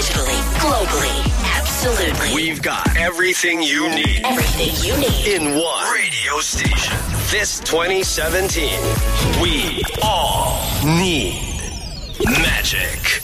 digitally, globally, absolutely. We've got everything you need Everything you need. in one radio station. This 2017, we all need magic.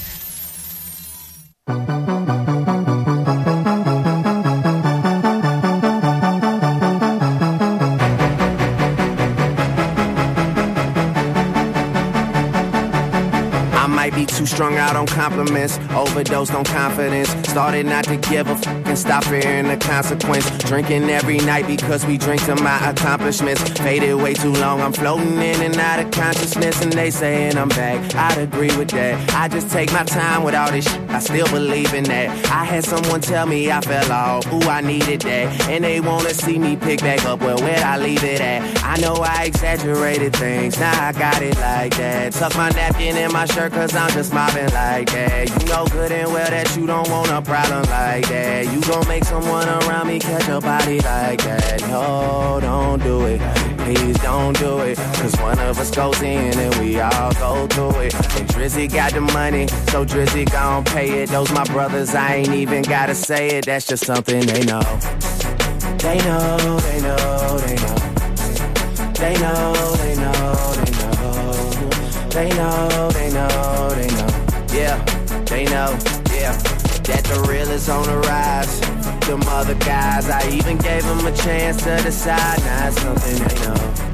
On compliments, overdosed on confidence. Started not to give a f and stop fearing the consequence. Drinking every night because we drink to my accomplishments. Faded way too long, I'm floating in and out of consciousness, and they saying I'm back. I'd agree with that. I just take my time with all this shit. I still believe in that. I had someone tell me I fell off, ooh, I needed that. And they wanna see me pick back up, well, where'd I leave it at? I know I exaggerated things, now I got it like that. Tuck my napkin in my shirt, cause I'm just mobbing like that. You know good and well that you don't want a problem like that. You gon' make someone around me catch a body like that. No, don't do it. Please don't do it. Cause one of us goes in and we all go through it. And Drizzy got the money, so Drizzy gon' pay it. Those my brothers, I ain't even gotta say it. That's just something they know. They know, they know, they know. They know, they know, they know. They know, they know, they know. Yeah, they know, yeah. That the real is on the rise. Them other guys, I even gave them a chance to decide. Now it's something they know.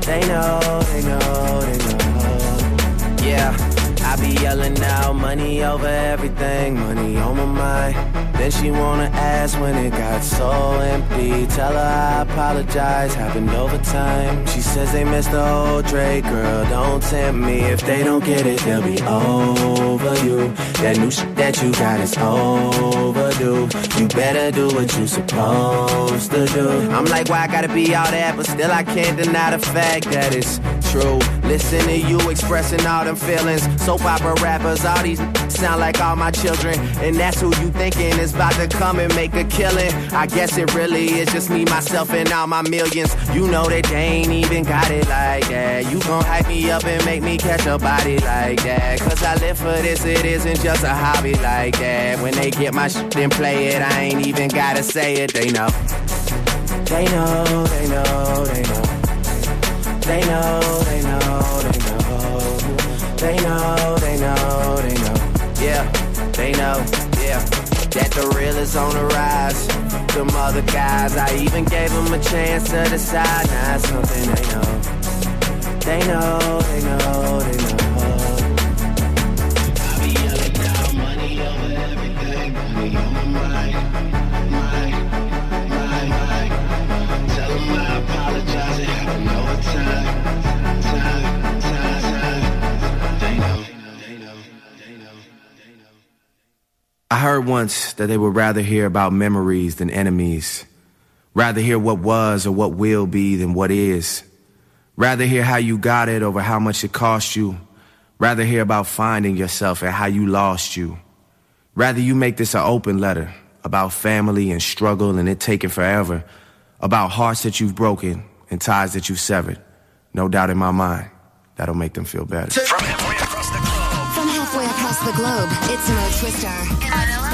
They know, they know, they know. Yeah. I be yelling out money over everything, money on my mind. Then she wanna ask when it got so empty. Tell her I apologize, happened over time. She says they missed the old Dre, girl, don't tempt me. If they don't get it, they'll be over you. That new shit that you got is overdue. You better do what you supposed to do. I'm like, why I gotta be all that, but still I can't deny the fact that it's true. Listen to you expressing all them feelings. Soap opera rappers, all these sound like all my children. And that's who you thinking is about to come and make a killing. I guess it really is just me, myself, and all my millions. You know that they ain't even got it like that. You gon' hype me up and make me catch a body like that. Cause I live for this, it isn't just a hobby like that. When they get my shit and play it, I ain't even gotta say it, they know. They know, they know, they know. They know, they know, they know. They know, they know, they know. Yeah, they know, yeah. That the real is on the rise. Them other guys, I even gave them a chance to decide. Now it's something they know. They know, they know, they know. I heard once that they would rather hear about memories than enemies. Rather hear what was or what will be than what is. Rather hear how you got it over how much it cost you. Rather hear about finding yourself and how you lost you. Rather you make this an open letter about family and struggle and it taking forever. About hearts that you've broken and ties that you've severed. No doubt in my mind, that'll make them feel better. Halfway across the globe, it's Mo Twister.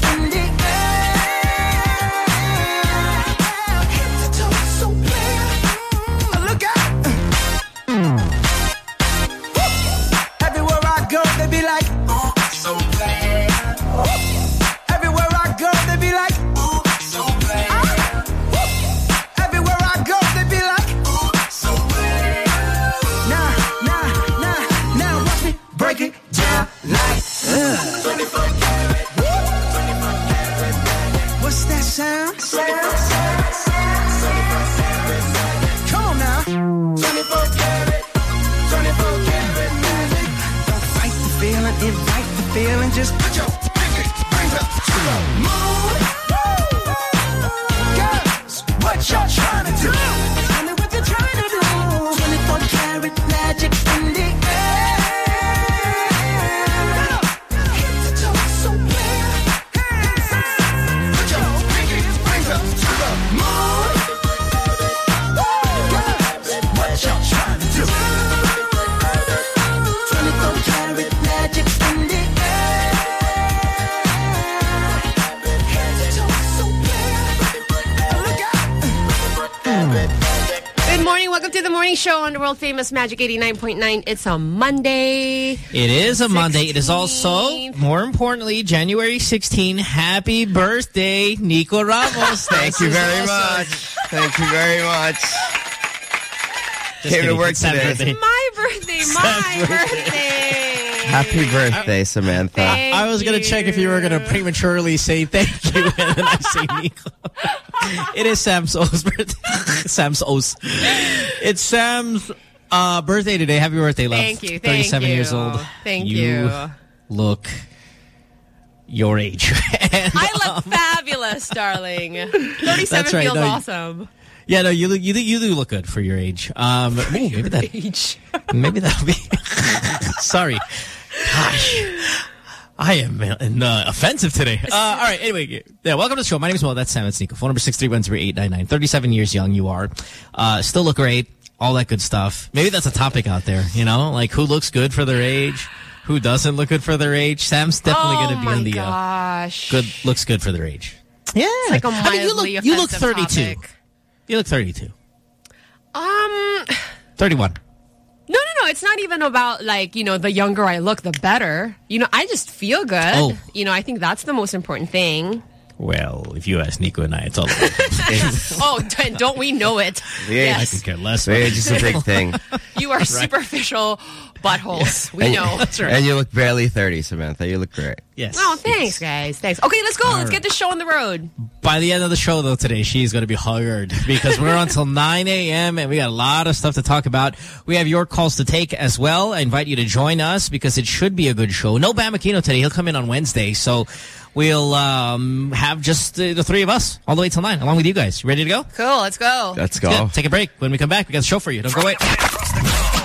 world famous Magic 89.9. It's a Monday. It is a Monday. It is also, more importantly, January 16. Happy birthday, Nico Ramos. Thank you very much. Thank you very much. Came to work today. My birthday. My birthday. Happy birthday, Samantha. Thank I was going to check if you were going to prematurely say thank you, and then I say Nico. it is Sam's O's birthday. Sam's O's. It's Sam's uh, birthday today. Happy birthday, love. Thank you. Thank 37 you. years old. Thank you. look your age. And, I look fabulous, darling. 37 That's right. feels No, you- awesome. Yeah, no, you look, you, do- you do look good for your age. Um, ooh, maybe that, Age. Maybe that'll be. Sorry. Gosh. I am in uh, offensive today. Uh, all right. Anyway, yeah. Welcome to the show. My name is Mo. That's Sam. It's Nico. Phone number six three one three eight nine nine. Thirty seven years young. You are. Uh, still look great. All that good stuff. Maybe that's a topic out there. You know, like who looks good for their age, who doesn't look good for their age. Sam's definitely oh going to be in the uh, gosh. good. Looks good for their age. Yeah. Like a I mean, you look. mildly You look offensive thirty two. topic. You look thirty two. Um, Thirty one. no, no, no. It's not even about like, you know, the younger I look, the better. You know, I just feel good. Oh. You know, I think that's the most important thing. Well, if you ask Nico and I, it's all about. Oh, don't we know it? Yeah, I yes. could care less. So age is a big thing. You are superficial buttholes. We and, know. And you look barely 30, Samantha. You look great. Yes. Oh, thanks, guys. Thanks. Okay, let's go. let's get the show on the road. By the end of the show, though, today, she's going to be haggard because we're until 9 a.m. and we got a lot of stuff to talk about. We have your calls to take as well. I invite you to join us because it should be a good show. No Bam Aquino today. He'll come in on Wednesday. So we'll um, have just uh, the three of us all the way till 9 along with you guys. You ready to go? Cool. Let's go. Let's go. Good. Take a break. When we come back, we got a show for you. Don't go away.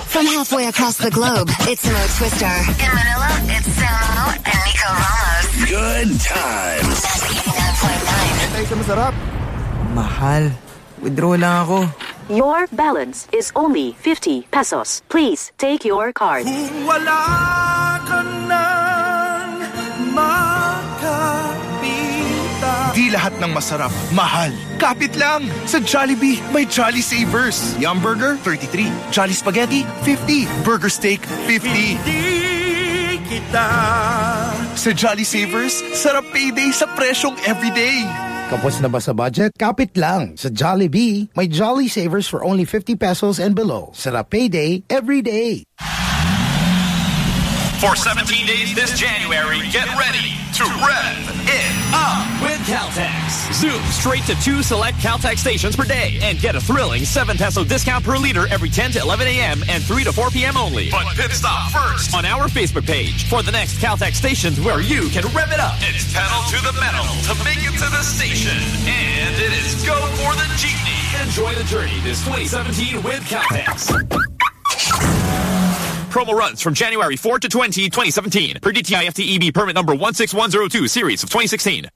From halfway across the globe, it's Mo Twister. In Manila, it's Samo and Nico Ramos. Good times. Magic 89.9. Mahal. Withdraw lang ako. Your balance is only 50 pesos. Please take your card. Wala ka lahat ng masarap, mahal. Kapit lang! Sa Jollibee, may Jolly Savers. Yum Burger, 33. Jolly Spaghetti, 50. Burger Steak, 50. Di kita. Sa Jolly Savers, sarap payday sa presyong everyday. Kapos na ba sa budget? Kapit lang. Sa Jollibee, may Jolly Savers for only 50 pesos and below. Sarap payday every day. For 17 days this January, get ready to rev it up with Caltex. Zoom straight to two select Caltex stations per day and get a thrilling 7 peso discount per liter every 10 to 11 a.m. and 3 to 4 p.m. only. But pit stop first on our Facebook page for the next Caltex stations where you can rev it up. It's pedal to the metal to make it to the station. And it is go for the jeepney. Enjoy the journey this 2017 with Caltex. Promo runs from January 4 to 20, 2017 per DTI FTEB permit number 16102 series of 2016.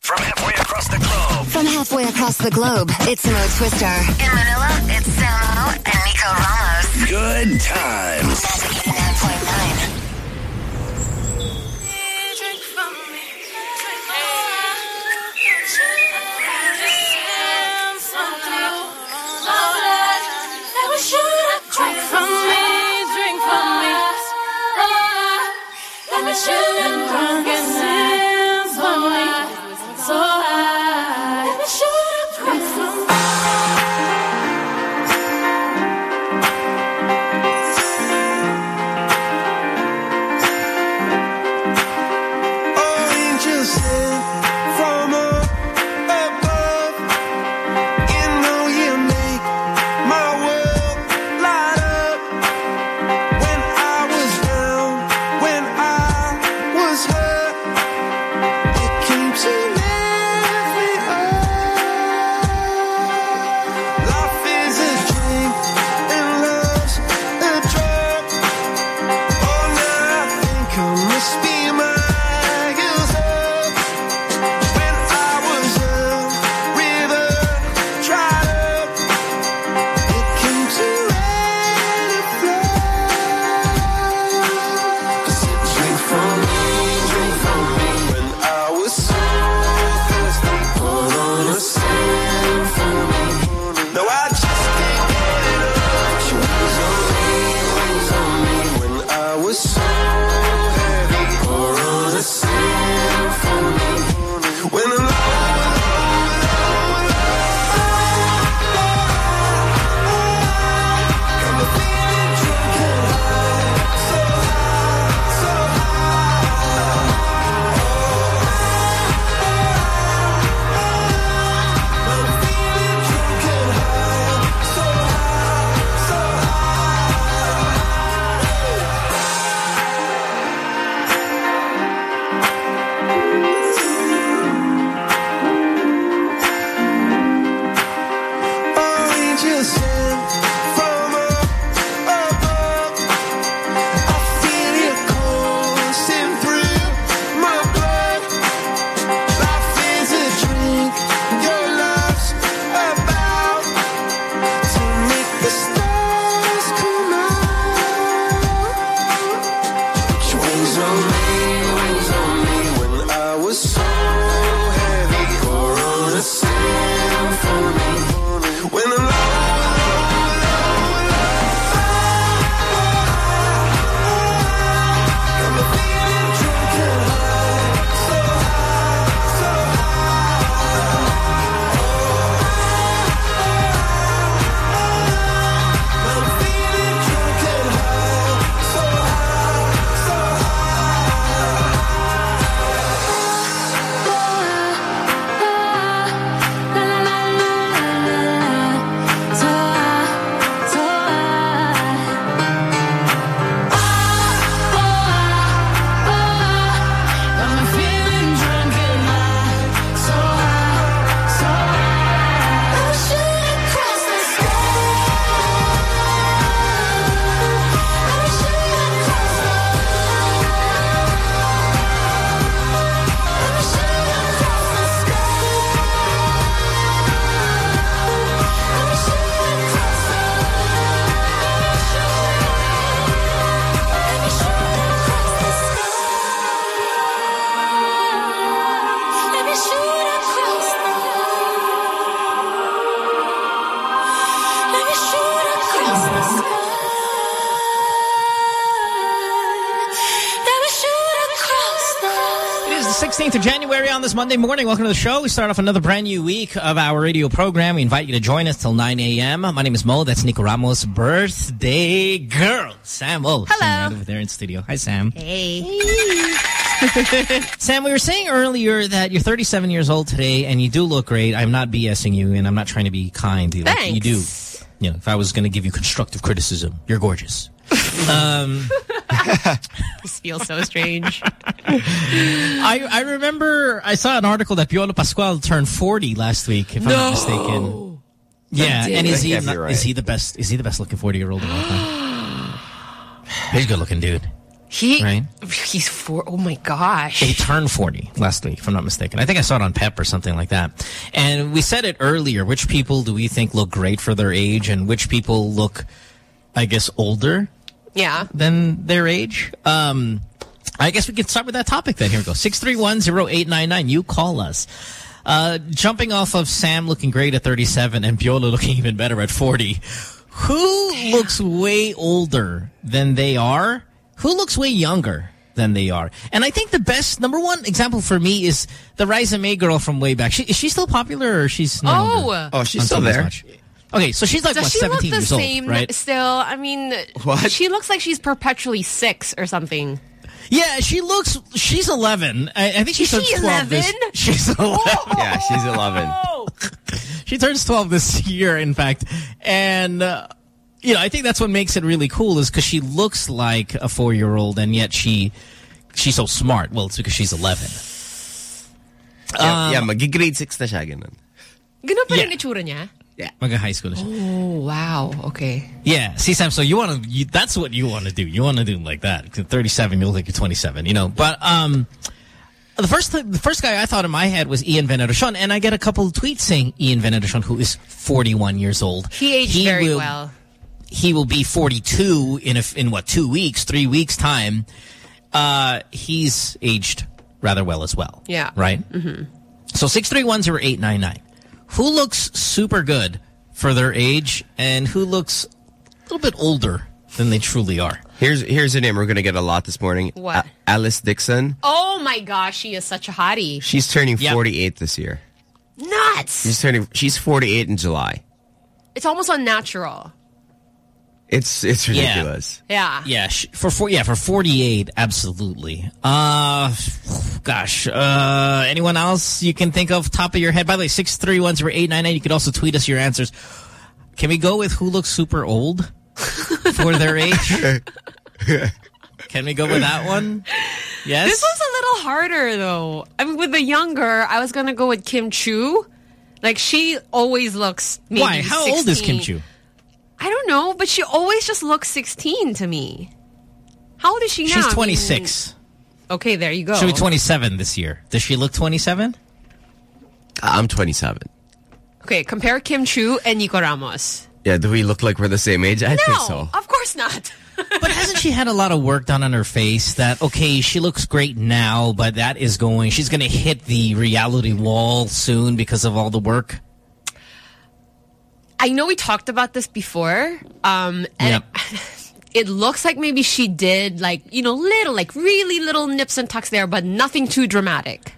From halfway across the globe. From halfway across the globe, it's Mo Twister. In Manila, it's Samo and Nico Ramos. Good times. 99.9. Me shoot and drunk and This Monday morning. Welcome to the show. We start off another brand new week of our radio program. We invite you to join us till 9 a.m. My name is Mo. That's Nico Ramos' birthday girl, Sam Oh, Hello. Sitting Right over there in studio. Hi, Sam. Hey. Sam, we were saying earlier that you're 37 years old today and you do look great. I'm not BSing you and I'm not trying to be kind. Like, Thanks. you do. You know, if I was going to give you constructive criticism, you're gorgeous. um, This feels so strange. I, I remember I saw an article that Piolo Pascual turned 40 last week, if I'm not mistaken. Yeah, and is he not- right. is he the best is he the best looking 40 year old of all time? He's a good looking dude. He Right. he's four. Oh my gosh. He turned 40 last week, if I'm not mistaken. I think I saw it on Pep or something like that. And we said it earlier, which people do we think look great for their age and which people look, I guess, older Yeah. than their age? Um, I guess we can start with that topic then. Here we go. 631-0899. You call us. Uh, jumping off of Sam looking great at 37 and Piolo looking even better at 40. Who looks way older than they are? Who looks way younger than they are? And I think the best, number one example for me is the Ryzza Mae girl from way back. She, is she still popular or she's no Oh. longer Oh, she's still there. Okay, so she's like, Does what, she look 17 the years same old, right? still? I mean, What? she looks like she's perpetually six or something. Yeah, she looks. She's 11. I, I think she Is turns she 12 this. 11? She's 11. Yeah, she's 11. she turns 12 this year, in fact, and. Uh, you know, I think that's what makes it really cool is because she looks like a four-year-old and yet she she's so smart. Well, it's because she's 11. Yeah, Um, yeah magi-grade 6 na siya, ganun. Ganun pa Yeah. rin itsura niya? Yeah, mga high school. Oh, wow. Okay. Yeah. See, Sam, so you want to, that's what you want to do. You want to do like that. 37, you look like you're 27, you know. But, um, the first, th the first guy I thought in my head was Ian Veneracion, and I get a couple of tweets saying Ian Veneracion, who is 41 years old. He aged he very will, well. He will be 42 in, a, in what, two weeks, three weeks time. Uh, he's aged rather well as well. Yeah. Right? Mm -hmm. So 6310899. Who looks super good for their age, and who looks a little bit older than they truly are? Here's here's a name we're gonna get a lot this morning. What? A- Alice Dixon. Oh my gosh, she is such a hottie. She's turning Yep. 48 this year. Nuts. She's turning. She's 48 in July. It's almost unnatural. It's it's ridiculous. Yeah. Yeah, sh- for four, yeah, for 48, absolutely. Uh, gosh, uh, anyone else you can think of top of your head? By the way, 6310899, you could also tweet us your answers. Can we go with who looks super old for their age? Can we go with that one? Yes? This was a little harder though. I mean, with the younger, I was gonna go with Kim Chiu. Like she always looks maybe Why? How old is Kim Chiu? I don't know, but she always just looks 16 to me. How old is she now? She's I mean, 26. okay, there you go. She'll be 27 this year. Does she look 27? Uh, I'm 27. Okay, compare Kim Chiu and Nico Ramos. Yeah, do we look like we're the same age? I no, think so. of course not. But hasn't she had a lot of work done on her face that, okay, she looks great now, but that is going, she's going to hit the reality wall soon because of all the work? I know we talked about this before, um, and it looks like maybe she did like you know little, like really little nips and tucks there, but nothing too dramatic.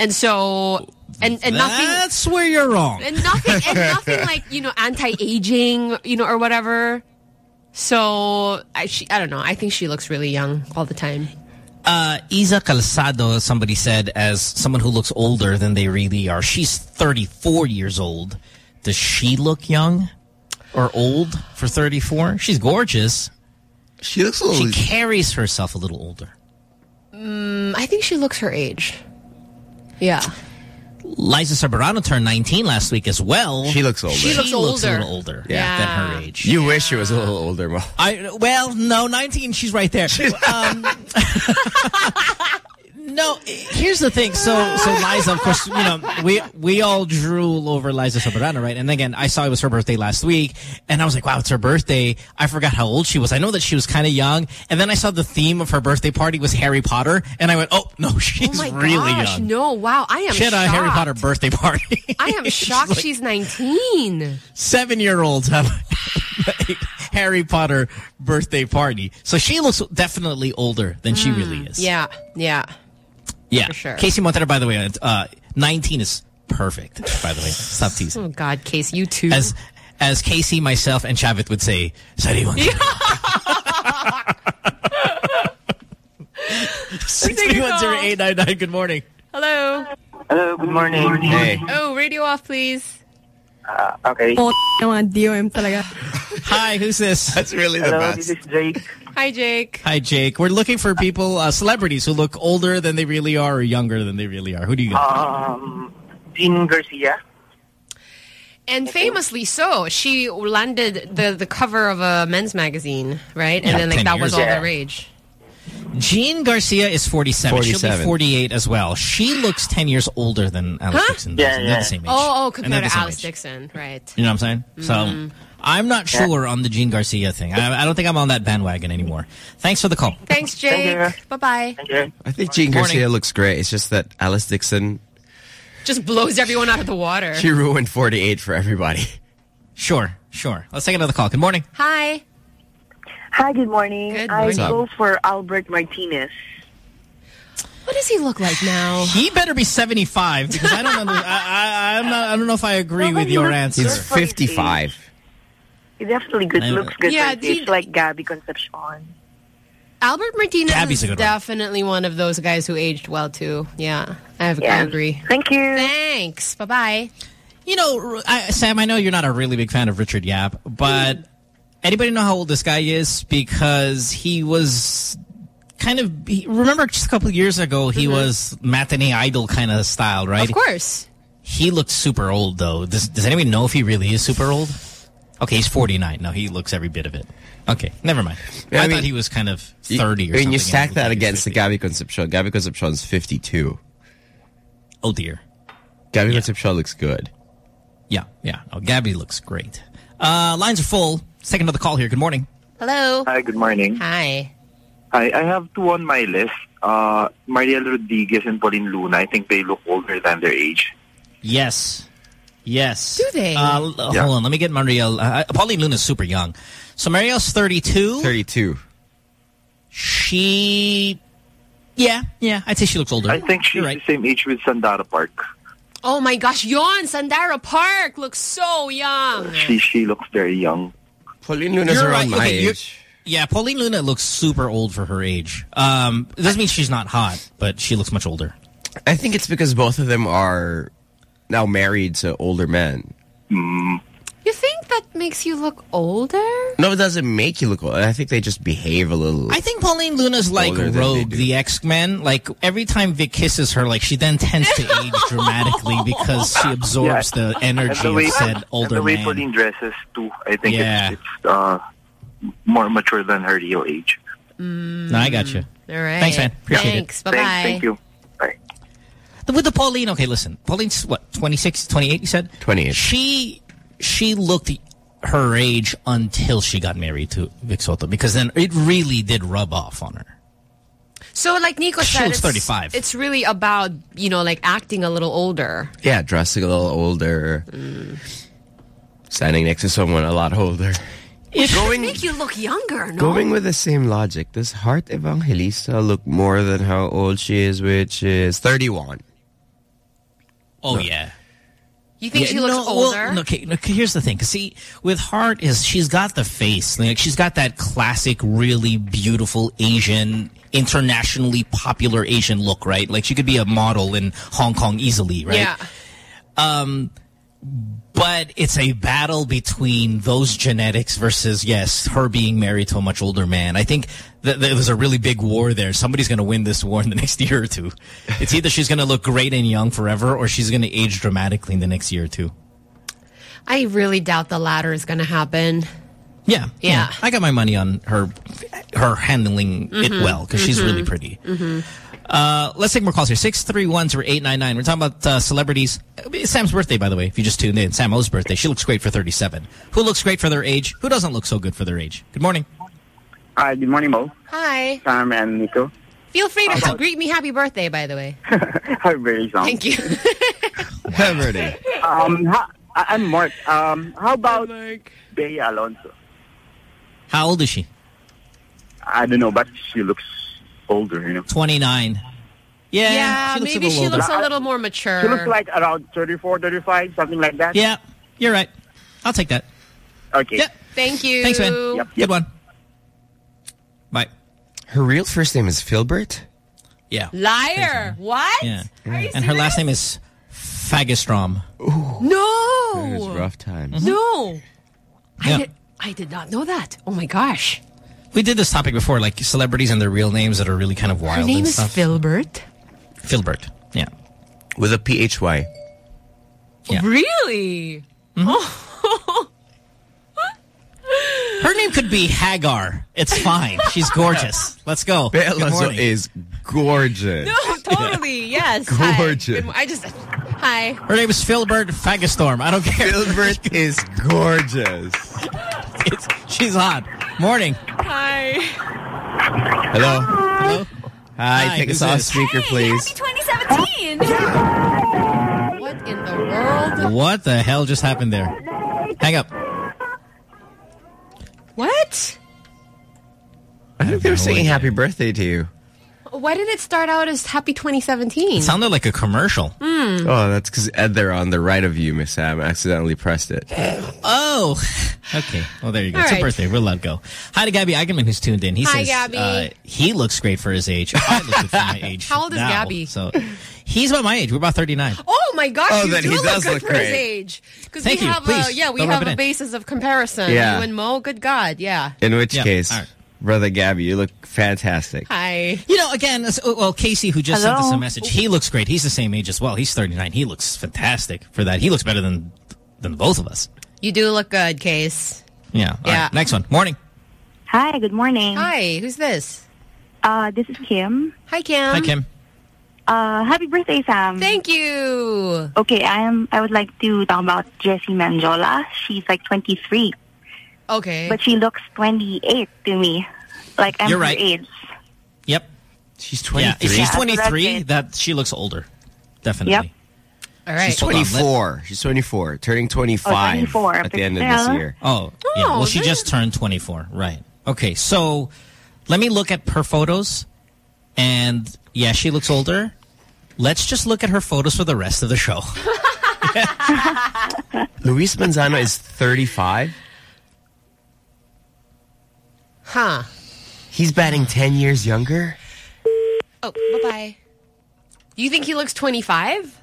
And so, and and nothing. That's where you're wrong. and nothing and nothing like you know anti-aging you know or whatever so I, she, I don't know i think she looks really young all the time Uh, Iza Calzado, somebody said, as someone who looks older than they really are. She's 34 years old. Does she look young or old for 34? She's gorgeous. She looks a She carries herself a little older. mm, i think she looks her age yeah Liza Soberano turned 19 last week as well. She looks older. She looks a older. little older Yeah. than her age. You wish she was a little older, Mo. I well, no, 19. She's right there. Um, no, here's the thing. So, so Liza, of course, you know, we we all drool over Liza Soberano, right? And again, I saw it was her birthday last week, and I was like, wow, it's her birthday. I forgot how old she was. I know that she was kind of young, and then I saw the theme of her birthday party was Harry Potter, and I went, oh no, she's oh really gosh young. no wow i am She had a. Harry Potter birthday party. i am shocked she's 19 Seven year olds have a Harry Potter birthday party. So she looks definitely older than she hmm, really is. Yeah, yeah. Yeah. For sure. KC Montero, by the way, uh, 19 is perfect, by the way. Stop teasing. Oh God, KC, you too. As as KC, myself, and Chavit would say, Sariwan. Six three one zero eight nine nine. Good morning. Hello. Hello, good morning. Hey. Oh, radio off, please. Uh, okay. Po naman, DOM talaga. Hi, who's this? That's really the Hello, best. this is Jake. Hi, Jake. Hi, Jake. We're looking for people, uh, celebrities who look older than they really are or younger than they really are. Who do you got? Um, Jean Garcia. And famously so, she landed the the cover of a men's magazine, right? And Yeah, then like that was all Yeah. the rage. Jean Garcia is 47. 47. She'll be 48 as well. She looks 10 years older than Alice Huh? Dixon does. Yeah, and They're yeah. the same age. Oh, oh, And they're compared to same Alice age. Dixon, right? You know what I'm saying? Mm-hmm. So I'm not sure on the Jean Garcia thing. I, I don't think I'm on that bandwagon anymore. Thanks for the call. Thanks, Jake. Bye bye. Thank you. I think Jean Morning. Garcia looks great. It's just that Alice Dixon, Just blows everyone out of the water. she ruined 48 for everybody. Sure, sure. Let's take another call. Good morning. Hi. Hi, good morning. Good morning. I go for Albert Martinez. What does he look like now? He better be 75 because I don't know. I, I, I'm not, I don't know if I agree with your answer. He's 55. He definitely good, I- looks good. Yeah, Yeah, it's like Gabby Concepcion. Albert Martinez Gabby's is good one. definitely one of those guys who aged well too. Yeah, I, have, Yeah. agree. Thank you. Thanks. Bye bye. You know, I, Sam, I know you're not a really big fan of Richard Yap, but anybody know how old this guy is? Because he was kind of, he, remember just a couple of years ago, he mm-hmm. was matinee idol kind of style, right? Of course. He looked super old, though. Does, does anybody know if he really is super old? Okay, he's 49. No, he looks every bit of it. Okay, never mind. Yeah, I, I mean, thought he was kind of You- 30 or I something. mean, you stack that looked like against the 50. Gabby Concepcion. Gabby Concepcion's 52. Oh, dear. Gabby Concepcion looks good. Yeah, yeah. Oh, Gabby looks great. Uh, lines are full. Second of the call here. Good morning. Hello. Hi, good morning. Hi. Hi, I have two on my list. Uh, Mariel Rodriguez and Pauline Luna. I think they look older than their age. Yes. Yes. Do they? Uh, Yeah. Hold on. Let me get Mariel. Uh, Pauline Luna's super young. So Mariel's 32. 32. She... Yeah, yeah. I'd say she looks older. I think she's right. the same age with Sandara Park. Oh my gosh, yon Sandara Park looks so young. She she looks very young. Pauline Luna's You're around right. my Okay, age. Yeah, Pauline Luna looks super old for her age. Um, it doesn't mean she's not hot, but she looks much older. I think it's because both of them are now married to older men. You think that makes you look older? No, it doesn't make you look old. I think they just behave a little. I think Pauline Luna's like Older than they Rogue, the X-Men. Like, every time Vic kisses her, like, she then tends to age dramatically because she absorbs Yeah. the energy and the way, of said and older the way man. Pauline dresses too. I think Yeah. it's, it's uh, more mature than her real age. No, I got you. All right. Thanks, man. Appreciate Thanks. it. Bye bye. Thank, thank you. Bye. With the Pauline, okay, listen. Pauline's, what, 26, 28, you said? 28. She, she looked her age until she got married to Vic Sotto because then it really did rub off on her. So like Nico She said, looks it's, 35. it's really about, you know, like acting a little older. yeah, dressing a little older. Mm. Standing next to someone a lot older. It Going- make you look younger, no? Going with the same logic, does Heart Evangelista look more than how old she is, which is 31? Oh, yeah. you think Yeah, she looks no, well, older? no, okay, okay, here's the thing. see, with Heart is she's got the face. Like she's got that classic, really beautiful Asian, internationally popular Asian look, right? Like she could be a model in Hong Kong easily, right? Yeah. Um, but it's a battle between those genetics versus, yes, her being married to a much older man. I think that there was a really big war there. Somebody's going to win this war in the next year or two. It's either she's going to look great and young forever or she's going to age dramatically in the next year or two. I really doubt the latter is going to happen. Yeah, Yeah. I got my money on her, her handling it Mhm, well because she's really mhm, pretty. mhm. Uh, let's take more calls here. 631-0899. We're talking about uh, celebrities. It's Sam's birthday, by the way, if you just tuned in. Sam O's birthday. She looks great for 37. Who looks great for their age? Who doesn't look so good for their age? Good morning. Hi, good morning, Mo. Hi. Sam and Nico. Feel free to greet me happy birthday, by the way. happy birthday, sound. Thank you. Happy birthday. Um, ha- I- I'm Mark. Um, how about Bea Alonzo? How old is she? I don't know, but she looks older, you know. 29. Yeah, Yeah, she looks maybe she older. looks a little more mature. She looks like around 34, 35, something like that. Yeah, you're right. I'll take that. Okay. Yep. Thank you. Thanks, man. yep Good one. Bye. Her real first name is Phylbert? Yeah. Liar. What? Yeah. Are you And her last name is Fagestrom. No. rough times. No. I, Yeah. did, I did not know that. Oh my gosh. We did this topic before, like celebrities and their real names that are really kind of wild Her name and is stuff. Phylbert. Phylbert. Yeah. With a PHY. Yeah. Really? Mm-hmm. Oh. Her name could be Hagar. It's fine. She's gorgeous. Let's go. Good Bella is gorgeous. No, totally. Yes. Gorgeous. Good- I just. Hi. Her name is Phylbert Fagestrom. I don't care. Phylbert is gorgeous. It's, she's hot. Morning. Hi. Hello. Hello. Hi, Hi, take who's us off this? speaker, please. 2017. What in the world? What the hell just happened there? Hang up. What? I think they were saying happy birthday to you. Why did it start out as Happy 2017? It sounded like a commercial. Hmm. Oh, that's because Ed there on the right of you, Miss Sam, accidentally pressed it. Oh, okay. Well, there you go. All it's right. a birthday. We'll let go. Hi to Gabby Eigenmann, who's tuned in. He Hi, says Gabby. Uh, he looks great for his age. I look good for my age. How old is now. Gabby? So he's about my age. We're about 39. Oh my gosh, Oh, you then do he look does good look for his great. age. Because Thank we you. have a yeah, we have a in. basis of comparison. Yeah. You and Mo, good God, yeah. In which Yeah, case, all right. Brother Gabby, you look fantastic. Hi. You know, again, oh, well, KC, who just sent us a message, he looks great. He's the same age as well. He's 39. He looks fantastic for that. He looks better than than both of us. You do look good, Case. Yeah. All Yeah. right, next one. Morning. Hi, good morning. Hi, who's this? Uh, this is Kim. Hi, Kim. Hi, Kim. Uh, happy birthday, Sam. Thank you. Okay, I am. I would like to talk about Jessy Mendiola. She's like 23, Okay. but she looks 28 to me. Like I'm You're her right. age. Yep. She's Yeah. 23. If she's Yeah, 23, it. that she looks older. Definitely. Yep. All right. She's Hold on, let- 24. She's 24, turning 25 24, at the end of this year. Oh, yeah. Oh, Well, she just turned 24. Right. Okay. So let me look at her photos. And yeah, she looks older. Let's just look at her photos for the rest of the show. Luis Manzano is 35. Huh. He's batting 10 years younger. Oh, bye-bye. You think he looks 25?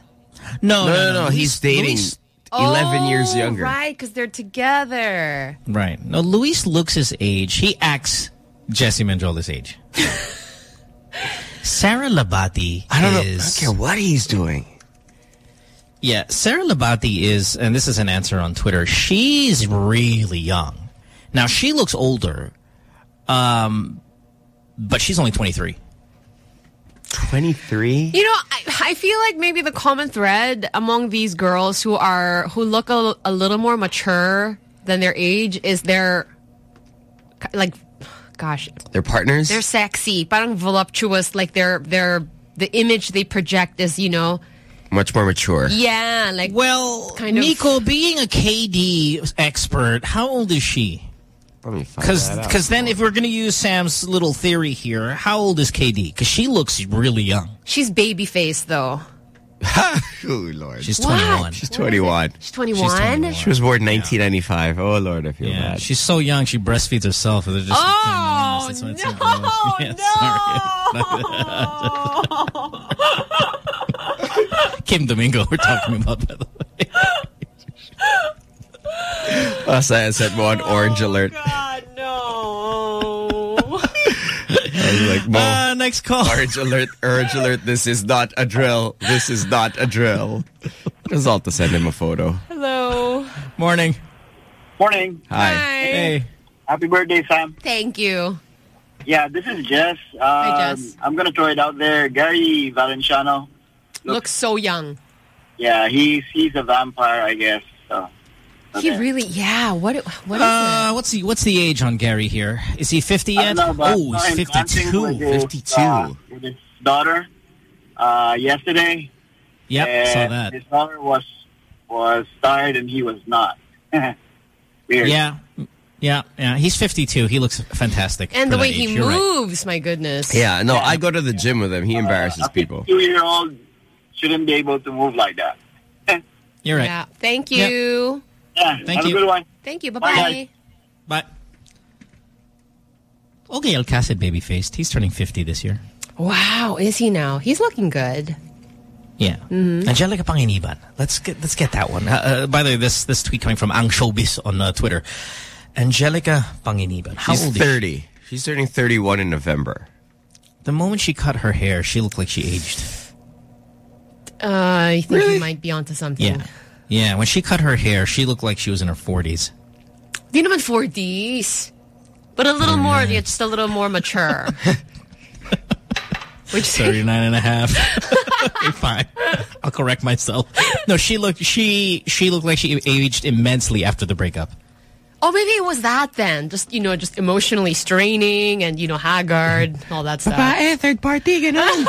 No, No, no, no. Luis- He's dating Luis- 11 years Oh, younger. right, because they're together. right. No, Luis looks his age. He acts Jessy Mendiola's age. Sarah Lahbati I don't know. I don't care what he's doing. Yeah, Sarah Lahbati is, and this is an answer on Twitter, she's really young. Now, she looks older, um, but she's only 23. 23? You know, I, I feel like maybe the common thread among these girls who are who look a, a little more mature than their age is their like, gosh, They're partners? they're sexy, parang voluptuous. Like they're they're the image they project is you know, Much more mature. yeah, like Well, Kind of- Nico, being a KD expert, how old is she? Let me find Because that out. because then if we're going to use Sam's little theory here, how old is KD? Because she looks really young. she's baby face though. oh, Lord. She's What? 21. She's 21. She's 21. She's 21. She was born in 1995. Oh, Lord, I feel Yeah, bad. she's so young. She breastfeeds herself. They're just Oh, That's why it's no. Yeah, sorry. Kim Domingo, we're talking about by the way. Last night I sent Mo an orange alert. God no. I was like, Mo, Uh, next call. orange alert, orange alert. This is not a drill. This is not a drill. Result to send him a photo. Hello. Morning. Morning. Hi. Hey. Happy birthday, Sam. Thank you. Yeah, this is Jess. Um, Hi, Jess. I'm going to throw it out there. Gary Valenciano. Looks so young. Yeah, he's he's a vampire, I guess. So, He okay. really, yeah. What? What is Uh, what's the what's the age on Gary here? Is he 50 yet? know, Oh, I saw him he's 52. with his, 52. uh, with his daughter uh, yesterday. Yep, and saw that. His daughter was was tired and he was not. Weird. Yeah. Yeah, yeah. He's 52. He looks fantastic. And the way he age. You're right. moves, my goodness. Yeah, no, I go to the gym with him. He embarrasses people. Two-year-old shouldn't be able to move like that. You're right. Yeah. Thank you. Yeah, Thank have you. a good one. Thank you. Bye, Bye-bye. But okay, El Cacid baby faced. He's turning 50 this year. Wow, is he now? He's looking good. Yeah. Mhm. Angelica Panganiban. Let's get let's get that one. Uh, uh, by the way, this this tweet coming from Ang Showbiz on uh, Twitter. Angelica Panganiban. How She's old is she? 30. She's turning 31 in November. The moment she cut her hair, she looked like she aged. Uh, I think he might be onto something. Yeah. Yeah, when she cut her hair, she looked like she was in her 40s. Di naman 40s. But a little more, yeah, just a little more mature. Which 39 and a half. okay, fine. I'll correct myself. No, she looked she she looked like she aged immensely after the breakup. Oh, maybe it was that then. Just, you know, just emotionally straining and, you know, haggard, all that stuff. Babae, third party, ganun.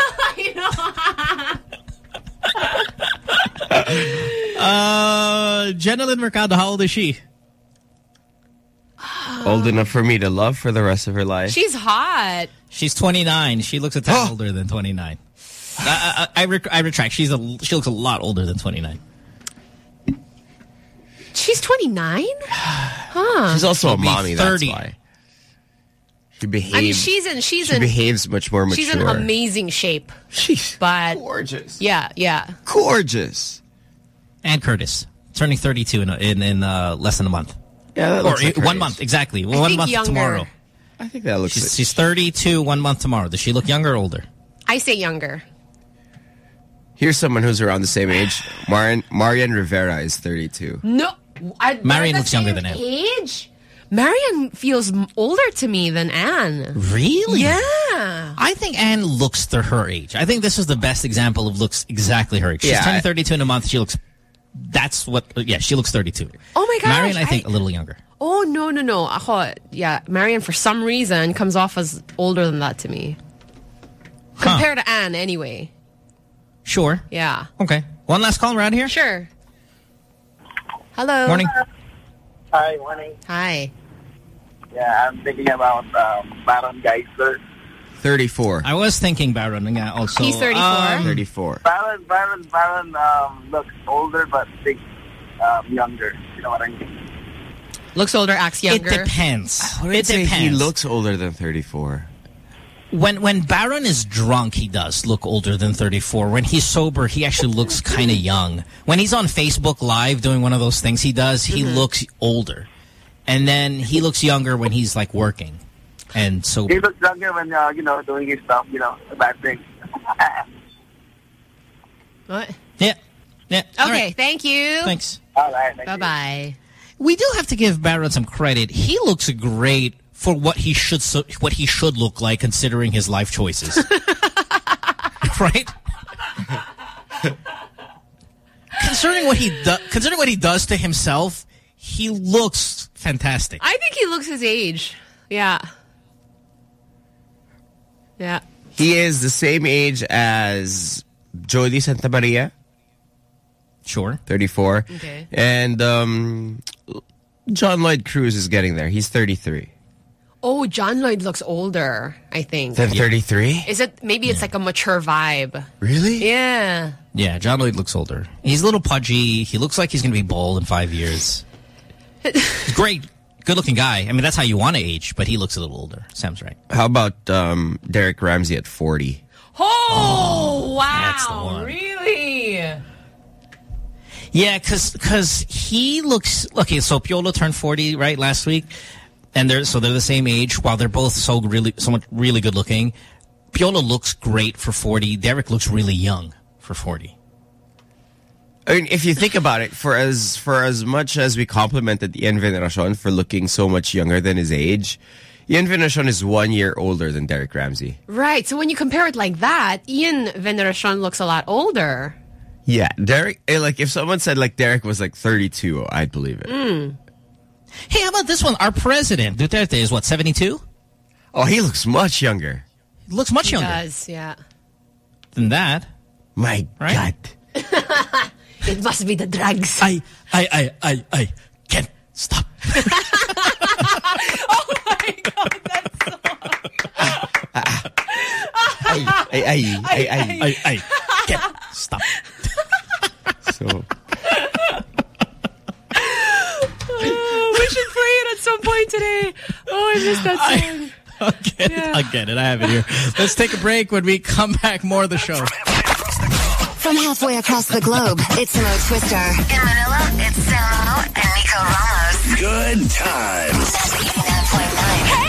Uh, Jennylyn Mercado, how old is she? Old enough for me to love for the rest of her life. She's hot. She's 29. She looks a tad older than 29. I, I, I, rec I retract. She's a she looks a lot older than 29. She's 29? Huh. She's also a She'll be mommy, 30. that's why. She behaves. I mean, she's in, she's she in, behaves much more mature. she's in amazing shape. She's but gorgeous. Yeah, yeah. Gorgeous. Anne Curtis turning 32 in a, in, in uh, less than a month. Yeah, that or like one age. month exactly. I one month younger. tomorrow. I think that looks. She's, she's 32, one month tomorrow. Does she look younger or older? I say younger. Here's someone who's around the same age. Marian Marian Rivera is 32. No. I, Marian they're looks younger than Anne. Age? Marian feels older to me than Anne. Really? Yeah. I think Anne looks to her age. I think this is the best example of looks exactly her age. She's Yeah, turning I- 32 in a month. She looks, that's what, yeah, she looks 32. Oh my gosh. Marian, I think, a little younger. Oh, no, no, no. Ako, yeah, Marian, for some reason, comes off as older than that to me. Compared to Anne, anyway. Sure. Yeah. Okay. One last call around here? Sure. Hello. Morning. Hi, morning. Hi. Yeah, I'm thinking about um, Baron Geisler. 34. I was thinking Baron yeah, also. He's 34? Um, 34. Baron, Baron, Baron um, looks older but thinks um, younger. You know what I mean? Looks older, acts younger. It depends. I It depends. he looks older than 34. when when Baron is drunk, he does look older than 34. When he's sober, he actually looks kind of young. When he's on Facebook Live doing one of those things he does, he Mm-hmm. looks older. And then he looks younger when he's like working and so He sober. looks younger when, uh, you know, doing his stuff, you know, a bad thing. What? Yeah. Yeah. Okay, right. thank you. Thanks. All right. thank you. Bye-bye. We do have to give Baron some credit. He looks great for what he should so, what he should look like considering his life choices. right? considering what he does considering what he does to himself, he looks fantastic. I think he looks his age. Yeah. Yeah. He is the same age as Jodi Santa Maria, Sure. 34. Okay. And um, John Lloyd Cruz is getting there. He's 33. Oh, John Lloyd looks older, I think. Then 33? Is it, maybe it's like a mature vibe. Really? Yeah. Yeah, John Lloyd looks older. He's a little pudgy. He looks like he's going to be bald in 5 years. Great. Good-looking guy. I mean, that's how you want to age, but he looks a little older. Sam's right. How about um, Derek Ramsey at 40? Oh, that's the wow. one. Really? Yeah, because cause he looks okay. So Piolo turned forty right last week, and they're so they're the same age. While they're both so really so much really good looking, Piolo looks great for forty. Derek looks really young for forty. I mean, if you think about it, for as for as much as we complimented Ian Veneracion for looking so much younger than his age, Ian Veneracion is one year older than Derek Ramsey. Right. So when you compare it like that, Ian Veneracion looks a lot older. Yeah, Derek. eh, Like if someone said like Derek was like 32, I'd believe it. Mm. Hey, how about this one? Our president Duterte is what seventy two. Oh, he looks much younger. He looks much He younger does, yeah. than that. My Right? God. It must be the drugs. I I I I I can't stop. Oh my god, that song! Ay, ay, ay, ay, ay. Ay, ay. Get. Stop. So, Oh, we should play it at some point today. Oh, I missed that song. I'll get it. I'll get it. I have it here. Let's take a break. When we come back, more of the show. From halfway across the globe, it's Mo Twister. In Manila, it's Samo and Nico Ramos. Good times. Hey, happy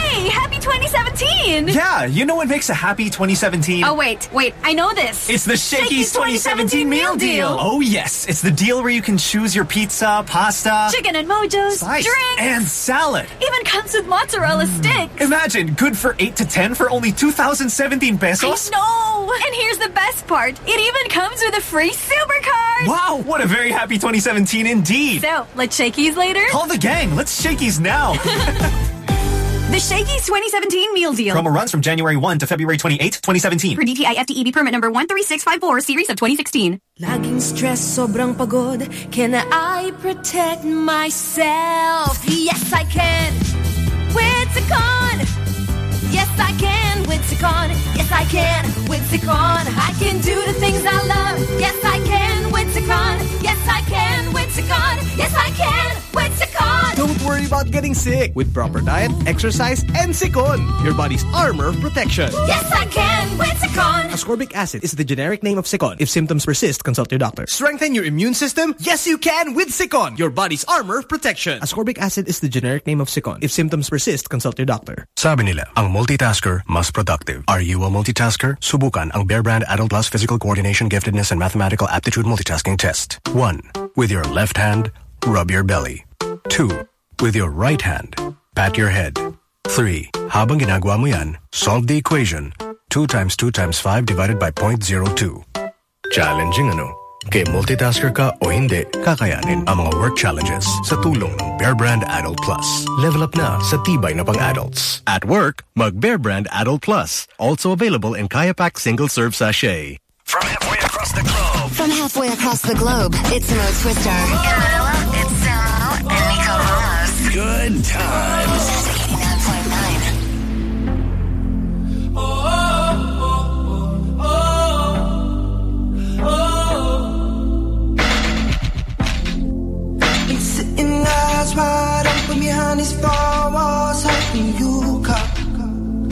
2017! Yeah, you know what makes a happy 2017? Oh, wait, wait, I know this. It's the Shakey's 2017 meal deal. Oh, yes. It's the deal where you can choose your pizza, pasta, Chicken and mojos, slice, drinks, and salad. even comes with mozzarella mm. sticks. Imagine, good for 8 to 10 for only 2017 pesos. No! And here's the best part. It even comes with a free supercard. Wow, what a very happy 2017 indeed. So, let's Shakey's later? Call the gang. Let's Shakey's now. The Shakey's 2017 meal deal. Promo runs from January 1 to February 28, 2017. For DTI FTEB permit number 13654, series of 2016. Laging stress, sobrang pagod Can I protect myself? Yes, I can With Cecon Yes, I can with Cecon Yes, I can with Cecon I can do the things I love Yes, I can with Cecon Yes, I can with Cecon Yes, I can with Cecon Don't worry about getting sick with proper diet, exercise, and Cecon, your body's armor of protection. Yes, I can with Cecon Ascorbic acid is the generic name of Cecon. If symptoms persist, consult your doctor. Strengthen your immune system? Yes, you can with Cecon, your body's armor of protection. Ascorbic acid is the generic name of Cecon. If symptoms persist, consult your doctor. Sabi nila, ang multitasker mas productive. Are you a multitasker? Subukan ang Bear Brand Adult Plus Physical Coordination Giftedness and Mathematical Aptitude Multitasking Test. 1. With your left hand, rub your belly. 2. With your right hand, pat your head. 3. Habang ginagawa mo yan, solve the equation. 2 times 2 times 5 divided by 0.02. Challenging ano? Kaya multitasker ka o hindi, kakayanin ang mga work challenges sa tulong ng Bear Brand Adult Plus. Level up na sa tibay na pang-adults. At work, mag Bear Brand Adult Plus. Also available in Kayapak Single Serve Sachet. From halfway across the globe. From halfway across the globe, it's Mo Twister. In Manila, it's Samo and Nico Ramos. Good times. Behind these four walls, hoping you come.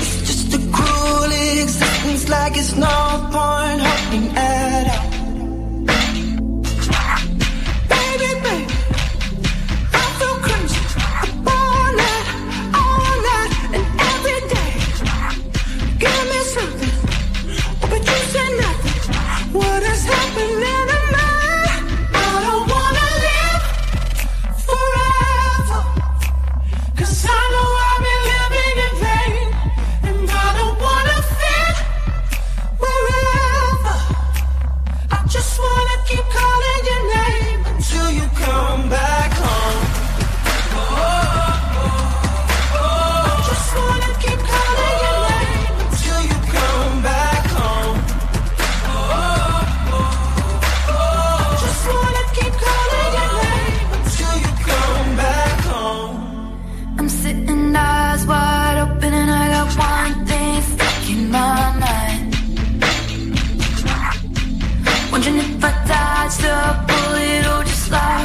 It's just a cruel existence, like it's no point hoping at all. Baby, baby, I feel crazy. All night, all night, and every day. Give me something, but you said nothing. What happening to dodge the bullet or just like.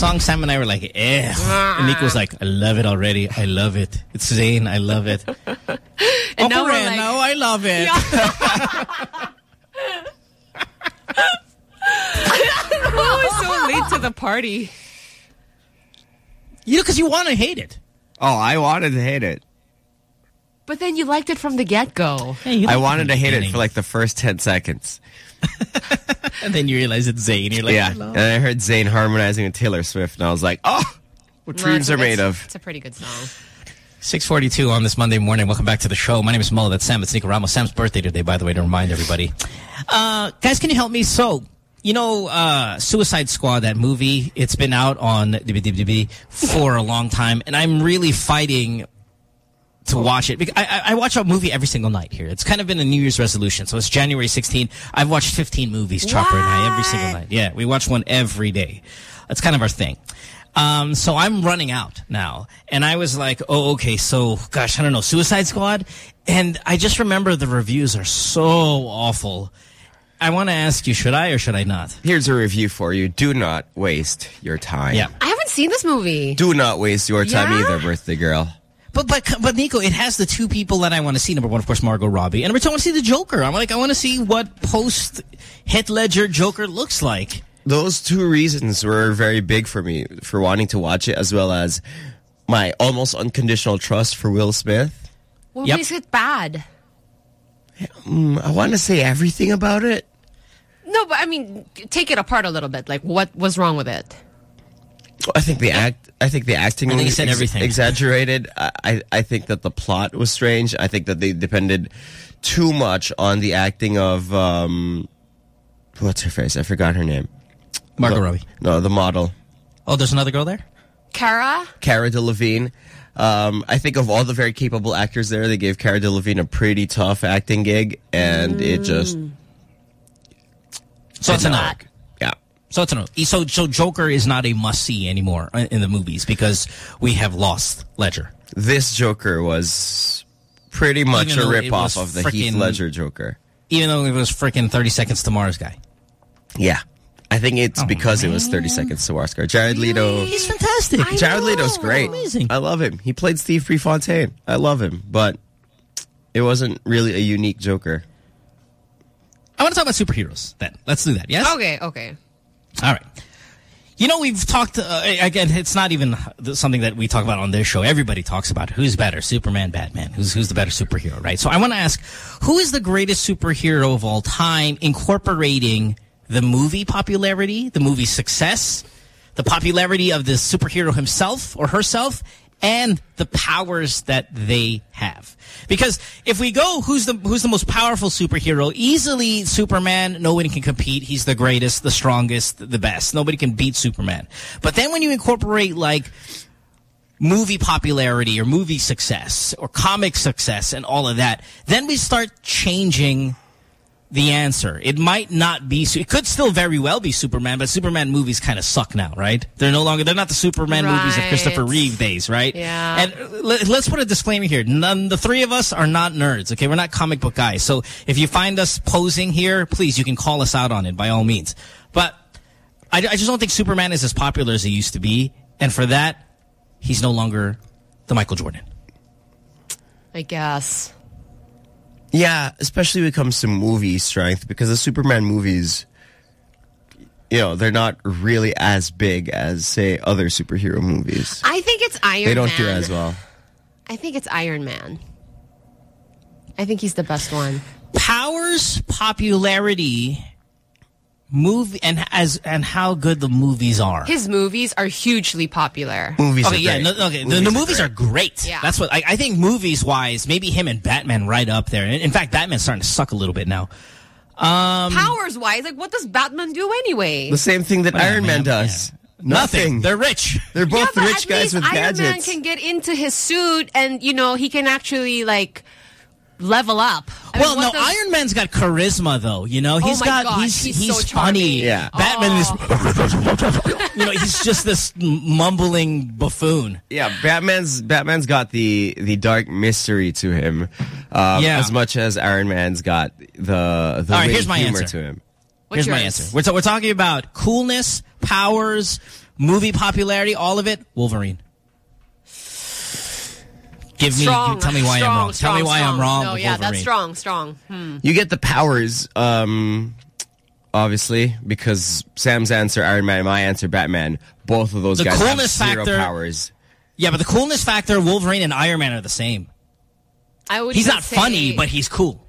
Song, Sam and I were like, eh. And Nico was like, I love it already. I love it. It's Zayn. I love it. And now we're like- now I love it. Who was so late to the party? You know, because you want to hate it. Oh, I wanted to hate it. But then you liked it from the get-go. I wanted to hate it for like the first 10 seconds. And then you realize it's Zayn. You're like, yeah. hello. And I heard Zayn harmonizing with Taylor Swift, and I was like, oh, what No, dreams are made of. It's a pretty good song. 642 on this Monday morning. Welcome back to the show. My name is Mo. That's Sam. It's Nico Ramos. Sam's birthday today, by the way, to remind everybody. Uh, guys, can you help me? So, you know, uh, Suicide Squad, that movie, it's been out on DBDB for a long time, and I'm really fighting to watch it. Bec- I, I, I watch a movie every single night here. It's kind of been a New Year's resolution. So it's January 16. I've watched 15 movies, Chopper and I, every single night. Yeah, we watch one every day. That's kind of our thing. Um, so I'm running out now. And I was like, oh, okay, so, gosh, I don't know, Suicide Squad? And I just remember the reviews are so awful. I want to ask you, should I or should I not? Here's a review for you. Do not waste your time. Yeah. I haven't seen this movie. Do not waste your time Yeah? either, birthday girl. But but but Nico, it has the two people that I want to see. Number one, of course, Margot Robbie, and number two, I want to see the Joker. I'm like, I want to see what post Heath Ledger Joker looks like. Those two reasons were very big for me for wanting to watch it, as well as my almost unconditional trust for Will Smith. What Yep. makes it bad? Mm, I want to say everything about it. No, but I mean, take it apart a little bit. Like, what was wrong with it? I think the act. I think the acting I think he was said ex- everything. exaggerated. I, I I think that the plot was strange. I think that they depended too much on the acting of um, what's her face? I forgot her name. Margot The- Robbie. No, the model. Oh, there's another girl there. Cara? Cara Delevingne. Um, I think of all the very capable actors there, they gave Cara Delevingne a pretty tough acting gig, and it just So it's a did no. not work. Yeah. So it's a no. So so Joker is not a must see anymore in in the movies because we have lost Ledger. This Joker was pretty much a though rip off of the Heath Ledger Joker. Even though it was freaking 30 Seconds to Mars guy. Yeah. I think it's Oh, because it was 30 Seconds to Mars. guy. Jared Leto. He's fantastic. Jared Leto's great. Amazing. I love him. He played Steve Prefontaine. I love him, but it wasn't really a unique Joker. I want to talk about superheroes then. Let's do that. Yes? Okay, okay. All right. You know, we've talked, uh, again, it's not even something that we talk about on this show. Everybody talks about who's better, Superman, Batman, who's, who's the better superhero, right? So I want to ask, who is the greatest superhero of all time incorporating the movie popularity, the movie success, the popularity of the superhero himself or herself, and the powers that they have. Because if we go, who's the who's the most powerful superhero? Easily Superman. Nobody can compete. He's the greatest, the strongest, the best. Nobody can beat Superman. But then when you incorporate like movie popularity or movie success or comic success and all of that, then we start changing the answer. It might not be, it could still very well be Superman, but Superman movies kind of suck now, right? They're no longer, they're not the Superman movies of Christopher Reeve days, right? Yeah. And let, let's put a disclaimer here. None, the three of us are not nerds, okay? We're not comic book guys. So if you find us posing here, please, you can call us out on it by all means. But I, I just don't think Superman is as popular as he used to be. And for that, he's no longer the Michael Jordan. I guess. Yeah, especially when it comes to movie strength, because the Superman movies, you know, they're not really as big as, say, other superhero movies. I think it's Iron they don't Man. do as well. I think it's Iron Man. I think he's the best one. Powers, popularity, movie, and as and how good the movies are. His movies are hugely popular. Movies okay, are yeah, great. no, okay. The, Movies the are movies great. are great. Yeah. That's what I, I think. Movies wise, maybe him and Batman right up there. In, in fact, Batman's starting to suck a little bit now. Um, Powers wise, like what does Batman do anyway? The same thing that Yeah, Iron Man man, does. nothing. Nothing. They're rich. They're both but rich guys least with Iron gadgets. Man can get into his suit and you know he can actually like level up. I mean, well, no, what does- Iron Man's got charisma though. You know, Oh he's my got gosh, he's he's he's, so funny. Yeah. Batman is. you know, he's just this mumbling buffoon. Yeah, Batman's Batman's got the the dark mystery to him, um, Yeah. as much as Iron Man's got the the All right, witty here's my humor answer. to him. What's Here's my yours? answer. We're, so we're talking about coolness, powers, movie popularity, all of it. Wolverine. Give me, Strong. give- tell me why strong, I'm wrong. Strong, tell me why strong. I'm wrong. No, with yeah, Wolverine. that's strong, strong. Hmm. You get the powers, um, obviously, because Sam's answer Iron Man, my answer Batman. Both of those The guys have zero factor- powers. Yeah, but the coolness factor, Wolverine and Iron Man are the same. I would He's not say- funny, but he's cool.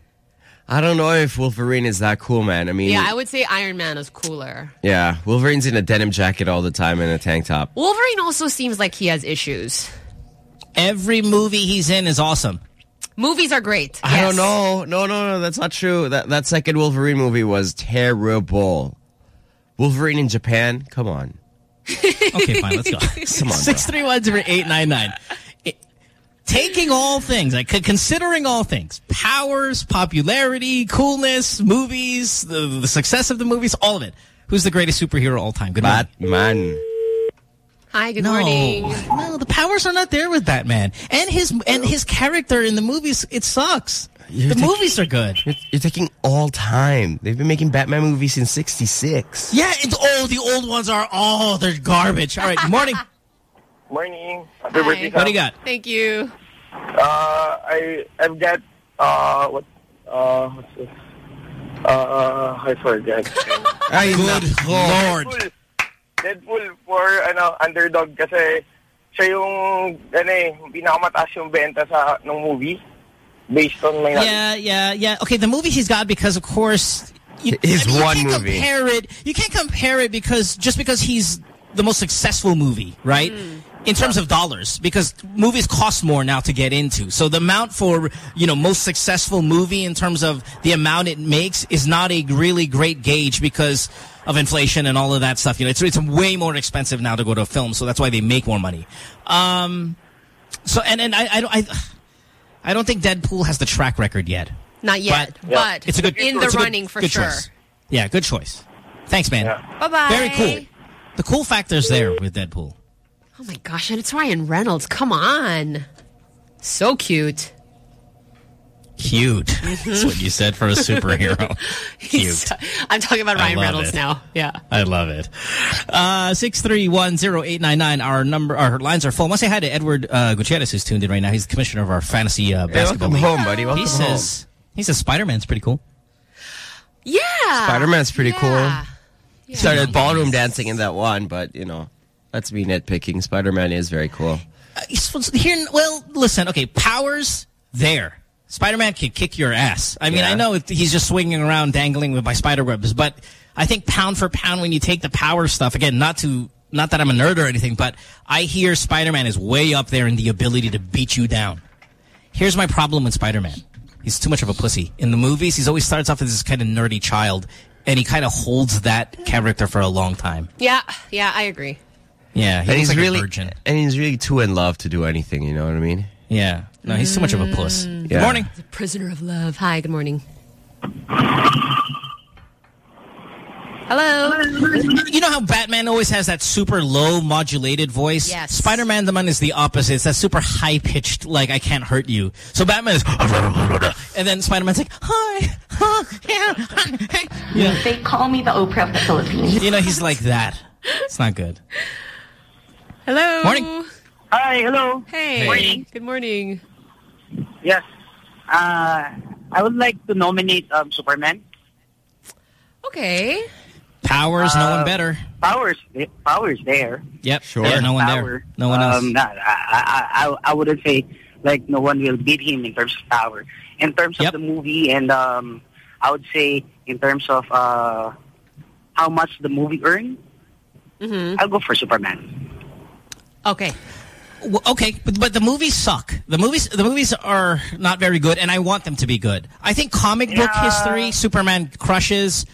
I don't know if Wolverine is that cool, man. I mean, Yeah, I would say Iron Man is cooler. yeah, Wolverine's in a denim jacket all the time and a tank top. Wolverine also seems like he has issues. Every movie he's in is awesome. Movies are great. I don't know. No, no, no, that's not true. That that second Wolverine movie was terrible. Wolverine in Japan? Come on. Okay, fine, let's go. Come on, bro. Six three one zero eight nine nine. Taking all things, like considering all things, powers, popularity, coolness, movies, the, the success of the movies, all of it. Who's the greatest superhero of all time? Good morning. Batman. Hi, good no, morning. no, the powers are not there with Batman, and his and his character in the movies. It sucks. the movies are good. You're, you're taking all time. They've been making Batman movies since 66. Yeah, it's oh the old ones are oh they're garbage. All right, good morning. Morning. Happy birthday, What do you got? Thank you. Uh, I I've got uh what uh what's this? Uh, I forgot. Ay, Good lord. Deadpool. Deadpool for ano underdog kasi siya yung ano eh pinakamataas yung benta sa ng movie based on my Yeah, yeah, yeah. Okay, the movie he's got because, of course, you, His I mean, you one can't movie. Compare it. You can't compare it because just because he's the most successful movie, right? In terms of dollars, because movies cost more now to get into. So the amount for you know most successful movie in terms of the amount it makes is not a really great gauge because of inflation and all of that stuff. You know, it's it's way more expensive now to go to a film, so that's why they make more money. Um, so and and I I don't I, I don't think Deadpool has the track record yet. Not yet, but, It's a good in the it's good- running for good sure. choice. Yeah, good choice. Thanks, man. Bye bye. Very cool. The cool factor's there with Deadpool. Oh my gosh, and it's Ryan Reynolds. Come on. So cute. Cute. That's what you said for a superhero. Cute. He's- I'm talking about Ryan Reynolds it. now. Yeah. I love it. Uh, six three one zero eight nine nine. Our number, our lines are full. I want to say hi to Edward uh, Gutierrez, who's tuned in right now. He's the commissioner of our fantasy uh, basketball welcome league. home, buddy. Welcome he says he says Spider Man's pretty cool. Yeah. Spider-Man's pretty Yeah. cool. Started ballroom dancing in that one, but, you know, that's me nitpicking. Spider-Man is very cool. Uh, he's supposed to- here, well, listen. Okay, powers there. Spider Man can kick your ass. I mean, Yeah. I know it, he's just swinging around, dangling with my spider webs, but I think pound for pound, when you take the power stuff again, not to. Not that I'm a nerd or anything, but I hear Spider-Man is way up there in the ability to beat you down. Here's my problem with Spider-Man. He's too much of a pussy. In the movies, he's always starts off as this kind of nerdy child, and he kind of holds that character for a long time. Yeah. Yeah, I agree. Yeah, he and he's like a really virgin. and he's really too in love to do anything. You know what I mean? Yeah. No, he's too much of a puss. Mm. Good Yeah. morning. The prisoner of love. Hi, good morning. Hello. You know how Batman always has that super low modulated voice? Yes. Spider-Man, the man, is the opposite. It's that super high-pitched, like, I can't hurt you. So Batman is... And then Spider-Man's like, hi, huh, yeah, hi, hey. You know, They call me the Oprah of the Philippines. you know, he's like that. It's not good. Hello. Morning. Hi, hello. Hey. Morning. Good morning. Yes. Uh, I would like to nominate um, Superman. Okay. Powers, no Uh, one better. Powers, powers there. Yep, sure. Yeah, no one Power. there. No one else. Um, not, I, I, I, I wouldn't say like no one will beat him in terms of power. In terms of the movie, and um, I would say in terms of uh, how much the movie earned, Mm-hmm. I'll go for Superman. Okay. Okay, but, but the movies suck. The movies the movies are not very good, and I want them to be good. I think comic book Yeah. history, Superman crushes,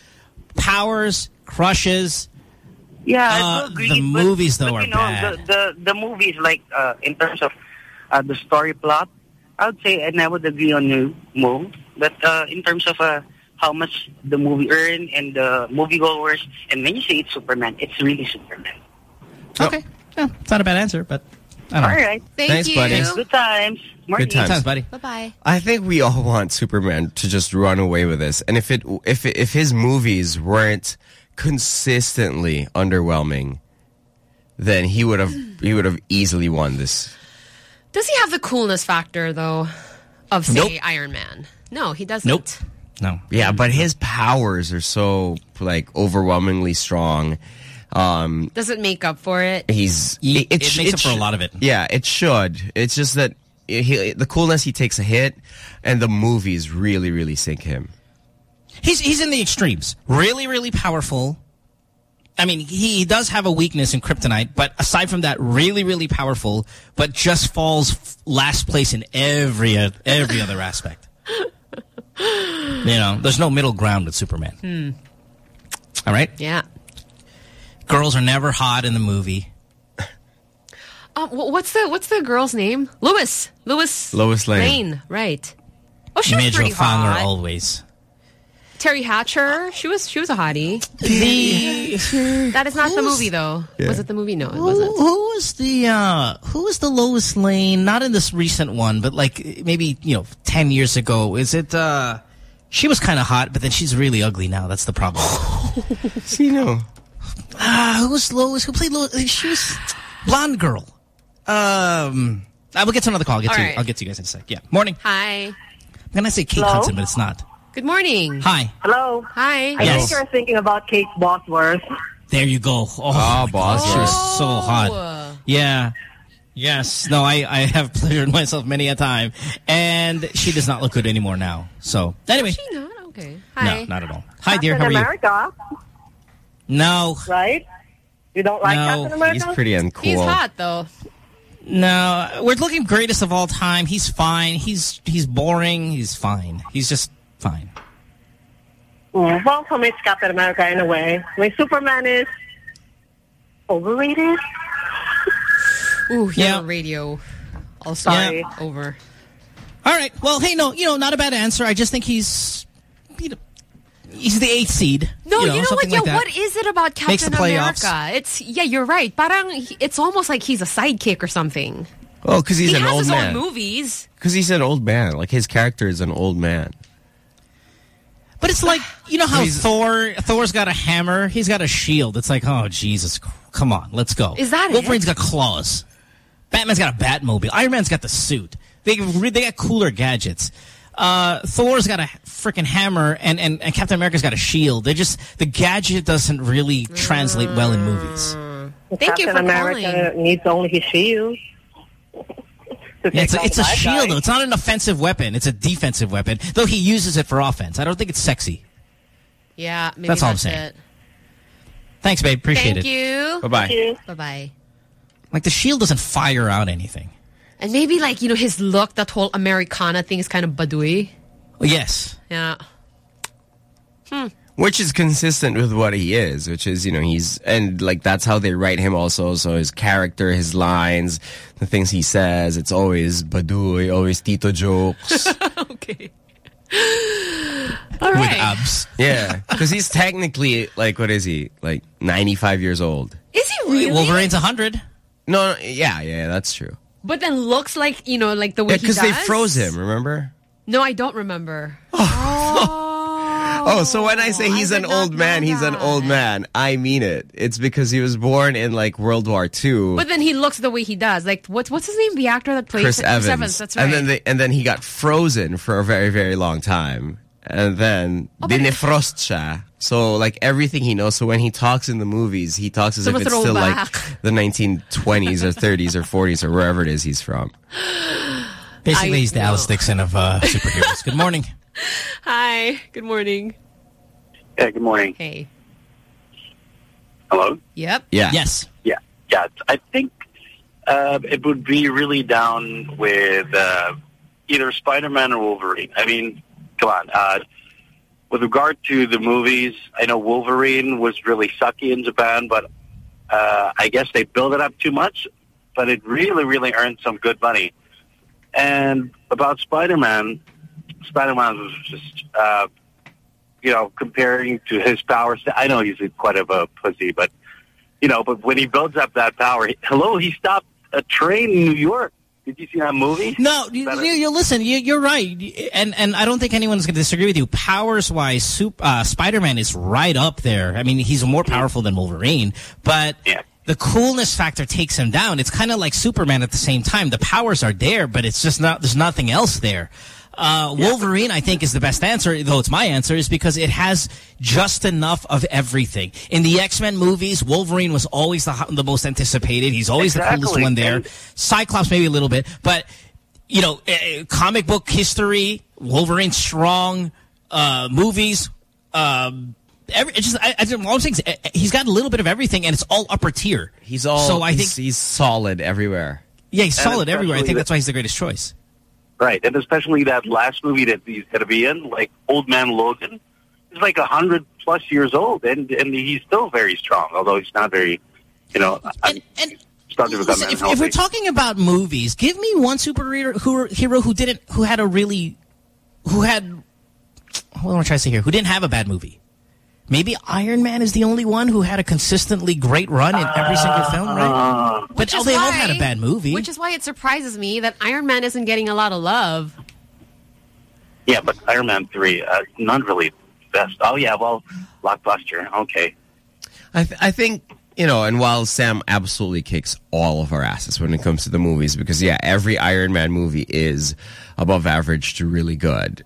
Powers crushes. Yeah, Uh, agree. the but- movies, though, but, are know, bad. The, the the movies, like uh, in terms of uh, the story plot, I would say, and I would agree on you, Mo. But uh, in terms of uh, how much the movie earned and the movie moviegoers, and when you say it's Superman, it's really Superman. Okay, yeah, it's not a bad answer, but I don't know. All right. Thank Thanks, you. buddy. Good times. Good times. Times, buddy. Bye-bye. I think we all want Superman to just run away with this. And if it if if his movies weren't consistently underwhelming, then he would have he would have easily won this. Does he have the coolness factor, though, of, say, Nope. Iron Man? No, he doesn't. Nope. No. Yeah, but his powers are so like overwhelmingly strong. Um, Does it make up for it? he's He- it, it makes up for a lot of it. Yeah, it should. It's just that he, the coolness he takes a hit, and the movies really really sink him. He's he's in the extremes. Really, really powerful. I mean, he, he does have a weakness in kryptonite, but aside from that, really, really powerful, but just falls f- last place in every uh, every other aspect. You know, there's no middle ground with Superman. Hmm. All right? Yeah. Girls are never hot in the movie. Um, what's the what's the girl's name? Lewis. Lewis. Lois Lane. Right. Oh, she was Major pretty hot. always. Teri Hatcher. She was she was a hottie. The That is not the movie, though. Yeah. Was it the movie? No, it Who, wasn't. who was the uh, who was the Lois Lane? Not in this recent one, but like maybe you know ten years ago. Is it? uh She was kind of hot, but then she's really ugly now. That's the problem. See, no. Ah, who was Lois? Who played Lois? She was blonde girl. Um, I will get to another call. I'll get All to right. I'll get to you guys in a sec. Yeah. Morning. Hi. I'm gonna say Kate Hello? Hudson, but it's not. Good morning. Hi. Hello. Hi. I Yes. think you're thinking about Kate Bosworth. There you go. Oh, my God, She was so hot. Yeah. Yes. No, I, I have pleasured myself many a time. And she does not look good anymore now. So, anyway. She not? Okay. No, not at all. Hi, dear. How Captain are you? America, No. right? You don't like No, Captain America? He's pretty uncool. He's hot though. No. We're looking greatest of all time. He's fine. He's he's boring. He's fine. He's just fine. Mm, well, for me, it's Captain America in a way. I mean, Superman is overrated. Ooh, Yeah. yeah. Radio. All Sorry. yeah. over. All right. Well, hey, no, you know, not a bad answer. I just think he's you know, he's the eighth seed. No, you know, what? Yeah, like what is it about Makes Captain the. America? It's yeah, you're right. Parang it's almost like he's a sidekick or something. Oh, because he's he an has old his man. own movies. Because he's an old man. Like his character is an old man. But it's like, you know how He's- Thor, Thor's got a hammer, he's got a shield. It's like, oh, Jesus, come on, let's go. Is that Wolverine's it? got claws. Batman's got a Batmobile. Iron Man's got the suit. They, they got cooler gadgets. Uh, Thor's got a freaking hammer, and, and, and Captain America's got a shield. They just, the gadget doesn't really translate well in movies. Thank Captain you for America calling. needs only his shield. Yeah, it's a, it's a shield, guys. though. It's not an offensive weapon. It's a defensive weapon, though he uses it for offense. I don't think it's sexy. Yeah, maybe That's that's, all I'm saying. it. Thanks, babe. Appreciate it. Thank you. Bye-bye. Bye bye. Like, the shield doesn't fire out anything. And maybe like you know his look, that whole Americana thing is kind of badui. Yes. Yeah. Hmm. Which is consistent with what he is, which is, you know, he's, and like that's how they write him also. So his character, his lines, the things he says, it's always Baduy, always Tito jokes. okay. All With abs. yeah. Because he's technically, like, what is he? Like 95 years old. Is he really? Wolverine's 100. No, no yeah, yeah, that's true. But then looks like you know like the way Yeah, because they froze him, remember? No, I don't remember. Oh, oh, so when I say he's I an old man, know he's an old man. I mean it. It's because he was born in like World War II. But then he looks the way he does. Like what's what's his name? The actor that plays Chris Evans. That's right. And then they, and then he got frozen for a very very long time. And then Oh, but- dinefrost siya. So like everything he knows. So when he talks in the movies, he talks as So if it's still like the 1920s or 30s or 40s or wherever it is he's from. Basically, I he's the know. Alice Dixon of uh, superheroes. Good morning. Hi. Good morning. Yeah, good morning. Hey. Hello? Yep. Yeah. Yes. Yeah, yeah. I think uh, it would be really down with uh, either Spider-Man or Wolverine. I mean, come on. Uh, with regard to the movies, I know Wolverine was really sucky in Japan, but uh, I guess they built it up too much. But it really, really earned some good money. And about Spider-Man, Spider-Man was just, uh, you know, comparing to his powers. I know he's quite of a pussy, but you know, but when he builds up that power, he- hello, he stopped a train in New York. Did you see that movie? No, you, you, you listen. You, you're right, and and I don't think anyone's going to disagree with you. Powers wise, uh, Spider-Man is right up there. I mean, he's more powerful than Wolverine, but the coolness factor takes him down. It's kind of like Superman at the same time. The powers are there, but it's just not. There's nothing else there. Uh, Wolverine, I think, is the best answer, though it's my answer, is because it has just enough of everything. In the X-Men movies, Wolverine was always the, the most anticipated. He's always the coolest one there. And- Cyclops maybe a little bit, but you know, eh, eh, comic book history, Wolverine strong, uh, movies, um, every, it's just, I, I, all I'm saying is, eh, he's got a little bit of everything and it's all upper tier. He's all. So I he's, think, he's solid everywhere. yeah, he's And solid everywhere. I think that's why he's the greatest choice. Right, and especially that last movie that he's going to be in, like Old Man Logan. He's like a hundred plus years old, and and he's still very strong, although he's not very, you know, to become Listen, if, if we're talking about movies, give me one superhero who, hero who didn't, who had a really, who had, what am I trying to say here? Who didn't have a bad movie? Maybe Iron Man is the only one who had a consistently great run in every single film, right? But oh, is they all had a bad movie. Which is why it surprises me that Iron Man isn't getting a lot of love. yeah, but Iron Man three, uh, not really best. Oh yeah, well, blockbuster. Okay, I, th I think, you know, and while Sam absolutely kicks all of our asses when it comes to the movies, because, yeah, every Iron Man movie is above average to really good.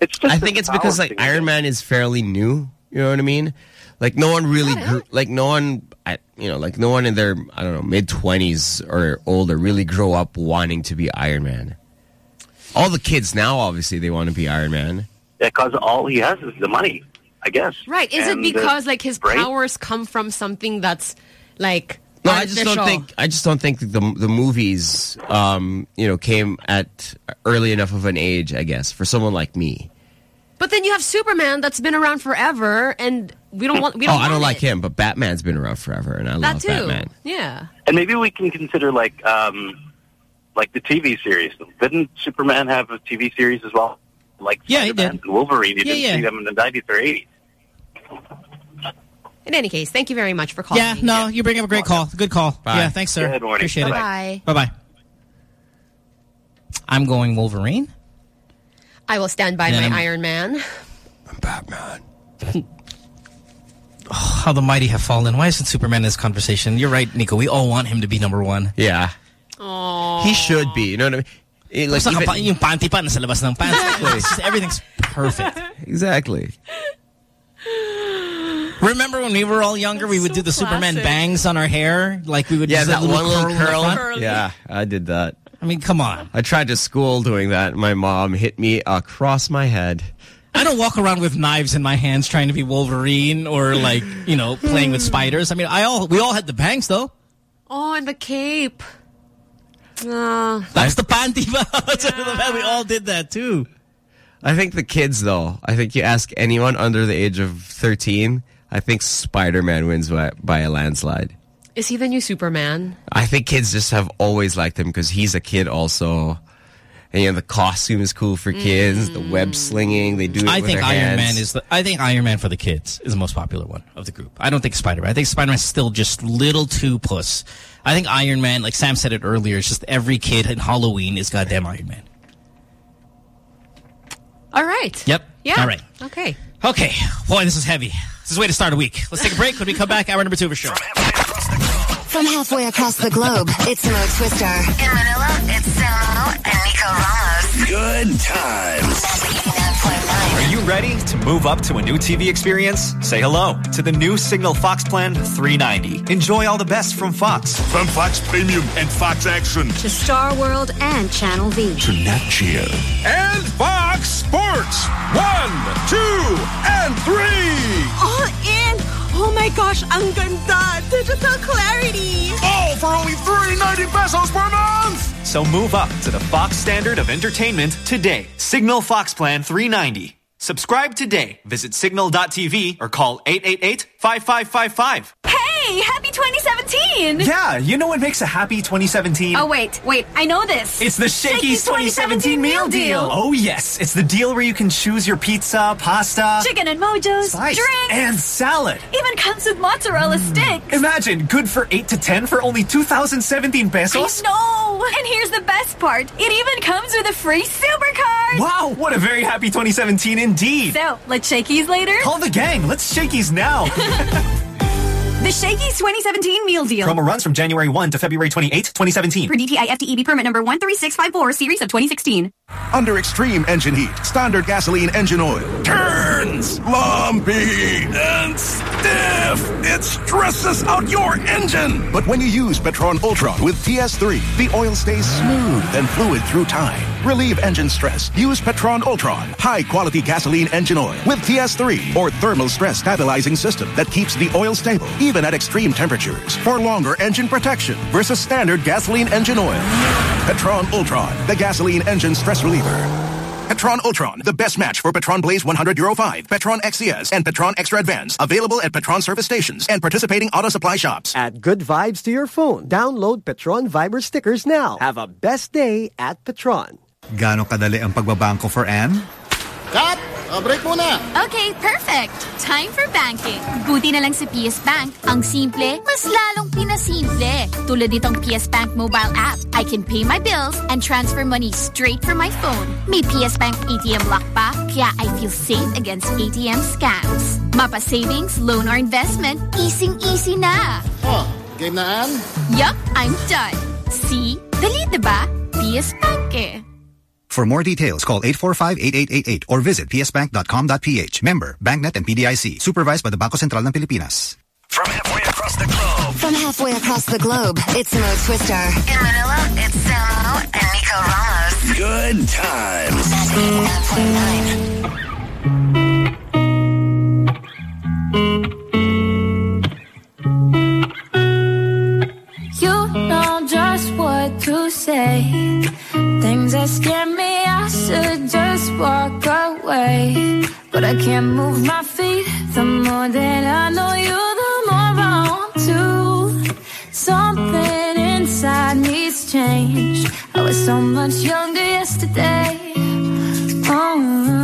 It's I think it's because, like, Iron Man is fairly new. You know what I mean? Like, no one really, grew, like, no one, you know, like, no one in their, I don't know, mid-20s or older really grow up wanting to be Iron Man. All the kids now, obviously, they want to be Iron Man. yeah, because all he has is the money, I guess. Right. Is And, it uh, because like his right? powers come from something that's like No, I just don't think. I just don't think the the movies, um, you know, came at early enough of an age. I guess for someone like me. But then you have Superman that's been around forever and we don't want we oh, don't I don't want like it. him, but Batman's been around forever, and I That love too. Batman. Yeah. And maybe we can consider like um, like the TV series. Didn't Superman have a TV series as well? Like Yeah, he Spider-Man and Wolverine. You Yeah, didn't yeah. see them in the nineties or eighties. In any case, thank you very much for calling. Yeah, me. no, you bring up a great call. Good call. Bye. Yeah, thanks, sir. Good morning. Appreciate Bye-bye. it. Bye-bye. I'm going Wolverine. I will stand by And my I'm- Iron Man. Oh, how the mighty have fallen. Why isn't Superman in this conversation? You're right, Nico. We all want him to be number one. Yeah. Aww. He should be. You know what I mean? Eh, Like Like, even- yung panty pa nasa labas ng pants. It's everything's perfect. exactly. Remember when we were all younger, we would do the Superman bangs on our hair? Like we would Yeah, just that one little in the curl. front? Yeah, I did that. I mean, come on. I tried to school doing that. My mom hit me across my head. I don't walk around with knives in my hands trying to be Wolverine or like, you know, playing with spiders. I mean, I all we all had the bangs though. Oh, and the cape. Uh, That's the panty ba? we all did that too. I think the kids, though. I think you ask anyone under the age of 13, I think Spider-Man wins by, by a landslide. Is he the new Superman? I think kids just have always liked him because he's a kid also. And, you know, the costume is cool for kids, the web mm. slinging, they do it I with think their Iron hands. Man is the I think Iron Man for the kids is the most popular one of the group. I don't think Spider-Man. I think Spider-Man's still just little too puss. I think Iron Man, like Sam said it earlier, it's just every kid in Halloween is goddamn Iron Man. All right. Yep. Yeah. All right. Okay. Okay. Boy, this is heavy. This is a way to start a week. Let's take a break. When we come back, hour number two of our show. From halfway across the globe, it's Mo Twister. In Manila, it's Samo and Nico Ramos. Good times. Are you ready to move up to a new TV experience? Say hello to the new Signal Fox Plan 390. Enjoy all the best from Fox. From Fox Premium and Fox Action to Star World and Channel V. to Nat Geo. And Fox Sports. One, two, and three. All in! Oh my gosh, ang ganda! Digital clarity! All for only 390 pesos per month. So move up to the Fox standard of entertainment today. Signal Fox Plan 390. Subscribe today. Visit signal.tv or call 888-5555. Hey! Hey, happy 2017! Yeah, you know what makes a happy 2017? Oh, wait, wait, I know this. It's the Shakey's 2017 meal deal. Oh, yes. It's the deal where you can choose your pizza, pasta, Chicken and mojos, drinks, and salad. even comes with mozzarella hmm. sticks. Imagine, good for 8 to 10 for only 2017 pesos. No! And here's the best part. It even comes with a free supercard. Wow, what a very happy 2017 indeed. So, let's Shakey's later? Call the gang. Let's Shakey's now. The Shakey's 2017 meal deal. Promo runs from January 1 to February 28, 2017. For DTI FTEB permit number 13654, series of 2016. Under extreme engine heat, standard gasoline engine oil turns lumpy and stiff. It stresses out your engine. But when you use Petron Ultron with TS3, the oil stays smooth and fluid through time. Relieve engine stress. Use Petron Ultron, high quality gasoline engine oil with TS3 or thermal stress stabilizing system that keeps the oil stable even at extreme temperatures for longer engine protection versus standard gasoline engine oil. Petron Ultron, the gasoline engine stress reliever. Petron Ultron, the best match for Petron Blaze 100 Euro 5, Petron XCS, and Petron Extra Advance. Available at Petron service stations and participating auto supply shops. Add good vibes to your phone. Download Petron Viber stickers now. Have a best day at Petron. Gaano kadali ang pagbabangko for Anne? Cut! O, break muna! Okay, perfect. Time for banking. Buti na lang sa PS Bank. Ang simple, mas lalong pinasimple. Tulad nitong PS Bank mobile app. I can pay my bills and transfer money straight from my phone. May PS Bank ATM lock pa, kaya I feel safe against ATM scams. Mapa savings, loan or investment, easing-easy na. Oh, game na, Ann? Yup, I'm done. See? Dali, diba? PS Bank eh. For more details, call 845-8888 or visit psbank.com.ph. Member, BancNet and PDIC. Supervised by the Bangko Sentral ng Pilipinas. From halfway across the globe. From halfway across the globe, it's Mo Twister. In Manila, it's Samo and Nico Ramos. Good times. That's say. Things that scare me, I should just walk away. But I can't move my feet. The more that I know you, the more I want to. Something inside needs change. I was so much younger yesterday. Oh.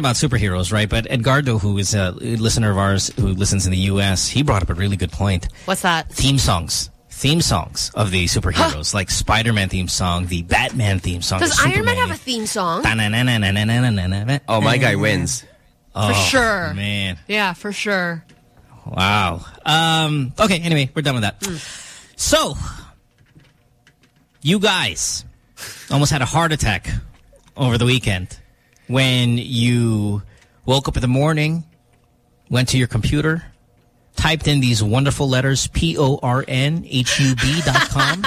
About superheroes, right? But Edgardo, who is a listener of ours who listens in the U.S., he brought up a really good point. What's that? Theme songs. Theme songs of the superheroes, like Spider-Man theme song, the Batman theme song. Does Iron Man have a theme song? Oh, my guy wins. Oh, sure. man. Yeah, for sure. Wow. Um, okay, anyway, we're done with that. So, you guys almost had a heart attack over the weekend when you woke up in the morning, went to your computer, typed in these wonderful letters, P-O-R-N-H-U-B dot com,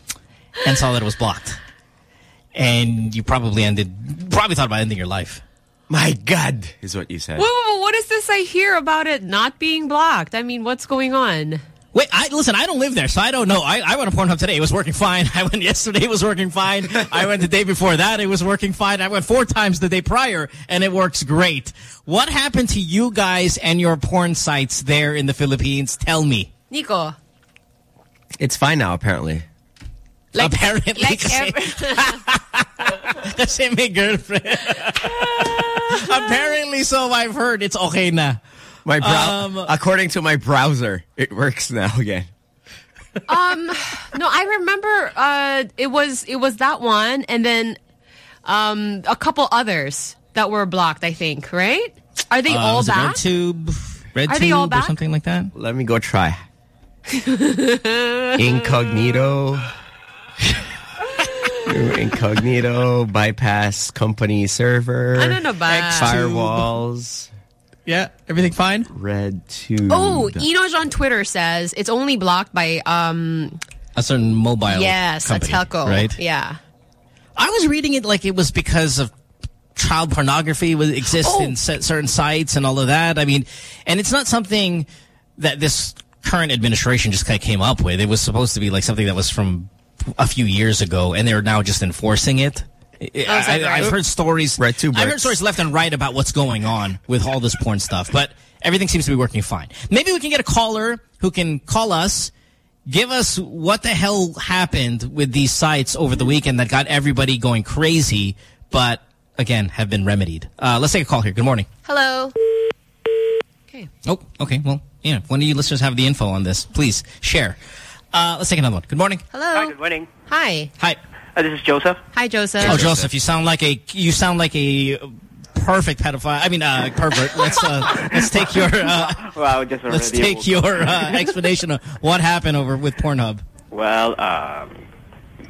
and saw that it was blocked. And you probably ended, probably thought about ending your life. My God, is what you said. Whoa, whoa, whoa, what is this I hear about it not being blocked? I mean, what's going on? Wait, I, listen, I don't live there, so I don't know. I, I went to Pornhub today. It was working fine. I went yesterday. It was working fine. I went the day before that. It was working fine. I went four times the day prior, and it works great. What happened to you guys and your porn sites there in the Philippines? Tell me. Nico. It's fine now, apparently. Apparently, Like kasi, ev- kasi may girlfriend. Apparently, so I've heard. It's okay na. My brow Um, according to my browser, it works now again. um, no, I remember uh, it was it was that one, and then um, a couple others that were blocked. I think, right? Are they Uh, all was it back? RedTube, RedTube Are they all or back? something like that? Let me go try. Incognito. Incognito, bypass company server. Ano na ba? Firewalls. Yeah, everything fine? RedTube. Oh, Enosh on Twitter says it's only blocked by um A certain mobile yes, company, a telco. right? Yeah. I was reading it like it was because of child pornography would exist Oh. in certain sites and all of that. I mean, and it's not something that this current administration just kind of came up with. It was supposed to be like something that was from a few years ago, and they're now just enforcing it. I, Oh, is that I, right? have heard stories. RedTube I've heard stories left and right about what's going on with all this porn stuff, but everything seems to be working fine. Maybe we can get a caller who can call us give us what the hell happened with these sites over the weekend that got everybody going crazy, but again, have been remedied. Uh, let's take a call here. Good morning. Hello. Okay. Oh, okay. Well, yeah. If one of you listeners have the info on this, please share. Uh, let's take another one. Good morning. Hello. Hi, good morning. Hi. Hi. Uh, this is Joseph. Hi, Joseph. Oh, Joseph, you sound like a you sound like a perfect pedophile. I mean, uh, pervert. Let's uh, let's take your uh, Wow, just let's take woke your uh, explanation of what happened over with Pornhub. Well, um,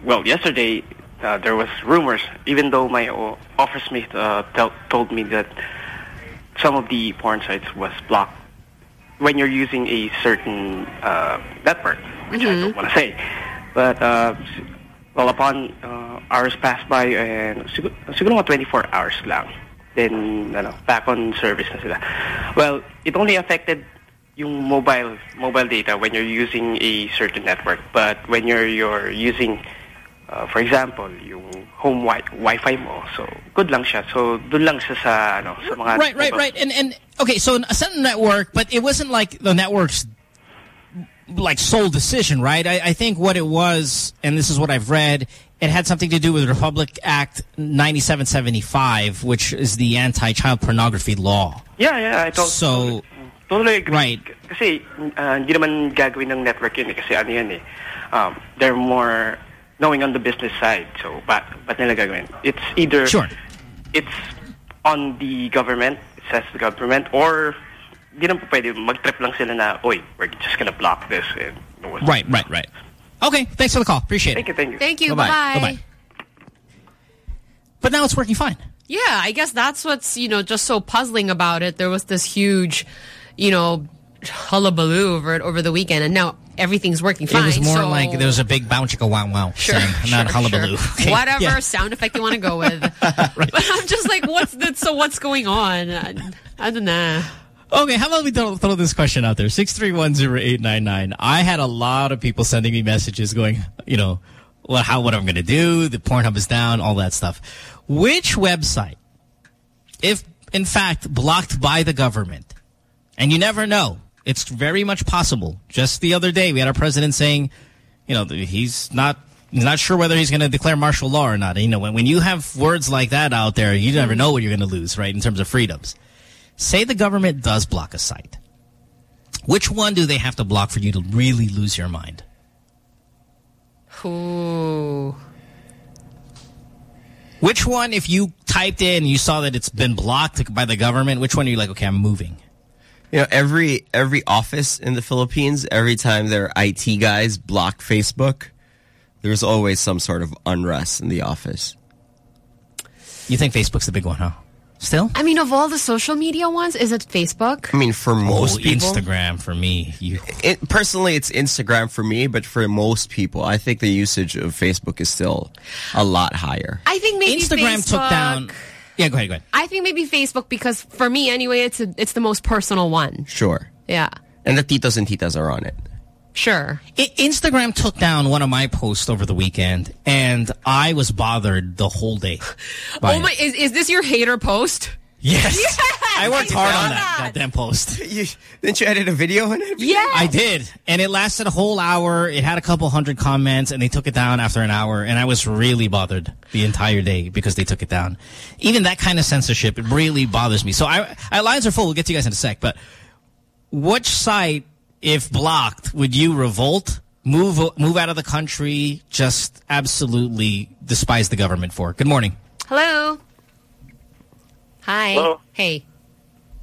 well, yesterday uh, there was rumors, even though my o- office mate uh, told me that some of the porn sites was blocked when you're using a certain uh, network, which I don't want to say. But uh, s- well, upon uh, hours passed by and siguro, siguro mga 24 hours lang, then ano, back on service na sila. Well, it only affected yung mobile mobile data when you're using a certain network. But when you're you're using, uh, for example, yung home wi- Wi-Fi mo, so good lang siya. So dun lang siya sa ano sa mga Right, right, right. And and okay, so a certain network, but it wasn't like the network's like sole decision, right? I, I think what it was, and this is what I've read, it had something to do with Republic Act 9775, which is the anti-child pornography law. Yeah, yeah. I told, So, totally agree. right. Kasi uh, hindi naman gagawin ng network yun eh. Kasi ano yan eh. Um, they're more knowing on the business side. So, ba't, ba't nila gagawin? It's either... Sure. It's on the government. It says the government. Or, di naman po pwede. Mag-trip lang sila na, oy, we're just gonna block this. And no one's- Right, right, right. Okay, thanks for the call. Appreciate Thank it. you, thank you. Thank you. Bye-bye. Bye-bye. Bye-bye. But now it's working fine. Yeah, I guess that's what's, you know, just so puzzling about it. There was this huge, you know, hullabaloo over it over the weekend, and now everything's working fine. it was more so- like there was a big bounce chicka wow wow Sure, saying, not sure, hullabaloo. sure. Okay, Whatever yeah. sound effect you want to go with. But I'm just like, what's the, so what's going on? I, I don't know. Okay, how about we throw, throw this question out there? 6310899. I had a lot of people sending me messages going, you know, what, how, what I'm going to do. The Pornhub is down, all that stuff. Which website, if in fact blocked by the government, and you never know, it's very much possible. Just the other day, we had our president saying, you know, he's not he's not sure whether he's going to declare martial law or not. You know, when, when you have words like that out there, you never know what you're going to lose, right, in terms of freedoms. Say the government does block a site. Which one do they have to block for you to really lose your mind? Ooh. Which one, if you typed in, you saw that it's been blocked by the government, which one are you like, okay, I'm moving? You know, every every office in the Philippines, every time their IT guys block Facebook, there's always some sort of unrest in the office. You think Facebook's the big one, huh? Still? I mean, of all the social media ones, is it Facebook? I mean, for most oh, people, Instagram for me. You it, personally, it's Instagram for me, but for most people, I think the usage of Facebook is still a lot higher. I think maybe Instagram Facebook, took down. Yeah, go ahead, go ahead. I think maybe Facebook because for me anyway, it's a, it's the most personal one. Sure. Yeah. And the titos and titas are on it. Sure. I Instagram took down one of my posts over the weekend, and I was bothered the whole day. Oh my! it. Is is this your hater post? Yes. Yes, I worked I hard on that. that goddamn post. You, didn't you edit a video on it? Yeah. I did. And it lasted a whole hour. It had a couple hundred comments, and they took it down after an hour. And I was really bothered the entire day because they took it down. Even that kind of censorship, it really bothers me. So I, our lines are full. We'll get to you guys in a sec. But which site, if blocked, would you revolt, move move out of the country, just absolutely despise the government for? Good morning. Hello. Hi. Hello. Hey.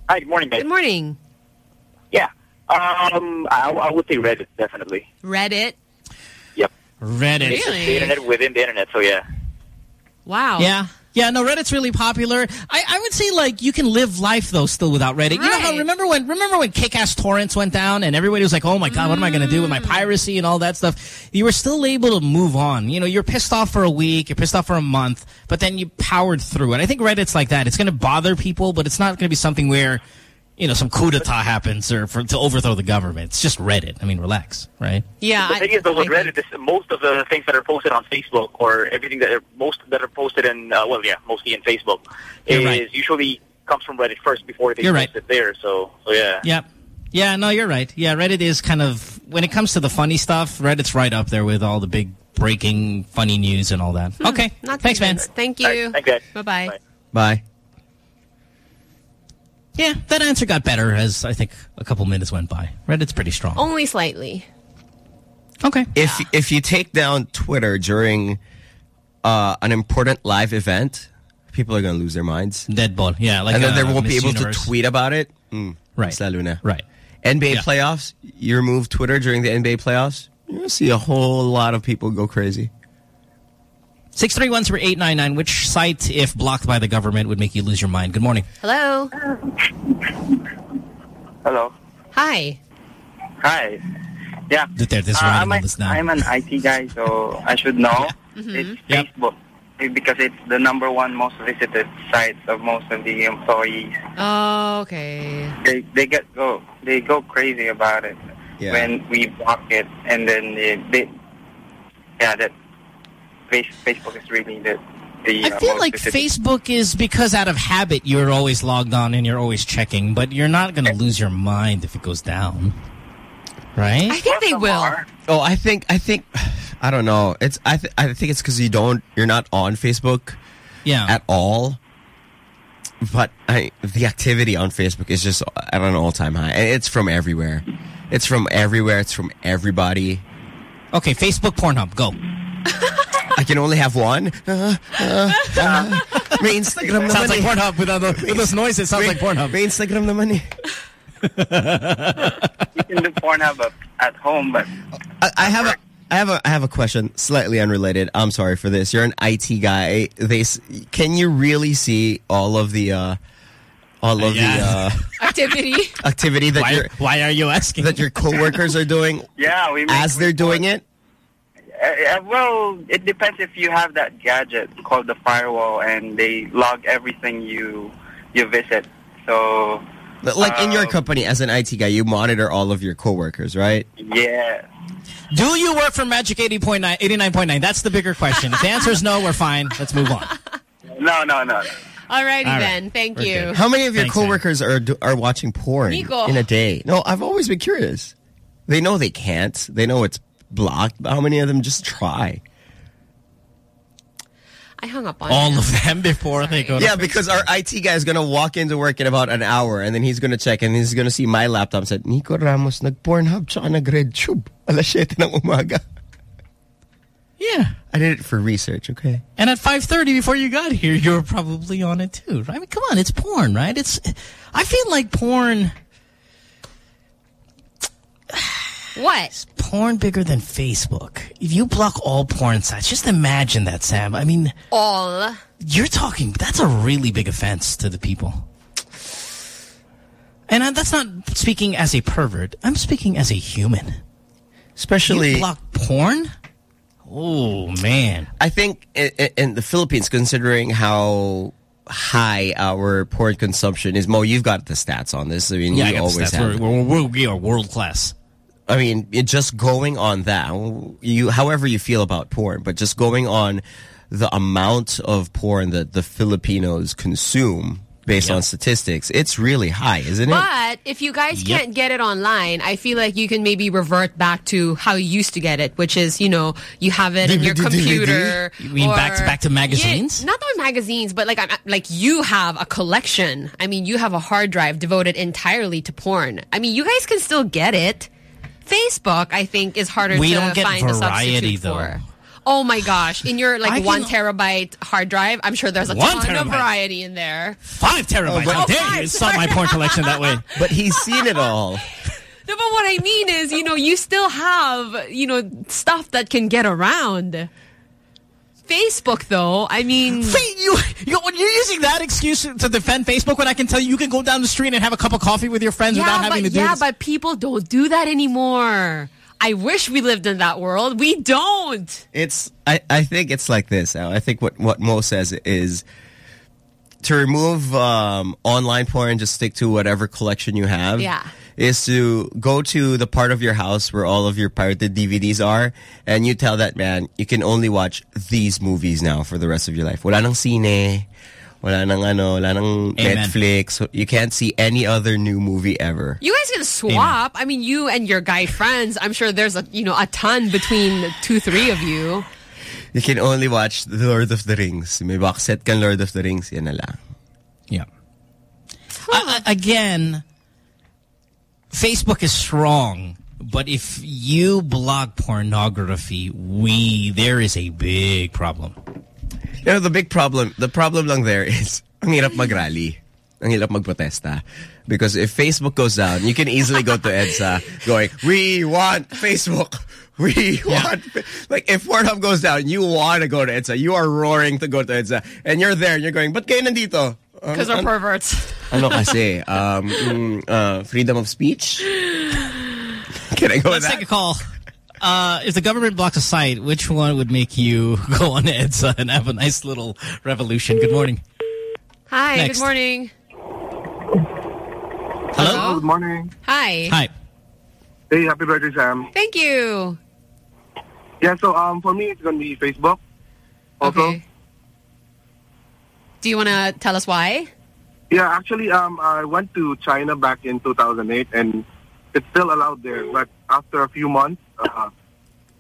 Hi, good morning, guys. Good morning. Yeah. Um, I, I would say Reddit, definitely. Reddit. Yep. Reddit. It's Really? The internet within the internet, so yeah. Wow. Yeah. Yeah, no, Reddit's really popular. I, I would say, like, you can live life, though, still without Reddit. You know how, remember when, remember when Kick-Ass Torrents went down and everybody was like, oh my God, what am I going to do with Mm. my piracy and all that stuff? You were still able to move on. You know, you're pissed off for a week, you're pissed off for a month, but then you powered through it. I think Reddit's like that. It's going to bother people, but it's not going to be something where, you know, some coup d'etat happens or for, to overthrow the government. It's just Reddit. I mean, relax, right? Yeah. The thing is, though, with Reddit, is most of the things that are posted on Facebook or everything that are most that are posted in, uh, well, yeah, mostly in Facebook, is right. usually comes from Reddit first before they You're post right. it there. So, so yeah. Yep. Yeah, no, you're right. Yeah, Reddit is kind of, when it comes to the funny stuff, Reddit's right up there with all the big breaking funny news and all that. Okay. Hmm. Not Thanks, man. convinced. Thank you. Thanks, guys. Bye-bye. Bye. Yeah, that answer got better as I think a couple minutes went by. Reddit's pretty strong. Only slightly. Okay. If if you take down Twitter during uh, an important live event, people are going to lose their minds. Dead ball. Yeah, like and then uh, they won't be able Universe. to tweet about it. Mm, Right. mas lalo na. Right. NBA Yeah. playoffs, you remove Twitter during the NBA playoffs, you'll see a whole lot of people go crazy. 631-3899, which site, if blocked by the government, would make you lose your mind? Good morning. Hello. Hello. Hi. Hi. Yeah. Duterte's Uh, writing I'm, a, this down. I'm an IT guy, so I should know. Mm-hmm. It's Yep. Facebook It- because it's the number one most visited site of most of the employees. Oh, okay. They they get go they go crazy about it Yeah. when we block it, and then they, they yeah that face, Facebook is really the the. I uh, feel most like visited. Facebook is because out of habit you're always logged on and you're always checking, but you're not going to lose your mind if it goes down. Right? I think they will. Oh, I think I think I don't know. It's I th I think it's because you don't you're not on Facebook Yeah. at all. But I the activity on Facebook is just at an all time high, it's from everywhere. It's from everywhere. It's from everybody. Okay, Facebook Pornhub, go. I can only have one. Uh, uh, uh, may Instagram naman Sounds like eh. Pornhub with, all the, with those noises. Sounds like Pornhub. May Instagram naman eh. you can do Pornhub at- at home, but I, I have a I have a I have a question slightly unrelated. I'm sorry for this. You're an IT guy. They can you really see all of the uh, all of Yeah. the uh, Activity. activity that Why, your why are you asking? that your coworkers are doing yeah, we make as they're doing it? Uh, uh, well, it depends if you have that gadget called the firewall, and they log everything you you visit. So, Like in your uh, company as an IT guy, you monitor all of your coworkers, right? yeah, Do you work for Magic 80.9, 89.9? That's the bigger question. If the answer is no, we're fine. Let's move on. no, no, no. no. Alrighty All right. then. Thank We're you. good. How many of your Thanks, man. coworkers are are watching porn Nico. in a day? No, I've always been curious. They know they can't. They know it's blocked. But how many of them just try? I hung up on All him. of them before they go to Yeah, because our IT guy is gonna walk into work in about an hour and then he's gonna check and he's gonna see my laptop and said, Nico Ramos nag-Pornhub tsaka nag-RedTube. Alas 7 ng umaga. Yeah. I did it for research, okay? And at 5.30 before you got here, you were probably on it too. I mean, come on, it's porn, right? It's. I feel like porn... What? Porn bigger than Facebook. If you block all porn sites, just imagine that, Sam. I mean, All. you're talking, that's a really big offense to the people. And I, that's not speaking as a pervert. I'm speaking as a human. Especially... You block porn? Oh, man. I think in, in the Philippines, considering how high our porn consumption is, Mo, you've got the stats on this. I mean, Yeah, I you got the always stats. have. We're, we're, we are world class. I mean, it just going on that, you, however you feel about porn, but just going on the amount of porn that the Filipinos consume based on statistics, it's really high, isn't it? But if you guys Yep. can't get it online, I feel like you can maybe revert back to how you used to get it, which is, you know, you have it in your computer. You mean back to- back to magazines? Yeah, not the magazines, but like like you have a collection. I mean, you have a hard drive devoted entirely to porn. I mean, you guys can still get it. Facebook, I think, is harder We to don't get find a variety, substitute though. for. Oh my gosh! In your I like can- one terabyte hard drive, I'm sure there's a One ton of variety in there. Five terabytes. Oh, How dare oh, five, you insult my porn collection that way? But he's seen it all. No, but what I mean is, you know, you still have, you know, stuff that can get around. Facebook, though, I mean... You, you, when you're using that excuse to defend Facebook when I can tell you you can go down the street and have a cup of coffee with your friends without having but, to do yeah, this? but people don't do that anymore. I wish we lived in that world. We don't. It's I, I think it's like this. Al. I think what, what Mo says is to remove um, online porn, and just stick to whatever collection you have. Yeah. Is to go to the part of your house where all of your pirated DVDs are, and you tell that man you can only watch these movies now for the rest of your life. Wala nang cine, wala nang ano, wala nang Amen. Netflix. You can't see any other new movie ever. You guys can swap. I mean, you and your guy friends, I'm sure there's a, you know, a ton between two, three of you. You can only watch The Lord of the Rings. May box set kan Lord of the Rings, yan na lang. Yeah. I- I- again, Facebook is strong, but if you block pornography, we there is a big problem. You know, the big problem, the problem lang there is, ang hirap mag-rally. Ang hirap magprotesta. Because if Facebook goes down, you can easily go to EDSA going, we want Facebook. We want, like if Pornhub goes down, you want to go to EDSA. You are roaring to go to EDSA. And you're there and you're going, ba't kayo nandito? Because An- we're perverts. Ano kasi? Um, mm, uh, freedom of speech? Can I go Let's take a call. Uh, if the government blocks a site, which one would make you go on EDSA and have a nice little revolution? Good morning. Hi, Next. good morning. Hello? Good morning. Hi. Hi. Hey, happy birthday, Sam. Thank you. Yeah, so um, for me, it's going to be Facebook. Also, Okay. Do you want to tell us why? Yeah, actually, um, I went to China back in 2008, and it's still allowed there. But after a few months, uh,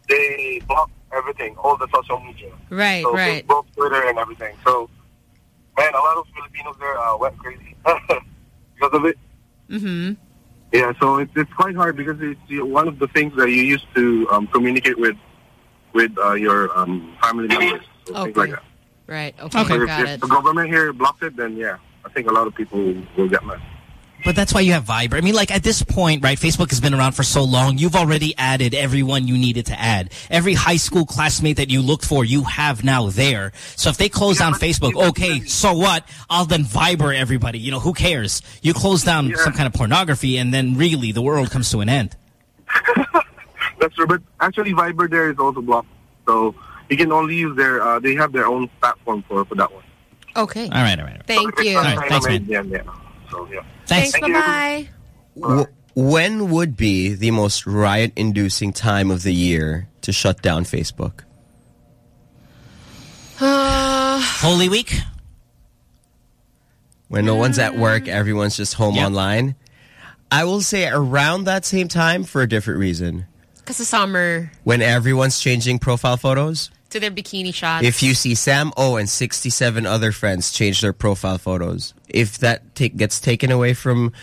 they blocked everything, all the social media. Right, so right. Facebook, Twitter, and everything. So, man, a lot of Filipinos there uh, went crazy because of it. Mm-hmm. Yeah, so it's it's quite hard because it's one of the things that you used to um, communicate with with uh, your um, family members, so things like that. Right. Okay, if, got if it. the government here blocks it, then yeah, I think a lot of people will get mad. But that's why you have Viber. I mean, like at this point, right, Facebook has been around for so long, you've already added everyone you needed to add. Every high school classmate that you looked for, you have now there. So if they close down Facebook, okay, so what? I'll then Viber everybody. You know, who cares? You close down some kind of pornography and then really the world comes to an end. That's true, but actually Viber there is also blocked, so you can only use their. Uh, they have their own platform for for that one. Okay. All right, all right. Thank So if it's you. All right, thanks, China-made, Yeah, yeah. So yeah. Thanks. Thank. Bye-bye. W- when would be the most riot-inducing time of the year to shut down Facebook? Uh, Holy Week? When no one's at work, everyone's just home online. I will say around that same time for a different reason. Because the summer. When everyone's changing profile photos. To their bikini shots. If you see Sam O and 67 other friends change their profile photos, if that take, gets taken away from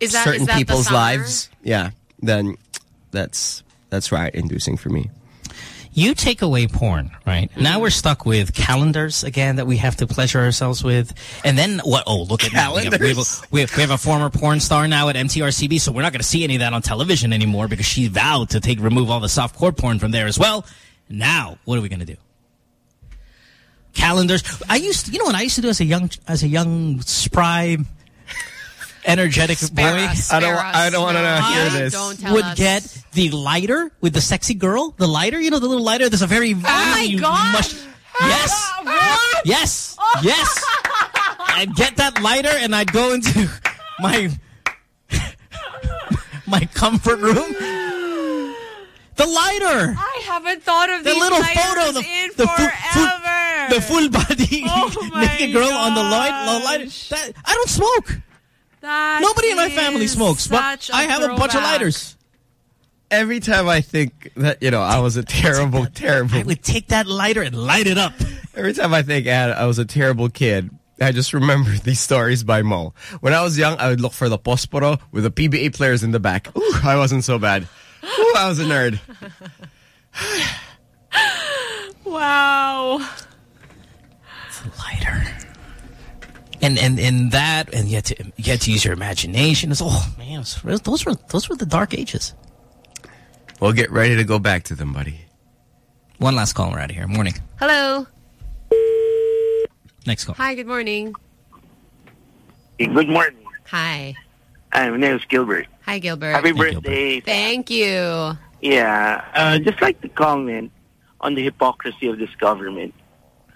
is that, certain is that people's lives, yeah, then that's that's riot inducing for me. You take away porn, right? Mm-hmm. Now we're stuck with calendars again that we have to pleasure ourselves with. And then what? Oh, look at now. We have, we, we, have, we have a former porn star now at MTRCB, so we're not going to see any of that on television anymore because she vowed to take remove all the soft core porn from there as well. Now, what are we going to do? Calendars. I used to, you know what I used to do as a young, as a young, spry, energetic boy? us, I don't- spare I don't wanna No, hear this. don't tell would us. get the lighter with the sexy girl. The lighter, you know, the little lighter. There's a very, Oh my very God. mush- Yes. Yes. Yes. I'd get that lighter and I'd go into my my comfort room. The lighter. I haven't thought of The these little photo, the- in the fu- forever. The full body Oh naked girl on the light, low lighter. That, I don't smoke. That Nobody in my family smokes, but such a I have a bunch of lighters. Every time I think that, you know, I was a terrible, terrible... I would take that lighter and light it up. Every time I think I, I was a terrible kid, I just remember these stories by Mo. When I was young, I would look for the Posporo with the PBA players in the back. Ooh, I wasn't so bad. Ooh, I was a nerd. Wow. A lighter. And and and that, and you had to you had to use your imagination. It's oh man, it was- those were those were the dark ages. Well, get ready to go back to them, buddy. One last call, we're out of here. Morning. Hello. Next call. Hi, good morning. Good morning. Hi. Hi, my name is Gilbert. Hi, Gilbert. Happy birthday. Thank you. Yeah, uh, just like to comment on the hypocrisy of this government.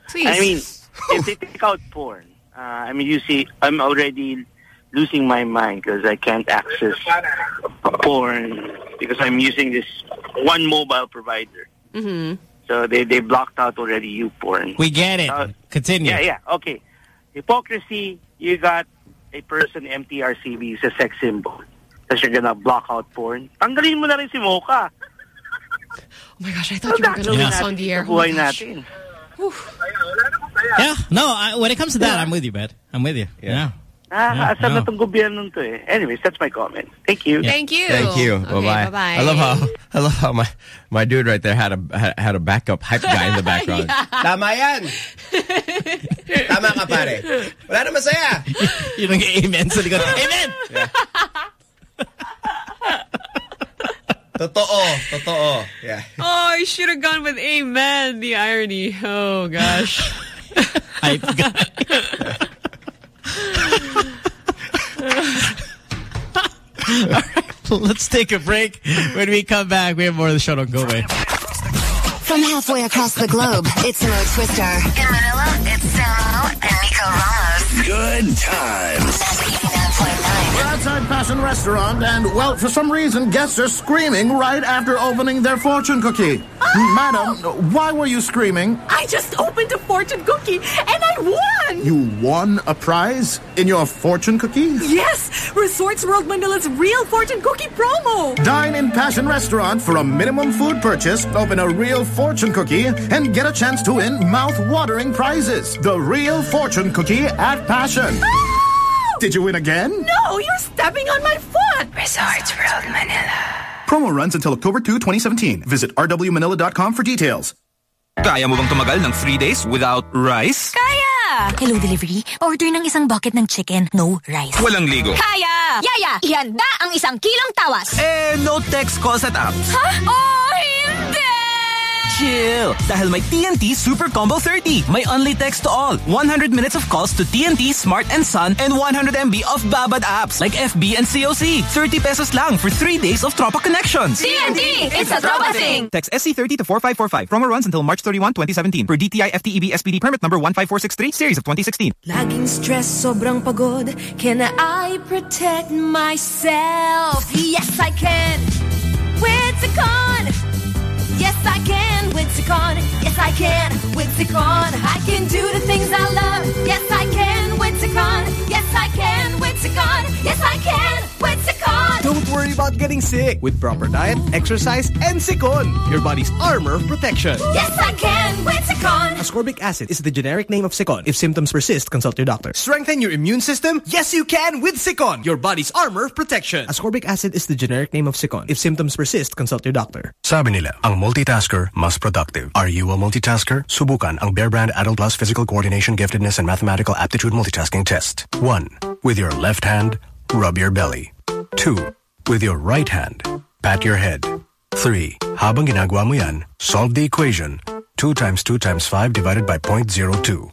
Please. I mean, if they take out porn, uh, I mean, you see, I'm already losing my mind because I can't access porn because I'm using this one mobile provider. Mm-hmm. So they, they blocked out already you porn. We get it. Uh, Continue. Yeah, yeah, okay. Hypocrisy, you got a person MTRCB is a sex symbol. Because you're gonna block out porn. Tanggalin mo na rin si Mocha. Oh my gosh, I thought you were going to Yeah. lose on the air. Sa Oh my gosh. Yeah, no. I, when it comes to that, I'm with you, bet. I'm with you. Yeah. Ah, Yeah, no. na tong gobyerno to eh. Anyways, that's my comment. Thank you. Thank you. Thank you. Okay, bye bye. bye-bye. I love how I love how my my dude right there had a had, had a backup hype guy in the background. Yeah. Tama yan. Tama ka pare. Wala na masaya. You don't get amen sa likod. Amen. Totoo, totoo. Yeah. Oh, I should have gone with amen. The irony. Oh, gosh. I All right, let's take a break. When we come back, we have more of the show. Don't go away. From halfway across the globe, it's Mo Twister. In Manila, it's Samo and Nico Ramos. Good times. We're outside Passion Restaurant, and, well, for some reason, guests are screaming right after opening their fortune cookie. Oh! Madam, why were you screaming? I just opened a fortune cookie and I won! You won a prize in your fortune cookie? Yes! Resorts World Manila's real fortune cookie promo! Dine in Passion Restaurant for a minimum food purchase, open a real fortune cookie, and get a chance to win mouth-watering prizes. The real fortune cookie at Passion. Did you win again? No, you're stepping on my foot! Resorts World Manila. Promo runs until October 2, 2017. Visit rwmanila.com for details. Kaya mo bang tumagal ng three days without rice? Kaya! Hello, delivery. Order ng isang bucket ng chicken, no rice. Walang ligo. Kaya! Yaya, ihanda ang isang kilong tawas. Eh, no text calls at apps. Ha? Oh, hindi! Chill! Dahil may TNT Super Combo 30. May only text to all. 100 minutes of calls to TNT, Smart and Sun, and 100 MB of Babad apps like FB and COC. 30 pesos lang for 3 days of Tropa connections. TNT! It's a Tropa thing! Text SC30 to 4545. Promo runs until March 31, 2017. Per DTI FTEB SPD permit number 15463, series of 2016. Laging stress, sobrang pagod. Can I protect myself? Yes, I can. With Cecon. Yes, I can. Yes, I can. I can do the things I love. Yes, I can. Yes, I can. Yes, I can. Don't worry about getting sick with proper diet, exercise, and Cecon, your body's armor of protection. Yes, I can with Cecon. Ascorbic acid is the generic name of Cecon. If symptoms persist, consult your doctor. Strengthen your immune system? Yes, you can with Cecon, your body's armor of protection. Ascorbic acid is the generic name of Cecon. If symptoms persist, consult your doctor. Sabi nila, ang multitasker mas productive. Are you a multitasker? Subukan ang Bear Brand Adult Plus Physical Coordination, Giftedness, and Mathematical Aptitude Multitasking Test. 1. With your left hand, rub your belly. 2. With your right hand, pat your head. 3. Habang ginagawa mo yan, solve the equation. 2 times 2 times 5 divided by 0.02.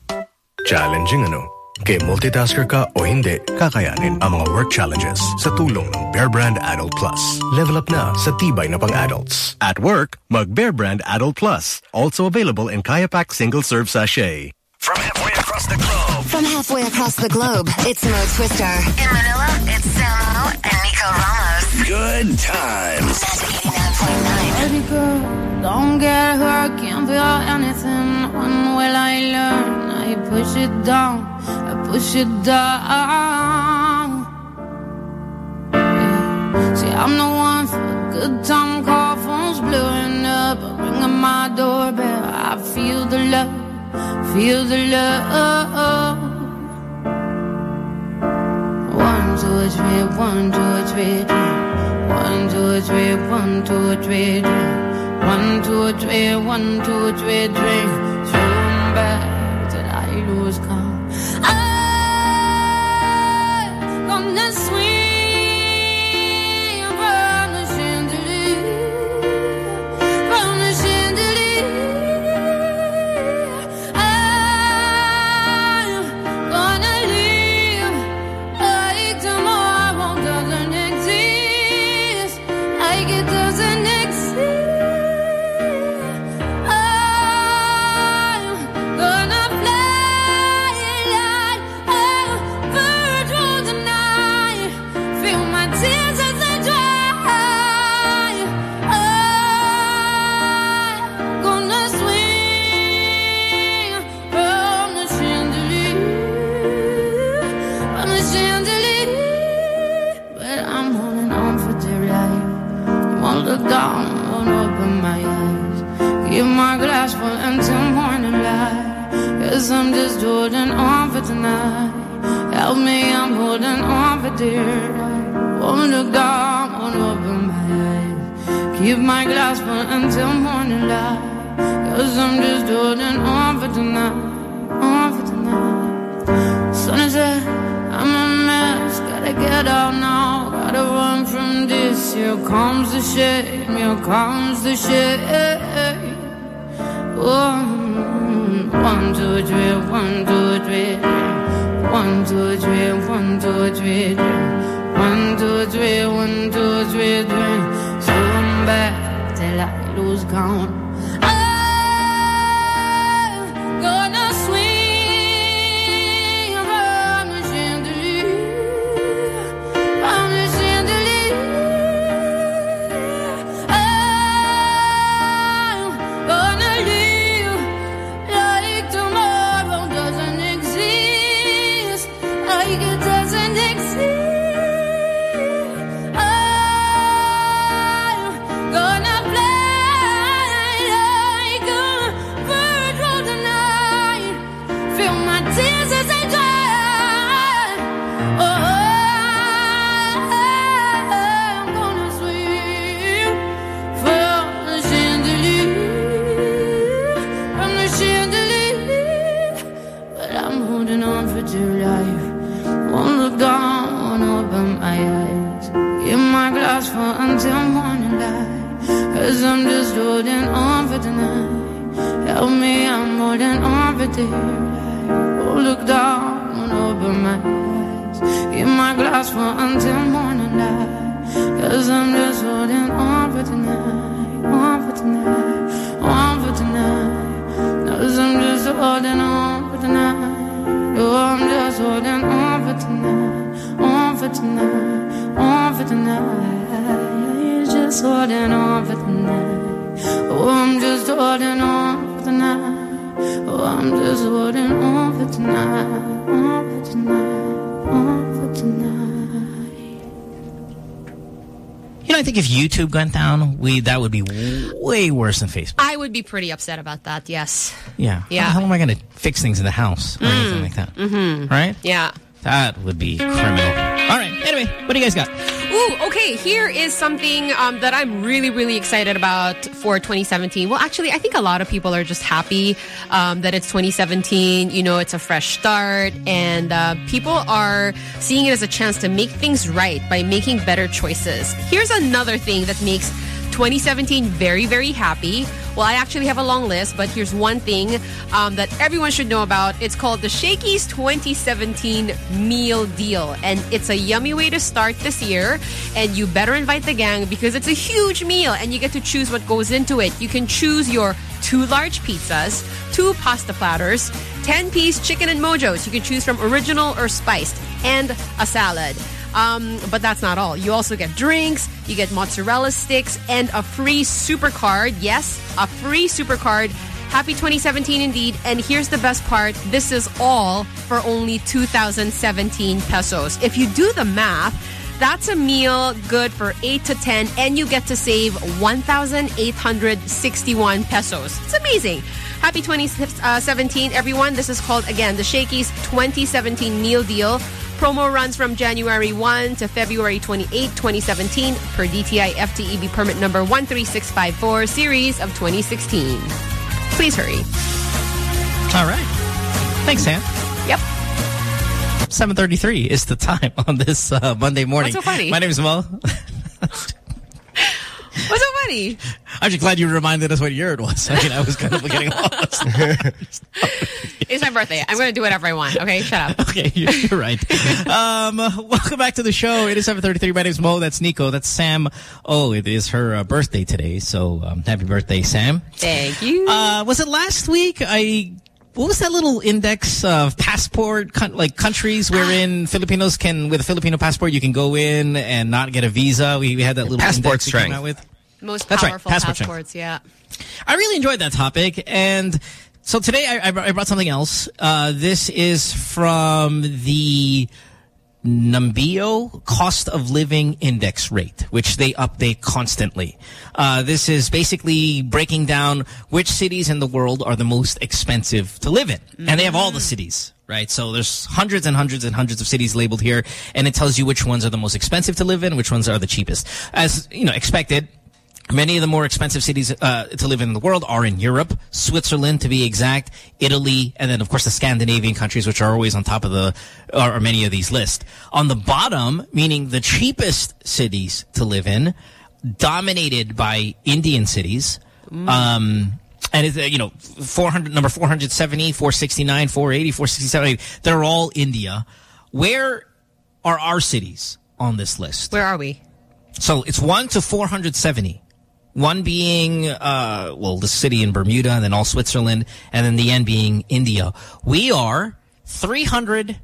Challenging ano? Kay multitasker ka o hindi, kakayanin ang mga work challenges sa tulong ng Bear Brand Adult Plus. Level up na sa tibay na pang-adults. At work, mag Bear Brand Adult Plus. Also available in Kayapak Single Serve Sachet. From halfway across the globe. From halfway across the globe, it's Mo Twister. In Manila, it's Samo and Nico Ramos. Good times. Baby girl, don't get hurt, can't feel anything. When will I learn? I push it down, I push it down. Yeah. See, I'm the one for a good time call, phone's blowing up, ringing my doorbell. I feel the love, feel the love. One, two, three, one, two, three, three. One, two, three, one, two, three, three. One, two, three, one, two, three, three. Zoom back till I lose count. I'm gonna swing full until morning light. Cause I'm just holding on for tonight. Help me, I'm holding on for dear life. Won't down, won't open my eyes. Keep my glass full until morning light. Cause I'm just holding on for tonight. On for tonight. Sun is set, I'm a mess. Gotta get out now. Gotta run from this. Here comes the shame. Here comes the shame. One, one, two, three, one, two, three. One, two, three, one, two, three. One, two, three, one, two, three, three. Zoom back till I lose count. Until morning light. Cause I'm just holding on for tonight. Help me, I'm holding on for dear life. Won't oh, look down, open my eyes. Keep my glass full until morning light. Cause I'm just holding on for tonight. On for tonight. On for tonight. Cause I'm just holding on for tonight. Oh, I'm just holding on for tonight. On for tonight. On for tonight. Just holding on for tonight. Oh, I'm just holding on for tonight. Oh, I'm just holding on for tonight. On for tonight. On for tonight. You know, I think if YouTube went down, we that would be way worse than Facebook. I would be pretty upset about that, yes. Yeah. Yeah. How, how am I going to fix things in the house or anything like that? Mm-hmm. Right? Yeah. That would be criminal. All right. Anyway, what do you guys got? Ooh, okay. Here is something um, that I'm really, really excited about for 2017. Well, actually, I think a lot of people are just happy um, that it's 2017. You know, it's a fresh start, and uh, people are seeing it as a chance to make things right by making better choices. Here's another thing that makes 2017 very, very happy. Well, I actually have a long list, but here's one thing um, that everyone should know about. It's called the Shakey's 2017 Meal Deal. And it's a yummy way to start this year. And you better invite the gang because it's a huge meal and you get to choose what goes into it. You can choose your two large pizzas, two pasta platters, 10 piece chicken and mojos. You can choose from original or spiced, and a salad. Um, but that's not all. You also get drinks, you get mozzarella sticks, and a free super card. Yes, a free super card. Happy 2017 indeed. And here's the best part. This is all for only 2017 pesos. If you do the math, that's a meal good for 8 to 10 and you get to save 1,861 pesos. It's amazing. Happy 2017 everyone. This is called again the Shakey's 2017 meal deal. Promo runs from January 1 to February 28, 2017 per DTI FTEB permit number 13654 series of 2016. Please hurry. All right. Thanks, Sam. Yep. 7.33 is the time on this uh, Monday morning. What's so funny? My name is Mo. What's so funny? I'm just glad you reminded us what year it was. I mean, I was kind of getting lost. It's my birthday. I'm going to do whatever I want. Okay, shut up. okay, you're, you're right. Um, welcome back to the show. It is 7.33. My name is Mo. That's Nico. That's Sam. Oh, it is her uh, birthday today. So um, happy birthday, Sam. Thank you. Uh, was it last week? I what was that little index of passport con like countries wherein Filipinos can with a Filipino passport you can go in and not get a visa? We, we had that little Passport index we came strength. out with. Most That's right, powerful passport strength. passports, yeah. I really enjoyed that topic. And so today I, I brought- I brought something else. Uh, this is from the Numbeo Cost of Living Index Rate, which they update constantly. Uh, this is basically breaking down which cities in the world are the most expensive to live in. And they have all the cities, right? So there's hundreds and hundreds and hundreds of cities labeled here, and it tells you which ones are the most expensive to live in, which ones are the cheapest. As, you know, expected, Many of the more expensive cities uh, to live in the world are in Europe, Switzerland to be exact, Italy, and then of course the Scandinavian countries, which are always on top of the, or, many of these lists. On the bottom, meaning the cheapest cities to live in, dominated by Indian cities. Um, and it's, uh, you know, 400, number 470, 469, 480, 467, they're all India. Where are our cities on this list? Where are we? So it's 1 to 470. One being, uh, well, the city in Bermuda, and then all Switzerland, and then the end being India. We are 300.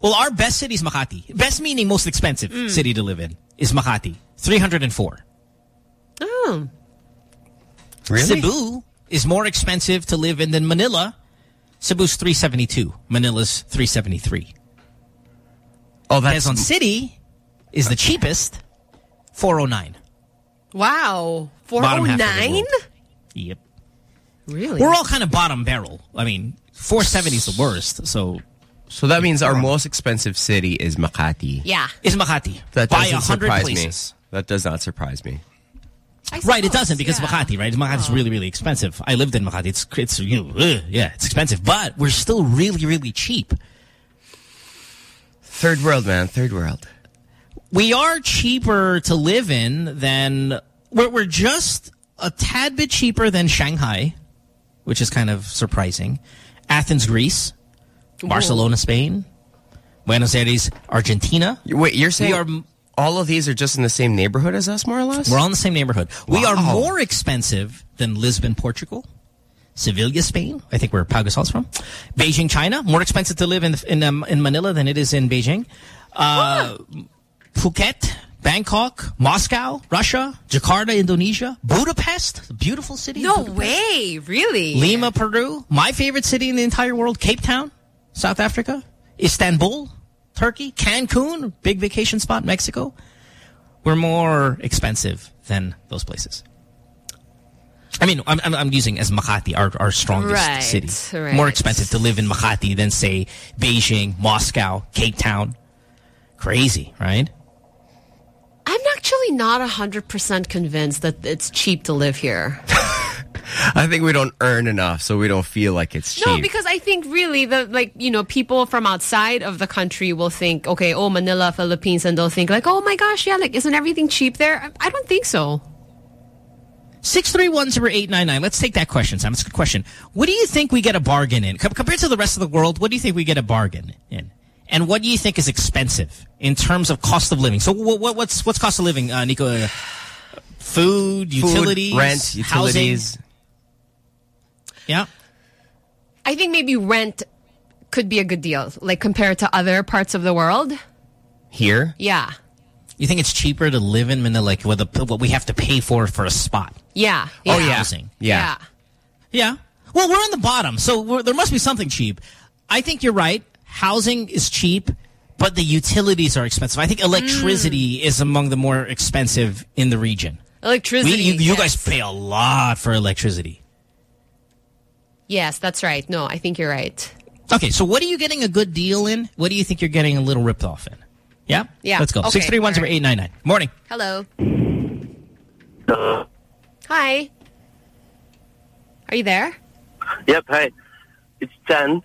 Well, our best city is Makati. Best meaning most expensive Mm. city to live in is Makati. 304. Oh. Really? Cebu is more expensive to live in than Manila. Cebu's 372. Manila's 373. Oh, that's Quezon City is the cheapest, 409. Wow. Bottom half of the 409? Yep. Really? We're all kind of bottom barrel. I mean, 470 is the worst. So So that means our most expensive city is Makati. Yeah. is Makati That by doesn't 100 surprise places. me. That does not surprise me. Right, it doesn't because Makati, right? Makati's really, really expensive. I lived in Makati. It's, it's you know, ugh, yeah, it's expensive, but we're still really, really cheap. Third world, man. Third world. We are cheaper to live in than we're, we're just a tad bit cheaper than Shanghai, which is kind of surprising. Athens, Greece, Barcelona, Spain, Buenos Aires, Argentina. Wait, you're saying We are- all of these are just in the same neighborhood as us, more or less? We're all in the same neighborhood. We are more expensive than Lisbon, Portugal. Sevilla, Spain. I think where Pau Gasol's from. Beijing, China. More expensive to live in in, um, in Manila than it is in Beijing. Uh, Phuket, Bangkok, Moscow, Russia, Jakarta, Indonesia, Budapest, beautiful city. No way. Really? Lima, Peru. My favorite city in the entire world, Cape Town, South Africa. Istanbul, Turkey. Cancun, big vacation spot, Mexico. we're more expensive than those places. I mean, I'm, I'm, I'm using as Makati, our, our strongest Right, city. right. More expensive to live in Makati than, say, Beijing, Moscow, Cape Town. Crazy, right? I'm not 100% convinced that it's cheap to live here. I think we don't earn enough, so we don't feel like it's cheap. No, because I think really the like you know people from outside of the country will think okay, oh Manila, Philippines, and they'll think like, oh my gosh, yeah, like isn't everything cheap there? I, I don't think so. 6310899. Let's take that question, Sam. It's a good question. What do you think we get a bargain in? Com compared to the rest of the world, what do you think we get a bargain in? And what do you think is expensive in terms of cost of living? So what, what, what's what's cost of living, uh, Nico? Uh, food, utilities, rent, utilities. housing? Yeah. I think maybe rent could be a good deal, like compared to other parts of the world. Here? Yeah, You think it's cheaper to live in Manila, like with the, what we have to pay for for a spot? yeah, Oh, yeah. Housing. Yeah. Yeah. Well, we're on the bottom, so we're, there must be something cheap. I think you're right. Housing is cheap, but the utilities are expensive. I think mm. electricity is among the more expensive in the region. Electricity. We, you, you yes. guys pay a lot for electricity. Yes, that's right. No, I think you're right. Okay, so what are you getting a good deal in? What do you think you're getting a little ripped off in? Yeah? Yeah, Let's go. okay, Six three one zero eight nine nine. Morning. Hello. Hi. Are you there? Yep, hi. It's Chan.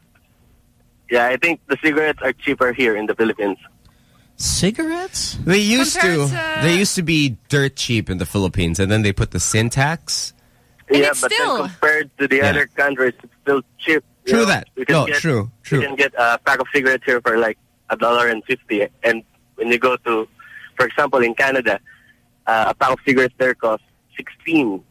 Yeah, I think the cigarettes are cheaper here in the Philippines. Cigarettes? They used to. Compared to- They used to be dirt cheap in the Philippines, and then they put the sin tax. yeah, it's but still- then compared to the Yeah. other countries, it's still cheap. True know. that. You can No, get, true, true. You can get a pack of cigarettes here for like a dollar and fifty, and when you go to, for example, in Canada, uh, a pack of cigarettes there costs sixteen.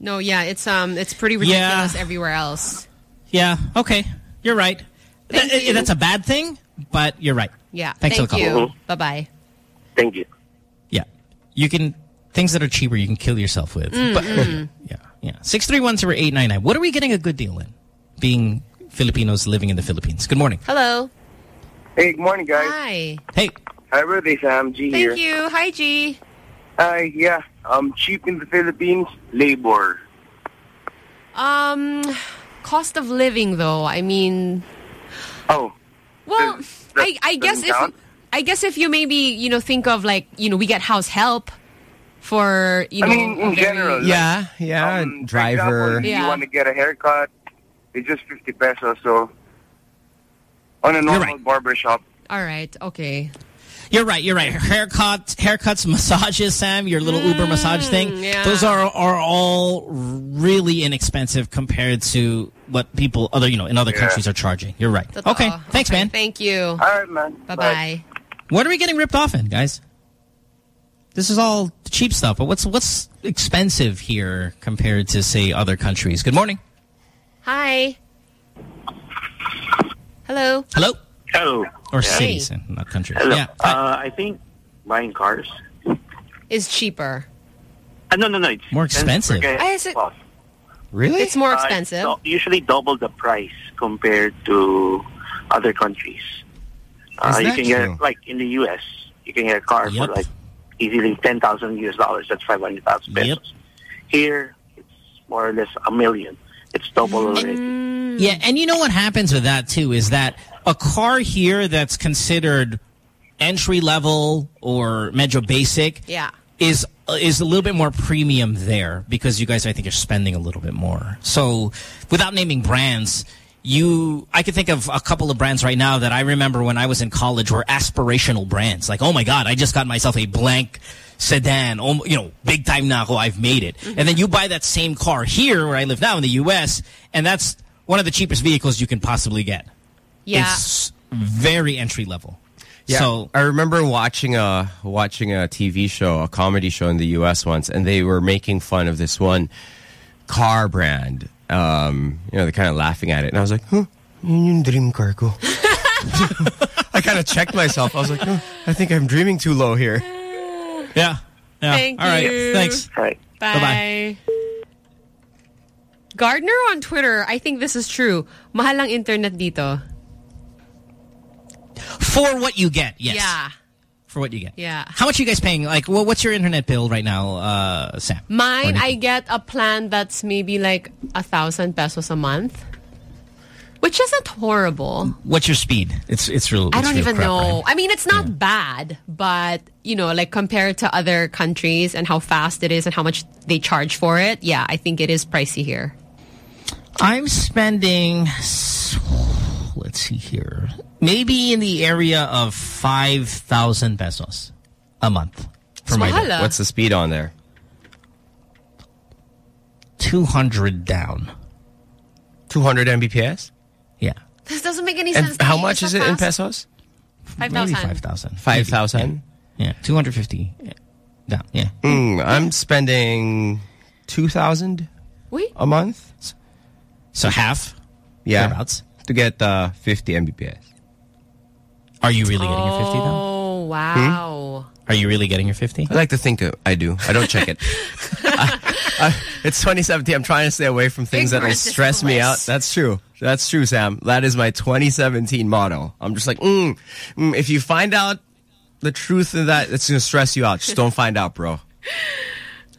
No, yeah, it's um, it's pretty Yeah. ridiculous everywhere else. Yeah, okay. You're right. Thank Th- you. That's a bad thing, but you're right. Yeah. Thanks Thank for the call. you. Bye bye. Thank you. Yeah. You can, things that are cheaper you can kill yourself with. Mm, But, mm. yeah, yeah. 6310899. What are we getting a good deal in? Being Filipinos living in the Philippines. Good morning. Hello. Hey, good morning, guys. Hi. Hey. Hi, birthday, Sam. G here. Thank you. Hi, G. Hi, yeah. Um, cheap in the Philippines, labor. Um, cost of living though. I mean, Oh, well, I I guess if count? I guess if you maybe you know think of like you know we get house help for you I know mean, in general, like, Yeah, yeah. um, for driver. example, Yeah. you want to get a haircut, it's just 50 pesos. So, on a normal barber shop, All right. Okay. You're right. You're right. Haircuts, haircuts, massages, Sam, your little Uber massage thing. Mm, yeah. Those are are all really inexpensive compared to what people other you know in other Yeah. countries are charging. You're right. Totoo. Okay. Thanks, man. Thank you. all right, man. Bye bye. What are we getting ripped off in, guys? This is all cheap stuff, but what's what's expensive here compared to say other countries? Good morning. Hi. Hello. Hello. Hello. Or Yeah. cities, and not countries. Hello. Yeah. Uh, I think buying cars. Is cheaper. Uh, no, no, no. It's More expensive. Okay. Ah, it- Really? It's more uh, expensive. usually double the price compared to other countries. Uh, you can true? get like in the U.S. You can get a car Yep. for like easily ten thousand US dollars. That's five hundred thousand pesos. Yep. Here, it's more or less a million. It's double already. Mm. Yeah, and you know what happens with that too is that a car here that's considered entry level or medyo basic Yeah. is is a little bit more premium there because you guys I think are spending a little bit more. So without naming brands, you I could think of a couple of brands right now that I remember when I was in college were aspirational brands. Like, oh my god, I just got myself a blank sedan. Oh, you know, big time now. Oh, I've made it. Mm-hmm. And then you buy that same car here where I live now in the US and that's one of the cheapest vehicles you can possibly get. Yeah. It's very entry level. Yeah, So I remember watching a watching a TV show, a comedy show in the U.S. once, and they were making fun of this one car brand. Um, you know, they're kind of laughing at it, and I was like, "Huh, yun dream car ko." I kind of checked myself. I was like, "Huh, I think I'm dreaming too low here." Yeah. Yeah. Thank All right. you. Thanks. Right. Bye. Bye-bye. Gardner on Twitter, I think this is true. Mahal ang internet dito. For what you get, yes. Yeah. for what you get. Yeah. How much are you guys paying? Like, well, what's your internet bill right now, uh, Sam? Mine, I get a plan that's maybe like a thousand pesos a month, which isn't horrible. What's your speed? It's it's real. I don't real even crap, know. right? I mean, it's not bad, but you know, like compared to other countries and how fast it is and how much they charge for it, yeah, I think it is pricey here. I'm spending, let's see here, maybe in the area of 5,000 pesos a month for my Mahal. What's the speed on there? 200 down. 200 Mbps? Yeah. This doesn't make any sense. And to how much is so it in pesos? Five Maybe 5,000. 5,000? Yeah. 250 down. Yeah. Mm, I'm spending 2,000 Wait. a month. So half? Yeah. Thereabouts. To get uh, 50 Mbps. Are you really getting your 50 though? Oh wow. Are you really getting your 50? I like to think uh, I do. I don't check it. I- I- it's 2017. I'm trying to stay away from things that will Ignorance is stress me out. That's true. That's true, Sam. That is my 2017 motto. I'm just like, mm, mm, if you find out the truth of that, it's going to stress you out. Just don't find out, bro.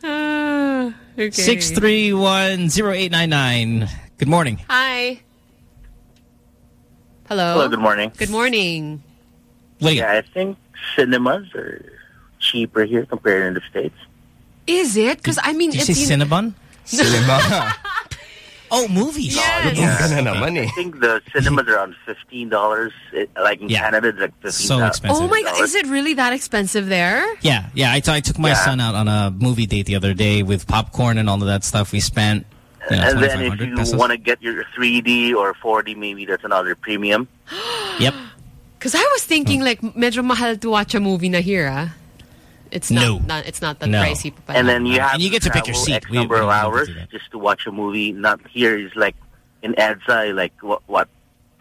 Ah, okay. 6310899. Good morning. Hi. Hello. Hello, good morning. Good morning. Yeah, I think cinemas are cheaper here compared to the States. Is it? Because I mean, Did you it's say Cinnabon? Cinema. Oh, movies. Yes. Yeah. I money. think the cinemas are around fifteen dollars. Like in Yeah. Canada, it's like fifteen. So expensive. Oh my god, is it really that expensive there? Yeah, yeah. I took my Yeah. son out on a movie date the other day with popcorn and all of that stuff. We spent, you know, and then if you want to get your 3D or 4D, maybe that's another premium. Yep. Because I was thinking like medyo mahal to watch a movie na here. Ah. It's not, No. not it's not that No. pricey. pa And then you have And you get to pick your seat. X We- number we of don't to hours just to watch a movie. Not here is like in EDSA, like what, what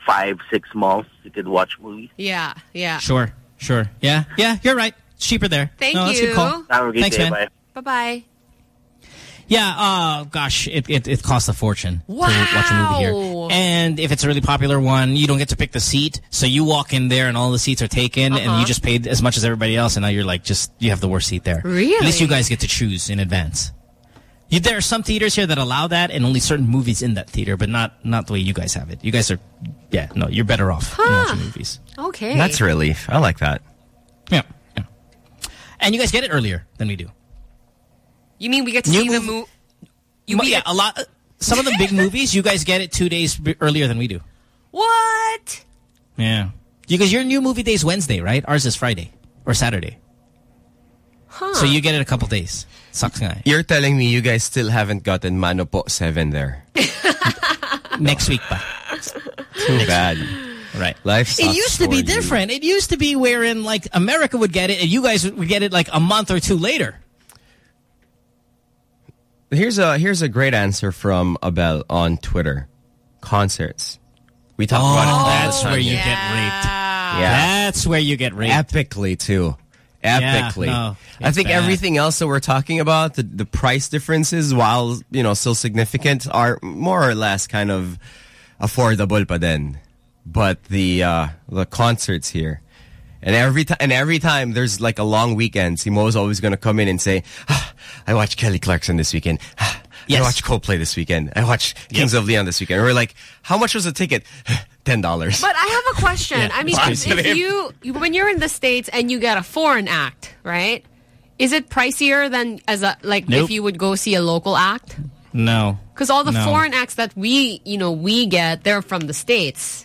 five, six months you could watch movies. yeah, yeah. Sure, sure. Yeah, yeah. You're right. It's cheaper there. Thank no, That's a good you. call. Have a good Thanks, day. man. Bye. Bye bye. Yeah, uh, gosh, it, it, it costs a fortune to watch a movie here. Wow. And if it's a really popular one, you don't get to pick the seat. So you walk in there and all the seats are taken and Uh-huh. you just paid as much as everybody else and now you're like, just, you have the worst seat there. Really? At least you guys get to choose in advance. You, there are some theaters here that allow that and only certain movies in that theater, but not, not the way you guys have it. You guys are, yeah, no, you're better off in Huh. watching movies. Okay. That's a relief. I like that. Yeah, yeah. And you guys get it earlier than we do. You mean we get to New see the movie? You yeah, a lot. Some of the big movies, you guys get it two days earlier than we do. What? Yeah. Because your new movie day is Wednesday, right? Ours is Friday or Saturday. Huh. So you get it a couple days. Sucks nga. You're telling me you guys still haven't gotten Mano Po 7 there. Next week pa. Too bad. Right. Life sucks It used to be for you. different. It used to be wherein like America would get it and you guys would get it like a month or two later. Here's a here's a great answer from Abel on Twitter. Concerts. We talk about it Oh, that's where you here. get raped. Yeah. That's where you get raped. Epically too. Epically. no, I think bad. everything else that we're talking about, the, the price differences, while you know still significant, are more or less kind of affordable pa din. But the uh, the concerts here, and every time and every time there's like a long weekend, Sam Oh's always going to come in and say, ah, "I watched Kelly Clarkson this weekend. Ah, Yes. I watched Coldplay this weekend. I watched Kings of Leon this weekend." And we're like, "How much was the ticket? Ten dollars." But I have a question. Yeah, I mean, if, if you, you when you're in the states and you get a foreign act, right? Is it pricier than as a like Nope. if you would go see a local act? No. Because all the No. foreign acts that we, you know, we get, they're from the states.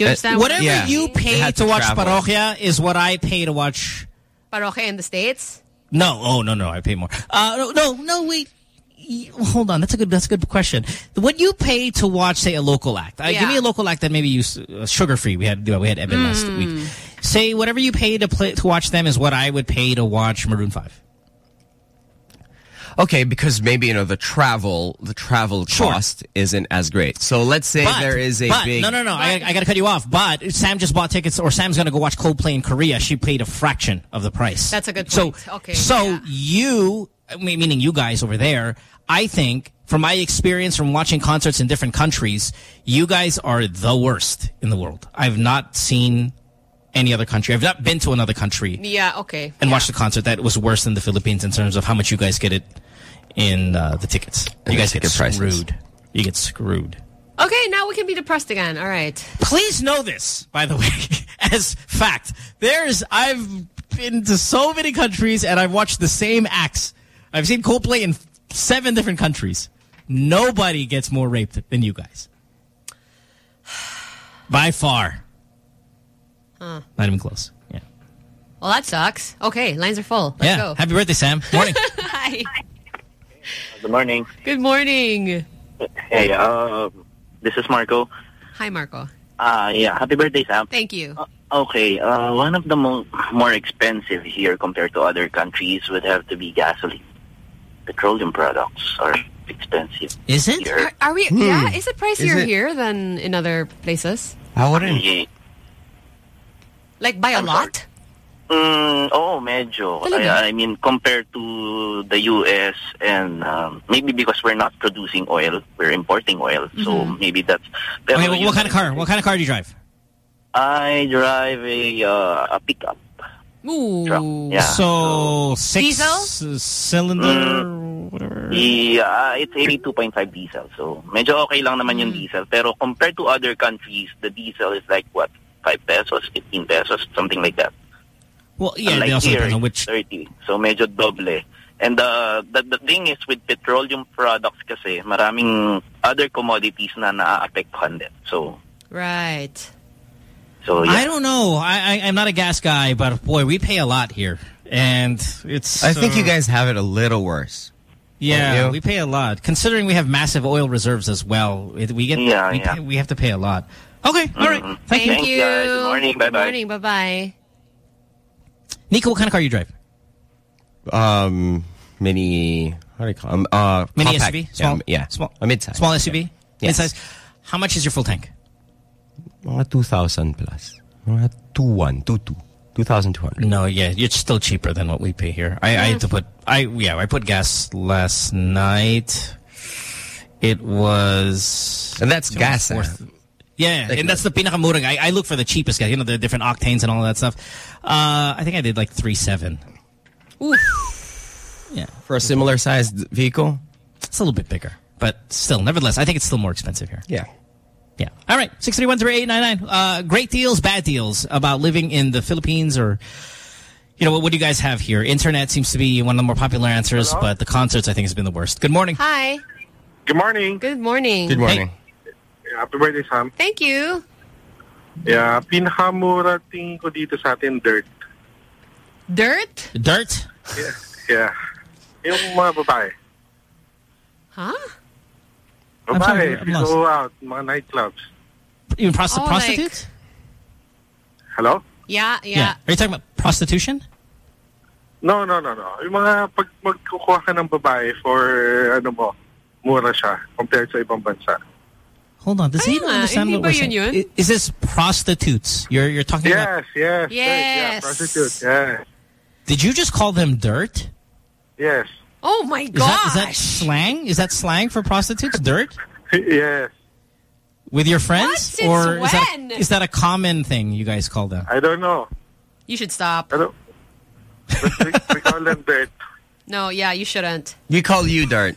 Do you Uh, understand? Whatever Yeah. you pay to to watch travel. Parokya is what I pay to watch Paroche in the states. No, oh no, no, I pay more. Uh, no, no, no, wait. Hold on, that's a good. That's a good question. What you pay to watch, say, a local act? Uh, give me a local act that maybe you uh, sugar free. We had we had Evan last Mm. week. Say whatever you pay to play to watch them is what I would pay to watch Maroon Five. Okay, because maybe you know the travel, the travel Sure. cost isn't as great. So let's say But- there is a but- big. no, no, no. I, I got to cut you off. But Sam just bought tickets, or Sam's going to go watch Coldplay in Korea. She paid a fraction of the price. That's a good So, point. Okay, So yeah. you, meaning you guys over there, I think from my experience from watching concerts in different countries, you guys are the worst in the world. I've not seen any other country. I've not been to another country Yeah, okay. and watched a concert that was worse than the Philippines in terms of how much you guys get it in uh, the tickets. And you the guys get ticket prices. screwed. You get screwed. Okay, now we can be depressed again. All right. Please know this, by the way, as fact. There's, I've been to so many countries and I've watched the same acts. I've seen Coldplay in seven different countries. Nobody gets more raped than you guys. By far. Huh. Not even close. Yeah. Well, that sucks. Okay, lines are full. Let's yeah. go. Happy birthday, Sam. Morning. Hi. Good morning. Good morning. Hey, uh, this is Marco. Hi, Marco. Uh, yeah, happy birthday, Sam. Thank you. Okay, uh, one of the mo more expensive here compared to other countries would have to be gasoline. Petroleum products are expensive. Is it? Here. Are, are we? Hmm. Yeah, is it pricier Is it- here than in other places? I wouldn't. Yeah. Like by a lot? Mm, oh, medyo. I, I mean, compared to the U.S. and um, maybe because we're not producing oil, we're importing oil. So Mm-hmm. maybe that's... Pero Okay, well, what kind of car? What kind of car do you drive? I drive a, uh, a pickup. Ooh. Yeah. So, six Diesel? s- cylinder, whatever. Yeah, it's 82.5 diesel. So, medyo okay lang naman yung diesel. Pero compared to other countries, the diesel is like, what, 5 pesos, 15 pesos, something like that. Well, yeah, Unlike they also here, depends on which 30. So, medyo doble. And uh, the, the thing is with petroleum products kasi, maraming other commodities na naaapektuhan din. So, Right. so yeah. I don't know. I, I I'm not a gas guy, but boy, we pay a lot here, and it's. I think uh, you guys have it a little worse. Yeah, we pay a lot. Considering we have massive oil reserves as well, it, we get. Yeah, we, yeah. Pay, we have to pay a lot. Okay, all right. Mhm. Thank, you. Thank you. guys. Good morning. Good Bye-bye. morning. Bye-bye. Nico, what kind of car you drive? Um, mini. How do you call them? Uh, Mini compact. SUV? Small? Yeah, yeah. Small- A mid-size. Small SUV, Yes. midsize. How much is your full tank? Mga 2,000 plus. Mga 2,1, 2,2. 2,200. No, yeah, it's still cheaper than what we pay here. I, I had to put, I yeah, I put gas last night. It was, And that's gas. eh? Yeah, Like- and that's the pinakamurang. I, I look for the cheapest guy. You know, the different octanes and all that stuff. Uh, I think I did like three seven. Yeah, For a similar sized vehicle? it's a little bit bigger, but still, nevertheless, I think it's still more expensive here. Yeah. Yeah. All right. Six three one three eight nine nine. Uh, great deals, bad deals about living in the Philippines or. You know, what, what do you guys have here? Internet seems to be one of the more popular answers, Hello? but the concerts, I think, has been the worst. Good morning. Hi. Good morning. Good morning. Good morning. Yeah, happy birthday, Sam. Thank you. Yeah, pinakamura tingin ko dito sa atin, dirt. Dirt? Dirt? Yeah. yeah. Yung mga babae. Huh? I'm sorry, Babae, if you lost. go out, mga nightclubs. Even prosti- Oh, like- prostitutes? Hello? Yeah, yeah. Are you talking about prostitution? No, no, no, no. Yung mga pag magkukuha ka ng babae for, ano mo, mura siya compared sa ibang bansa. Hold on. Does he Ayun not understand what ba we're saying? yun? Is this prostitutes? You're you're talking about. Yes, yes. yes. Yeah, Yes. prostitute. Yeah. Did you just call them dirt? Yes. Oh my god. Is that, is that slang? Is that slang for prostitutes? Dirt? yes. With your friends? What? Since or is that, that a common thing you guys call them? I don't know. You should stop. I don't, we, we call them dirt. No, yeah, you shouldn't. We call you dirt.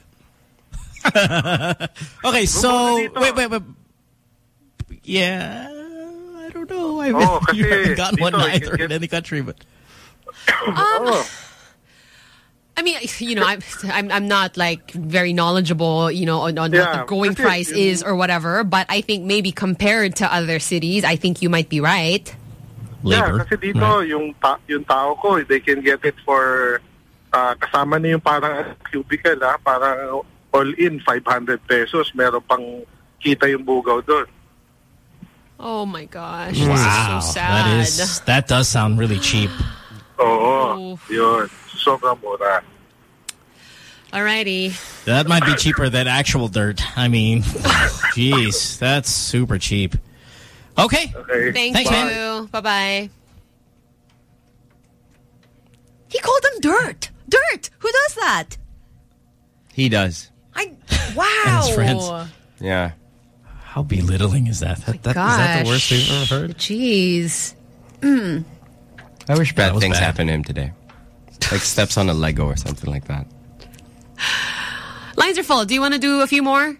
Okay, so wait, wait, wait. Yeah, I don't know. I Oh, haven't, you haven't gotten one dito, you either can in any country, but Um, oh. I mean, you know, I'm, I'm I'm not like very knowledgeable, you know, on, on what the going price yung- is or whatever. But I think maybe compared to other cities, I think you might be right. labor. Yeah, kasi dito, yung, ta yung tao ko, they can get it for, uh, kasama na yung parang cubicle, ha? parang all in, 500 pesos. Meron pang kita yung bugaw doon. Oh my gosh, wow, this is so sad. that is that does sound really cheap. Oo, yun. Sobrang mura. Alrighty. That might be cheaper than actual dirt. I mean, jeez, that's super cheap. Okay. Okay. Thank Thanks, you. man. Bye bye. He called them dirt. Dirt. Who does that? He does. I wow. And his friends. Yeah. How belittling is that? That, that is that the worst Gosh. we've ever heard? Jeez. Mm. I wish bad things bad. happen to him today. Like steps on a Lego or something like that. Lines are full. Do you want to do a few more?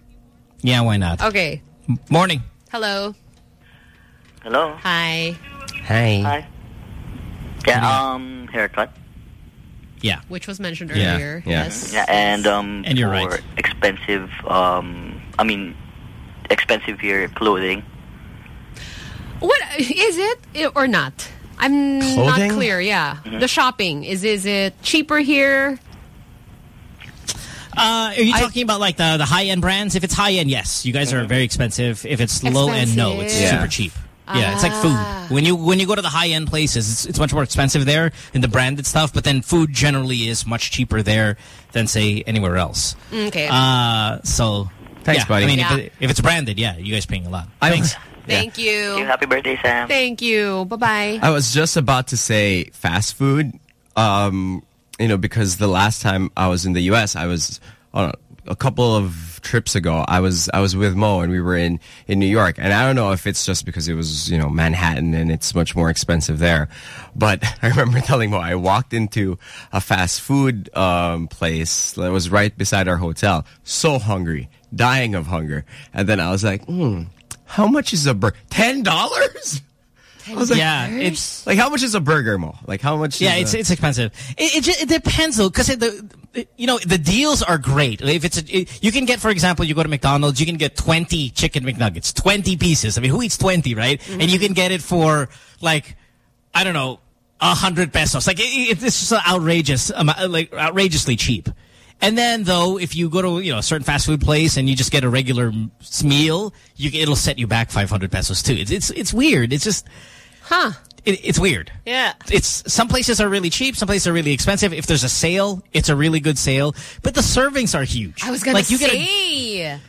Yeah, why not? Okay. Morning. Hello. Hello. Hi. Hi. Hi. Yeah, um, haircut. Yeah. Which was mentioned earlier. yeah. Yes. Yeah, and um, And you're for right. expensive, um, I mean, expensive here clothing. What is it or not? I'm not clear. Yeah. Mm-hmm. The shopping is is it cheaper here? Uh, are you talking about like the, the high-end brands? If it's high-end, yes. You guys are very expensive. If it's low-end, no. It's Expensive. super cheap. Yeah, it's like Ah. food. When you when you go to the high-end places, it's, it's much more expensive there in the branded stuff. But then food generally is much cheaper there than, say, anywhere else. Okay. Uh, so, Thanks, yeah, buddy. I mean, Yeah. if, it, if it's branded, yeah, you guys paying a lot. Thanks. Thank you. Happy birthday, Sam. Thank you. Bye bye. I was just about to say fast food, um, you know, because the last time I was in the U.S., I was on a, couple of trips ago. I was I was with Mo and we were in in New York, and I don't know if it's just because it was you know Manhattan and it's much more expensive there, but I remember telling Mo I walked into a fast food um, place that was right beside our hotel, so hungry, dying of hunger, and then I was like, hmm. How much is a burger? Ten dollars? I was like, Yeah, it's like how much is a burger, Mo? Like how much? Yeah, is it's a- it's expensive. It it, ju- it depends though, because the you know the deals are great. If it's a, it, you can get, for example, you go to McDonald's, you can get twenty chicken McNuggets, twenty pieces. I mean, who eats twenty, right? Mm-hmm. And you can get it for like I don't know, a hundred pesos. Like it, it, it's just outrageous, um, like outrageously cheap. And then though, if you go to you know a certain fast food place and you just get a regular meal, you it'll set you back five hundred pesos too. It's it's it's weird. It's just Huh. it, it's weird. Yeah. It's some places are really cheap, some places are really expensive. If there's a sale, it's a really good sale. But the servings are huge. I was gonna like you say. Get a,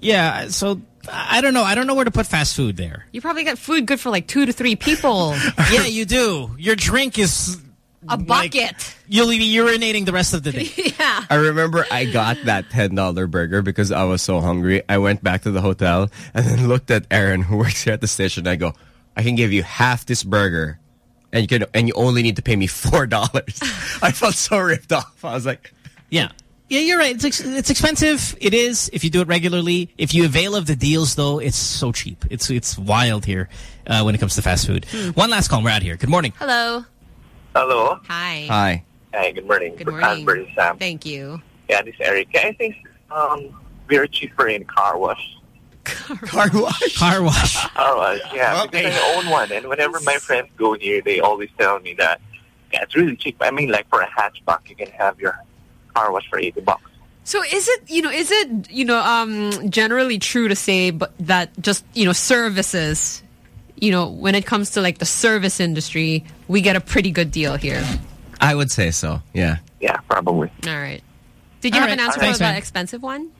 yeah, so I don't know. I don't know where to put fast food there. you probably got food good for like two to three people. yeah, you do. Your drink is A bucket. you'll be urinating the rest of the day. yeah. I remember I got that ten dollar burger because I was so hungry. I went back to the hotel and then looked at Aaron who works here at the station. I go, I can give you half this burger, and you can and you only need to pay me four dollars. I felt so ripped off. I was like, Yeah. Yeah, you're right. It's ex it's expensive. It is if you do it regularly. If you avail of the deals, though, it's so cheap. It's it's wild here uh, when it comes to fast food. One last call. We're out here. Good morning. Hello. Hello. Hi. Hi. Hi, good morning. Good morning. I'm Sam. Thank you. Yeah, this is Eric. I think um, very cheaper in car wash. Car wash? Car wash. Car wash, yeah. Because I own one, and whenever my friends go here, they always tell me that yeah, it's really cheap. I mean, like for a hatchback, you can have your car wash for 80 bucks. So is it, you know, is it, you know, um, generally true to say but that just, you know, services, you know, when it comes to like the service industry, we get a pretty good deal here. I would say so. Yeah. Yeah, probably. All right. Did you All have right. an answer Thanks, for the man. expensive one?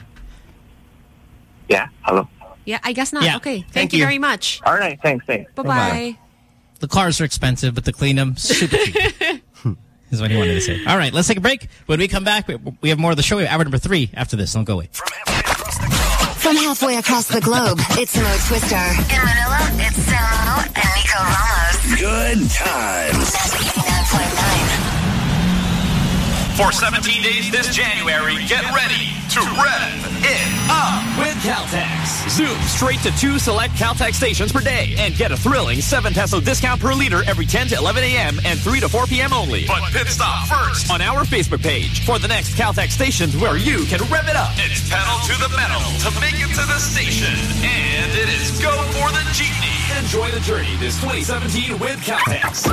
Yeah, hello. Yeah, I guess not. Yeah. Okay. Thank, Thank you. you. very much. All right, thanks, thanks. Bye-bye. The cars are expensive, but to clean them, super cheap. is what he wanted to say. All right, let's take a break. When we come back, we, we have more of the show. We have hour number three after this. Don't go away. From halfway across the globe, it's Mo Twister. In Manila, it's Samo and Nico Ramos. Good times. For 17 days this January, get ready to rev it up with Caltex. Zoom straight to two select Caltex stations per day and get a thrilling 7 peso discount per liter every 10 to 11 a.m. and 3 to 4 p.m. only. But pit stop first on our Facebook page for the next Caltex stations where you can rev it up. It's pedal to the metal to make it to the station. And it is go for the jeepney. Enjoy the journey this 2017 with Caltex.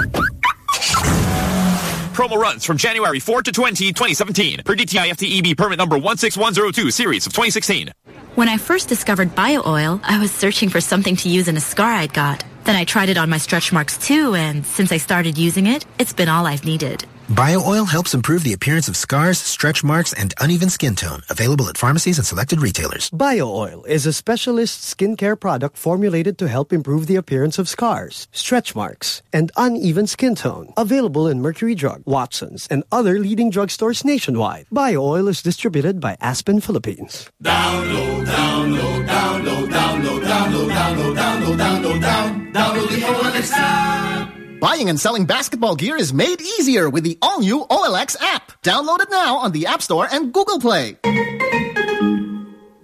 Promo runs from January 4 to 20, 2017. Per DTI FTEB permit number 16102, series of 2016. When I first discovered bio oil, I was searching for something to use in a scar I'd got. Then I tried it on my stretch marks too, and since I started using it, it's been all I've needed. BioOil helps improve the appearance of scars, stretch marks, and uneven skin tone. Available at pharmacies and selected retailers. BioOil is a specialist skincare product formulated to help improve the appearance of scars, stretch marks, and uneven skin tone. Available in Mercury Drug, Watson's, and other leading drugstores nationwide. BioOil is distributed by Aspen Philippines. Download, download, download, download, download, download, download, download, down. Download the OLX app. Buying and selling basketball gear is made easier with the all-new OLX app. Download it now on the App Store and Google Play. Down,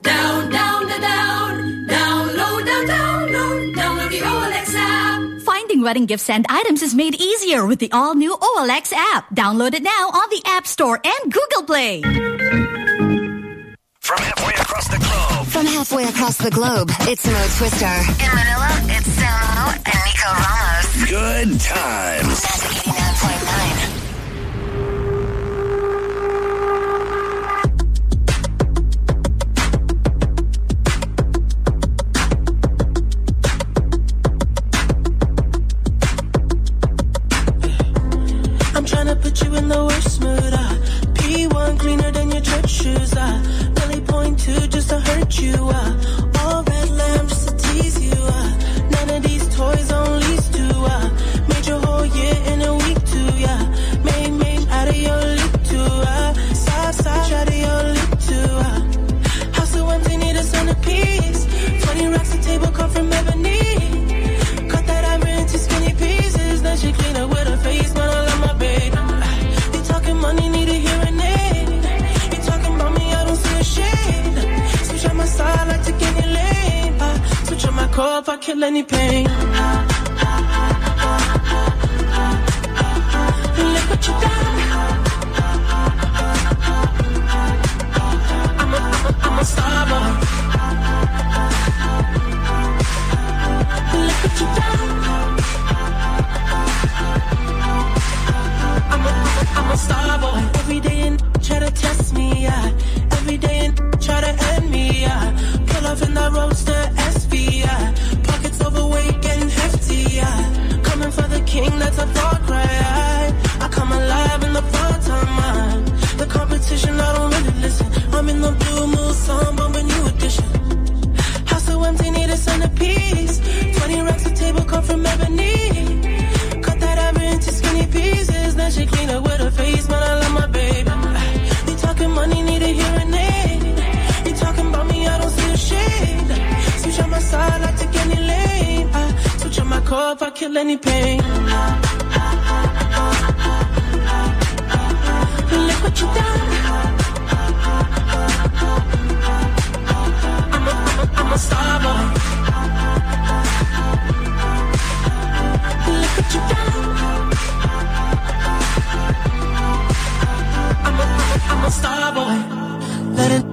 down, down, down, download, down, download, download the OLX app. Finding wedding gifts and items is made easier with the all-new OLX app. Download it now on the App Store and Google Play. From halfway across the globe. From halfway across the globe, it's Mo Twister. In Manila, it's Samo and Nico Ramos. Good times. Magic 89.9. I'm trying to put you in from ebony. Cut that iron into skinny pieces. Then she clean up with her face, man. I love my baby. You talking money, need a hearing aid. You talking about me, I don't see a shade. Switch on my side, like to get your lane. Uh, switch on my core if I kill any pain. Look what you done. I'm a, I'm a, I'm a star boy. I'm a, I'm a star boy. Every day and try to test me, yeah. If I kill any pain. Look what you done. I'm a, I'm a, star boy. Look what you done. I'm a, I'm a star boy. Let it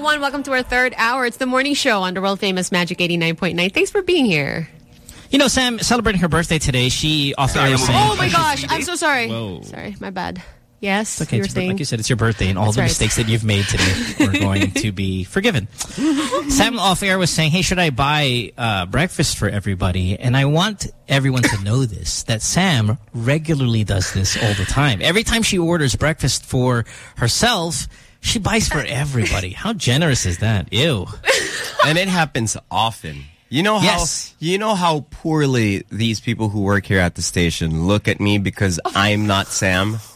101. Welcome to our third hour. It's the morning show on the world-famous Magic 89.9. Thanks for being here. You know, Sam, celebrating her birthday today, she also was saying... Oh, my gosh. I'm so sorry. Whoa. Sorry, my bad. Yes, it's okay. You it's like you said, it's your birthday, and all That's the right. mistakes that you've made today are going to be forgiven. Sam off air was saying, "Hey, should I buy uh, breakfast for everybody?" And I want everyone to know this: that Sam regularly does this all the time. Every time she orders breakfast for herself she buys for everybody. How generous is that? Ew. and it happens often. You know how Yes. you know how poorly these people who work here at the station look at me because I'm not Sam.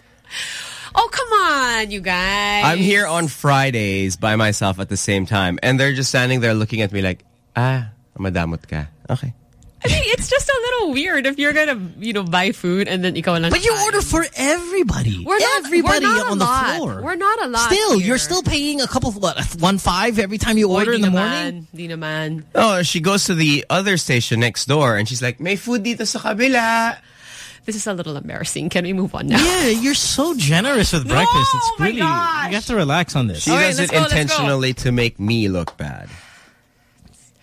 Oh, come on, you guys. I'm here on Fridays by myself at the same time, and they're just standing there looking at me like, ah, madamot ka. Okay. I mean, it's just a little weird if you're gonna, you know, buy food and then ikaw lang. But you order for everybody. We're not, everybody we're not on a the lot. floor. We're not a lot. Still, here. you're still paying a couple of what one five every time you order Oy, in the di morning. naman, Di naman. Oh, she goes to the other station next door, and she's like, may food dito sa kabila. This is a little embarrassing. Can we move on now? Yeah, you're so generous with breakfast. It's oh my really you have to relax on this. She All right, does let's it go. intentionally to make me look bad.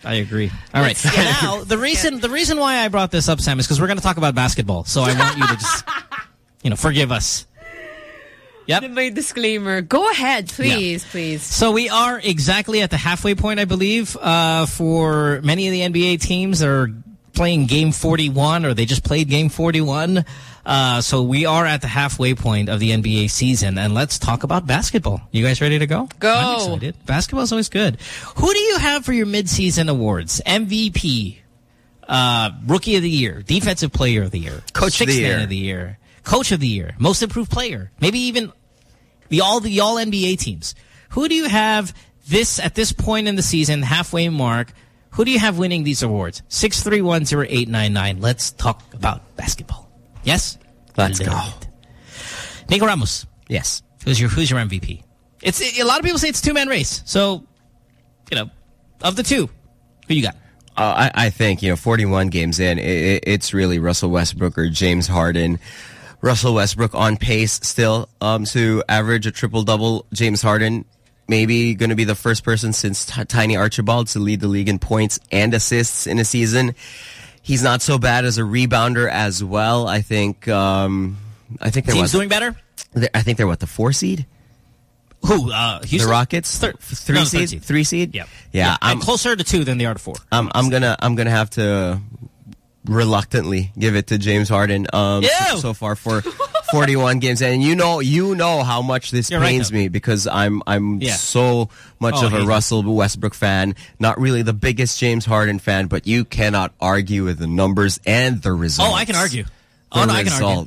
I agree. All right. now, the reason the reason why I brought this up, Sam, is because we're going to talk about basketball. So I want you to just, you know, forgive us. Yep. My disclaimer. Go ahead, please, please. So we are exactly at the halfway point, I believe, uh, for many of the NBA teams that are playing game 41 or they just played game 41. Uh, so we are at the halfway point of the NBA season and let's talk about basketball. You guys ready to go? Go. I'm excited. Basketball's always good. Who do you have for your midseason awards? MVP, uh, Rookie of the Year, Defensive Player of the Year, Coach of the Year. of the Year, Coach of the Year, Most Improved Player, maybe even the all the all NBA teams. Who do you have this at this point in the season, halfway mark? Who do you have winning these awards? Six three one zero eight nine nine. Let's talk about basketball. Yes, Let's go. Nico Ramos, Yes. who's your who's your MVP? It's a lot of people say it's a two man race. So, you know, of the two, who you got? Uh, I, I think, you know, 41 games in, it, it, it's really Russell Westbrook or James Harden. Russell Westbrook on pace still um, to average a triple-double. James Harden maybe going to be the first person since Tiny Archibald to lead the league in points and assists in a season. He's not so bad as a rebounder as well. I think um, I think they're Team's what, doing better. I think they're what the four seed, Who? Uh, Houston? the Rockets, Third- three no, seed, three seed. Yep. yeah. I'm I'm closer to two than they are to four. I'm I'm gonna I'm gonna have to reluctantly give it to James Harden um so, so far for 41 games and you know you know how much this You're pains though. me because I'm I'm Yeah. so much Oh, of a. Russell Westbrook fan not really the biggest James Harden fan but you cannot argue with the numbers and the results Oh, I can argue. the Oh, no, I can argue.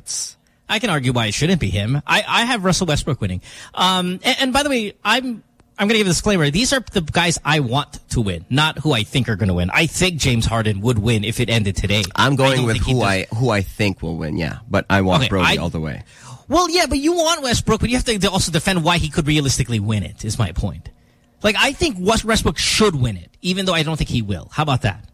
I can argue why it shouldn't be him. I, I have Russell Westbrook winning. Um, and, and by the way, I'm I'm going to give a disclaimer. These are the guys I want to win, not who I think are going to win. I think James Harden would win if it ended today. I'm going with who. I who I think will win yeah but I want Okay, Brody I- all the way Well, yeah, but you want Westbrook, but you have to also defend why he could realistically win it. Is my point. Like I think West Westbrook should win it, even though I don't think he will. How about that?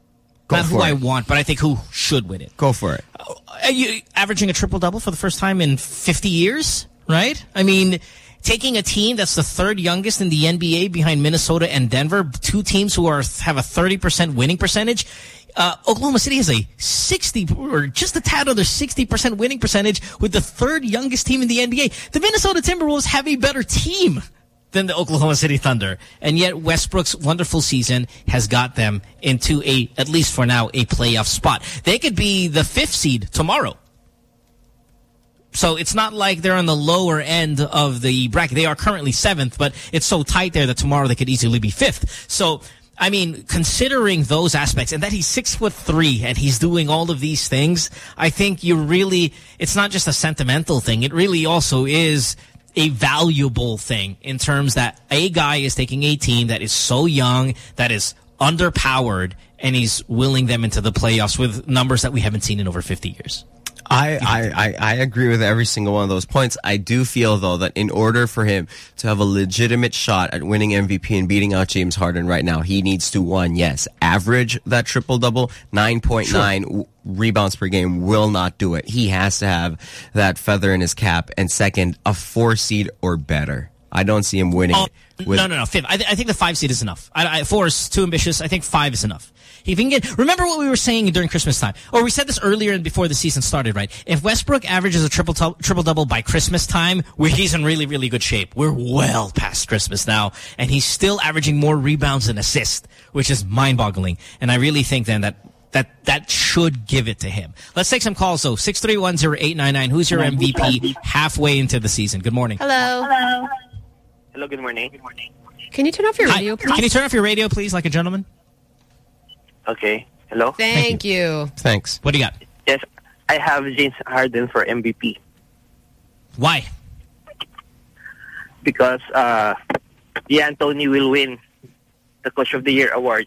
Go Not who it. I want, but I think who should win it. go for it oh, Are you averaging a triple double for the first time in 50 years, right? I mean, taking a team that's the third youngest in the NBA behind Minnesota and Denver, two teams who are have a 30% winning percentage. Uh, Oklahoma City has a 60 or just a tad under 60% winning percentage with the third youngest team in the NBA. The Minnesota Timberwolves have a better team than the Oklahoma City Thunder. And yet Westbrook's wonderful season has got them into a, at least for now, a playoff spot. They could be the fifth seed tomorrow. So it's not like they're on the lower end of the bracket. They are currently seventh, but it's so tight there that tomorrow they could easily be fifth. So, I mean, considering those aspects and that he's six foot three and he's doing all of these things, I think you really, it's not just a sentimental thing. It really also is a valuable thing in terms that a guy is taking a team that is so young, that is underpowered, and he's willing them into the playoffs with numbers that we haven't seen in over 50 years. I, I, I, I agree with every single one of those points. I do feel, though, that in order for him to have a legitimate shot at winning MVP and beating out James Harden right now, he needs to, one, yes, average that triple-double. 9.9 w- rebounds per game will not do it. He has to have that feather in his cap. And second, a four seed or better. I don't see him winning. Oh, with- no, no, no. Fifth. I, th I think the five seed is enough. I, I, four is too ambitious. I think five is enough. If he can get, remember what we were saying during Christmas time, or we said this earlier and before the season started, right? If Westbrook averages a triple triple double by Christmas time, where he's in really really good shape. We're well past Christmas now, and he's still averaging more rebounds than assists, which is mind boggling. And I really think then that. That that should give it to him. Let's take some calls though. Six three one zero eight nine nine. Who's your MVP halfway into the season? Good morning. Hello. Hello. Hello, good morning. Good morning. Can you turn off your Hi. radio, please? Can you turn off your radio, please, like a gentleman? Okay. Hello? Thank, you. Thanks. What do you got? Yes, I have James Harden for MVP. Why? because uh, D'Antoni will win the Coach of the Year award.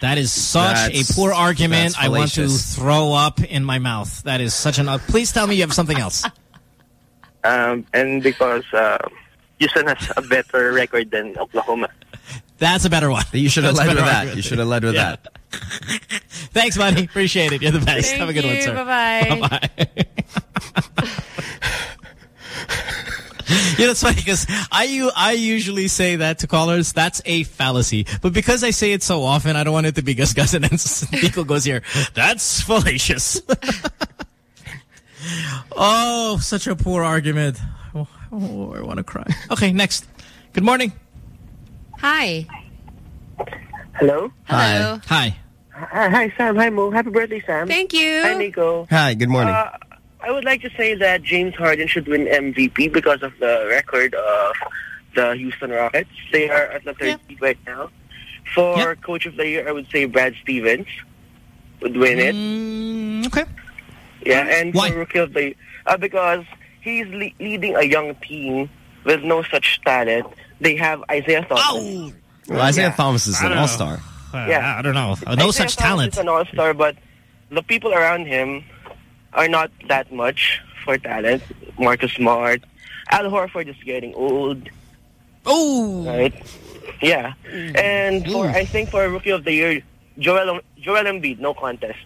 That is such That's- a poor argument. I want to throw up in my mouth. That is such an... Uh, please tell me you have something else. Um, and because uh, Houston has a better record than Oklahoma. That's a better one. You should have led with that. You should have led with Yeah. that. Thanks, buddy. Appreciate it. You're the best. Thank have a good you. one, sir. Bye-bye. Bye-bye. You know, it's funny because I, I usually say that to callers. That's a fallacy. But because I say it so often, I don't want it to be Gus Gus. And then Nico goes here, that's fallacious. oh, such a poor argument. Oh, I want to cry. Okay, next. Good morning. Hi. Hello? Hello. Hi. Hi, hi, Sam. Hi, Mo. Happy birthday, Sam. Thank you. Hi, Nico. Hi, good morning. Uh, I would like to say that James Harden should win MVP because of the record of the Houston Rockets. They are at the third seed right now. For Coach of the Year, I would say Brad Stevens would win it. Mm, okay. Yeah, and for Rookie of the uh, because he's le leading a young team with no such talent. They have Isaiah Thomas. Well, Isaiah Yeah. Thomas is an all-star. Uh, yeah. I don't know. Uh, no Isaiah such Thomas talent. is an all-star, but the people around him are not that much for talent. Marcus Smart. Al Horford is getting old. Oh. Right? Yeah. And for I think for Rookie of the Year, Joel, Joel Embiid, no contest.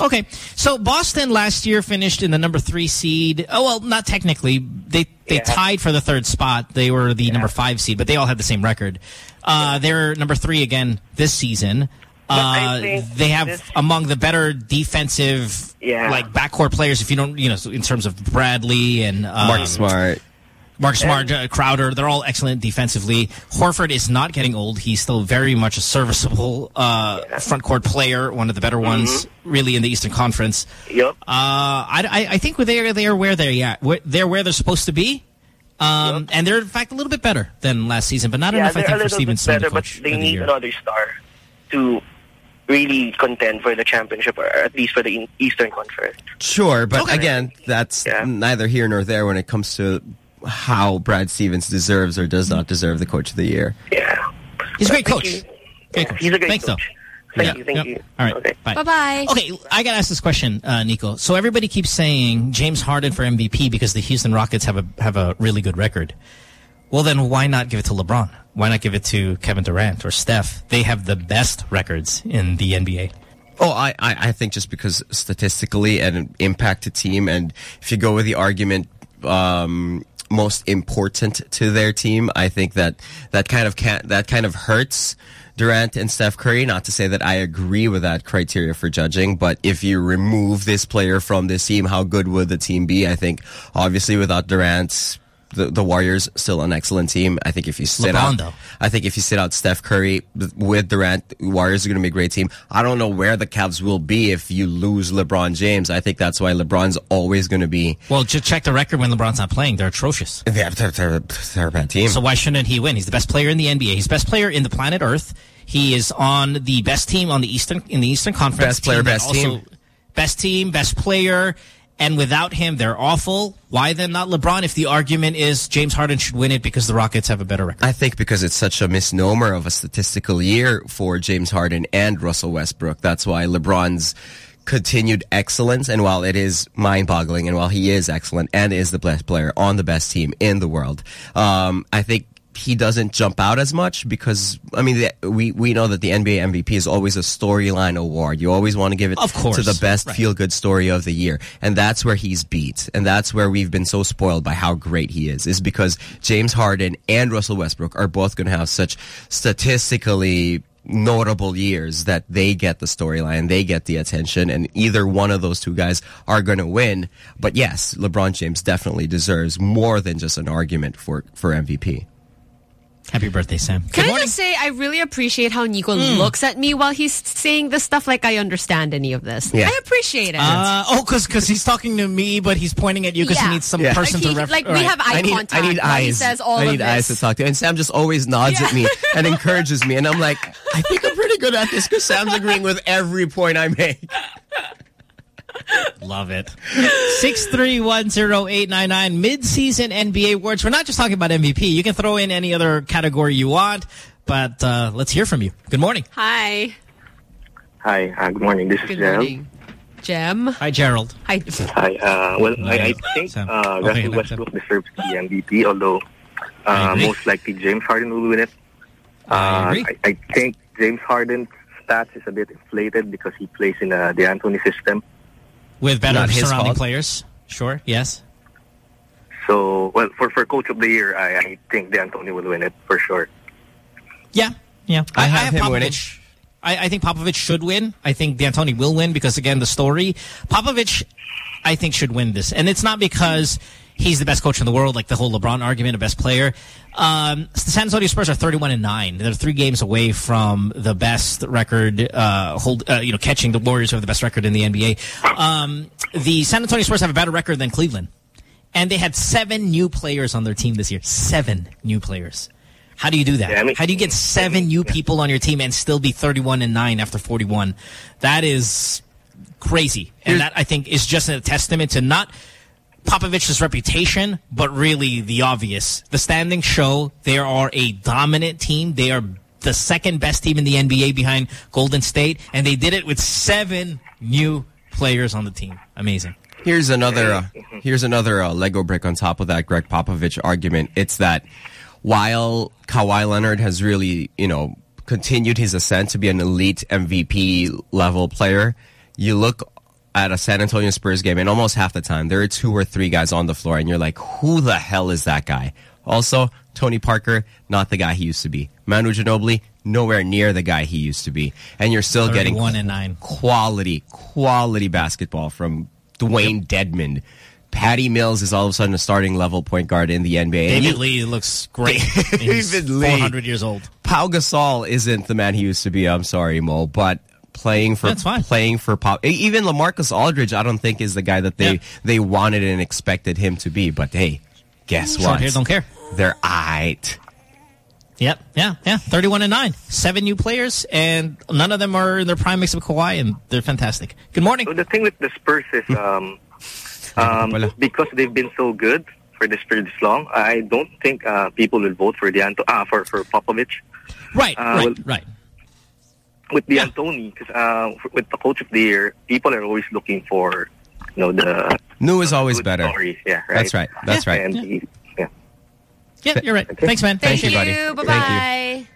Okay, so Boston last year finished in the number three seed. Oh well, not technically. They they tied for the third spot. They were the number five seed, but they all had the same record. Uh, they're number three again this season. Uh, they have this- among the better defensive, Yeah. like backcourt players. If you don't, you know, in terms of Bradley and um, Mark Smart. Mark Smart, uh, Crowder, they're all excellent defensively. Horford is not getting old. He's still very much a serviceable uh, front court player, one of the better ones, really, in the Eastern Conference. Yep. Uh, I, I, I think they're, they're where they're at. They're where they're supposed to be. Um, And they're, in fact, a little bit better than last season, but not yeah, enough, I they're a think, for little Steven bit better, the but they of the need another star to really contend for the championship, or at least for the Eastern Conference. Sure, but again, that's neither here nor there when it comes to how Brad Stevens deserves or does not deserve the Coach of the Year. Yeah. He's a great Thank coach. you. Great coach. He's a great Thanks, coach. though. Thank you, thank you. All right, bye. Bye-bye. Okay, I got to ask this question, uh, Nico. So everybody keeps saying James Harden for MVP because the Houston Rockets have a have a really good record. Well, then why not give it to LeBron? Why not give it to Kevin Durant or Steph? They have the best records in the NBA. Oh, I, I, I think just because statistically and impact to team, and if you go with the argument um, most important to their team, I think that that kind of can that kind of hurts Durant and Steph Curry. Not to say that I agree with that criteria for judging, but if you remove this player from this team, how good would the team be? I think obviously without Durant. The, the Warriors still an excellent team. I think if you sit LeBron, out, though. I think if you sit out Steph Curry with Durant, Warriors are going to be a great team. I don't know where the Cavs will be if you lose LeBron James. I think that's why LeBron's always going to be. Well, just check the record when LeBron's not playing. They're atrocious. They're, they're, they're, they're a bad team. So why shouldn't he win? He's the best player in the NBA. He's the best player in the planet Earth. He is on the best team on the Eastern in the Eastern Conference. Best player, best team. Best team, best player. And without him, they're awful. Why then not LeBron if the argument is James Harden should win it because the Rockets have a better record? I think because it's such a misnomer of a statistical year for James Harden and Russell Westbrook. That's why LeBron's continued excellence, and while it is mind-boggling, and while he is excellent and is the best player on the best team in the world, um, I think he doesn't jump out as much because I mean the, we we know that the NBA MVP is always a storyline award. You always want to give it Of course, to the best right. feel good story of the year, and that's where he's beat, and that's where we've been so spoiled by how great he is. Is because James Harden and Russell Westbrook are both going to have such statistically notable years that they get the storyline, they get the attention, and either one of those two guys are going to win. But yes, LeBron James definitely deserves more than just an argument for for MVP. Happy birthday, Sam. Can I just say, I really appreciate how Nico Mm. looks at me while he's saying this stuff like I understand any of this. Yeah. I appreciate it. Uh, oh, because because he's talking to me, but he's pointing at you because Yeah. he needs some Yeah. person Like he- to refer. like we have eye I need, contact I need while he eyes. says all I of need eyes this. to talk to. And Sam just always nods at me and encourages me. And I'm like, I think I'm pretty good at this because Sam's agreeing with every point I make. Love it. 6310899 mid-season NBA awards. We're not just talking about MVP. You can throw in any other category you want, but uh, let's hear from you. Good morning. Hi. Hi, uh, good morning. This is Good Gerald. morning. Jem. Hi, Gerald. Hi. Hi. Uh, well, I, I think Sam. uh, Okay, Russell next Westbrook deserves the MVP, although uh, most likely James Harden will win it. Uh, I agree. I, I think James Harden's stats is a bit inflated because he plays in uh, the D'Antoni system. With better his surrounding fault. players. Sure, yes. So, well, for, for Coach of the Year, I, I think D'Antoni will win it for sure. Yeah, yeah. I have him Popovich. winning. I, I think Popovich should win. I think D'Antoni will win because, again, the story. Popovich, I think, should win this. And it's not because he's the best coach in the world, like the whole LeBron argument, a best player. Um, the San Antonio Spurs are 31 and 9. They're three games away from the best record, uh, hold, uh, you know, catching the Warriors who have the best record in the NBA. Um, the San Antonio Spurs have a better record than Cleveland. And they had seven new players on their team this year. Seven new players. How do you do that? Yeah, I mean- How do you get seven new people on your team and still be 31 and 9 after 41? That is crazy. And that, I think, is just a testament to not Popovich's reputation, but really the obvious. The standings show they are a dominant team. They are the second best team in the NBA behind Golden State, and they did it with seven new players on the team. Amazing. Here's another uh, here's another uh, Lego brick on top of that Gregg Popovich argument. It's that while Kawhi Leonard has really, you know, continued his ascent to be an elite MVP level player, you look at a San Antonio Spurs game and almost half the time there are two or three guys on the floor and you're like, who the hell is that guy? Also, Tony Parker, not the guy he used to be. Manu Ginobili, nowhere near the guy he used to be. And you're still getting 31 and 9. quality, quality basketball from Dewayne Dedmon. Patty Mills is all of a sudden a starting level point guard in the NBA. David Lee looks great. He's David Lee. 400 years old. Pau Gasol isn't the man he used to be. I'm sorry, Mo, but playing for That's fine. playing for pop. e- Even LaMarcus Aldridge, I don't think is the guy that they Yeah. they wanted and expected him to be. But hey, guess Short what? hair don't care. They're aight. Yep, yeah, yeah. 31 and 9. Seven new players, and none of them are in their prime mix except Kawhi, and they're fantastic. Good morning. So the thing with the Spurs is um, um, because they've been so good for this for this long, I don't think uh, people will vote for D'Anto ah for for Popovich. Right, Uh, right, well, right. With D'Antoni, because uh, with the Coach of the Year, people are always looking for you know the New is always good better. stories. Yeah, right. That's right. That's right. And he- yeah. Yeah, you're right. Thanks, man. Thank, Thank you. you, buddy.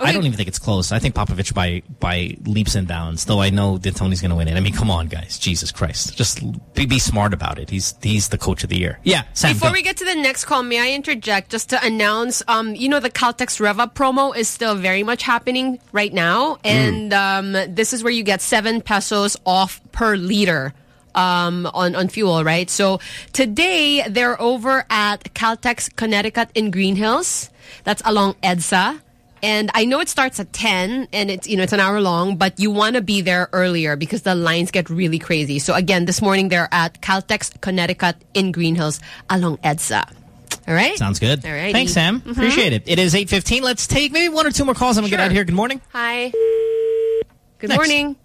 Bye-bye. I don't even think it's close. I think Popovich by by leaps and bounds. Though I know D'Antoni's going to win it. I mean, come on, guys. Jesus Christ. Just be, be smart about it. He's he's the coach of the year. Yeah, Sam. Before go. we get to the next call, may I interject just to announce, um, you know, the Caltex Rev Up promo is still very much happening right now. And um, this is where you get 7 pesos off per liter um, on, on fuel, right? So today, they're over at Caltex Connecticut in Green Hills. That's along EDSA. And I know it starts at 10 and it's, you know, it's an hour long, but you want to be there earlier because the lines get really crazy. So again, this morning they're at Caltex Connecticut in Green Hills along EDSA. All right? Sounds good. All right. Thanks, Sam. Mhm. Appreciate it. It is 8.15. Let's take maybe one or two more calls and we'll get out of here. Good morning. Hi. Good Next. morning.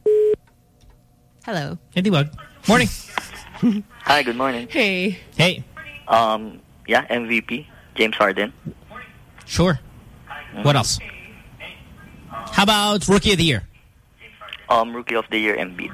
Hello. Hey, D-Bug. Morning. Hi, good morning. Hey. Hey. Um, yeah, MVP, James Harden. Sure. What else? How about Rookie of the Year? Um, Rookie of the Year, Embiid.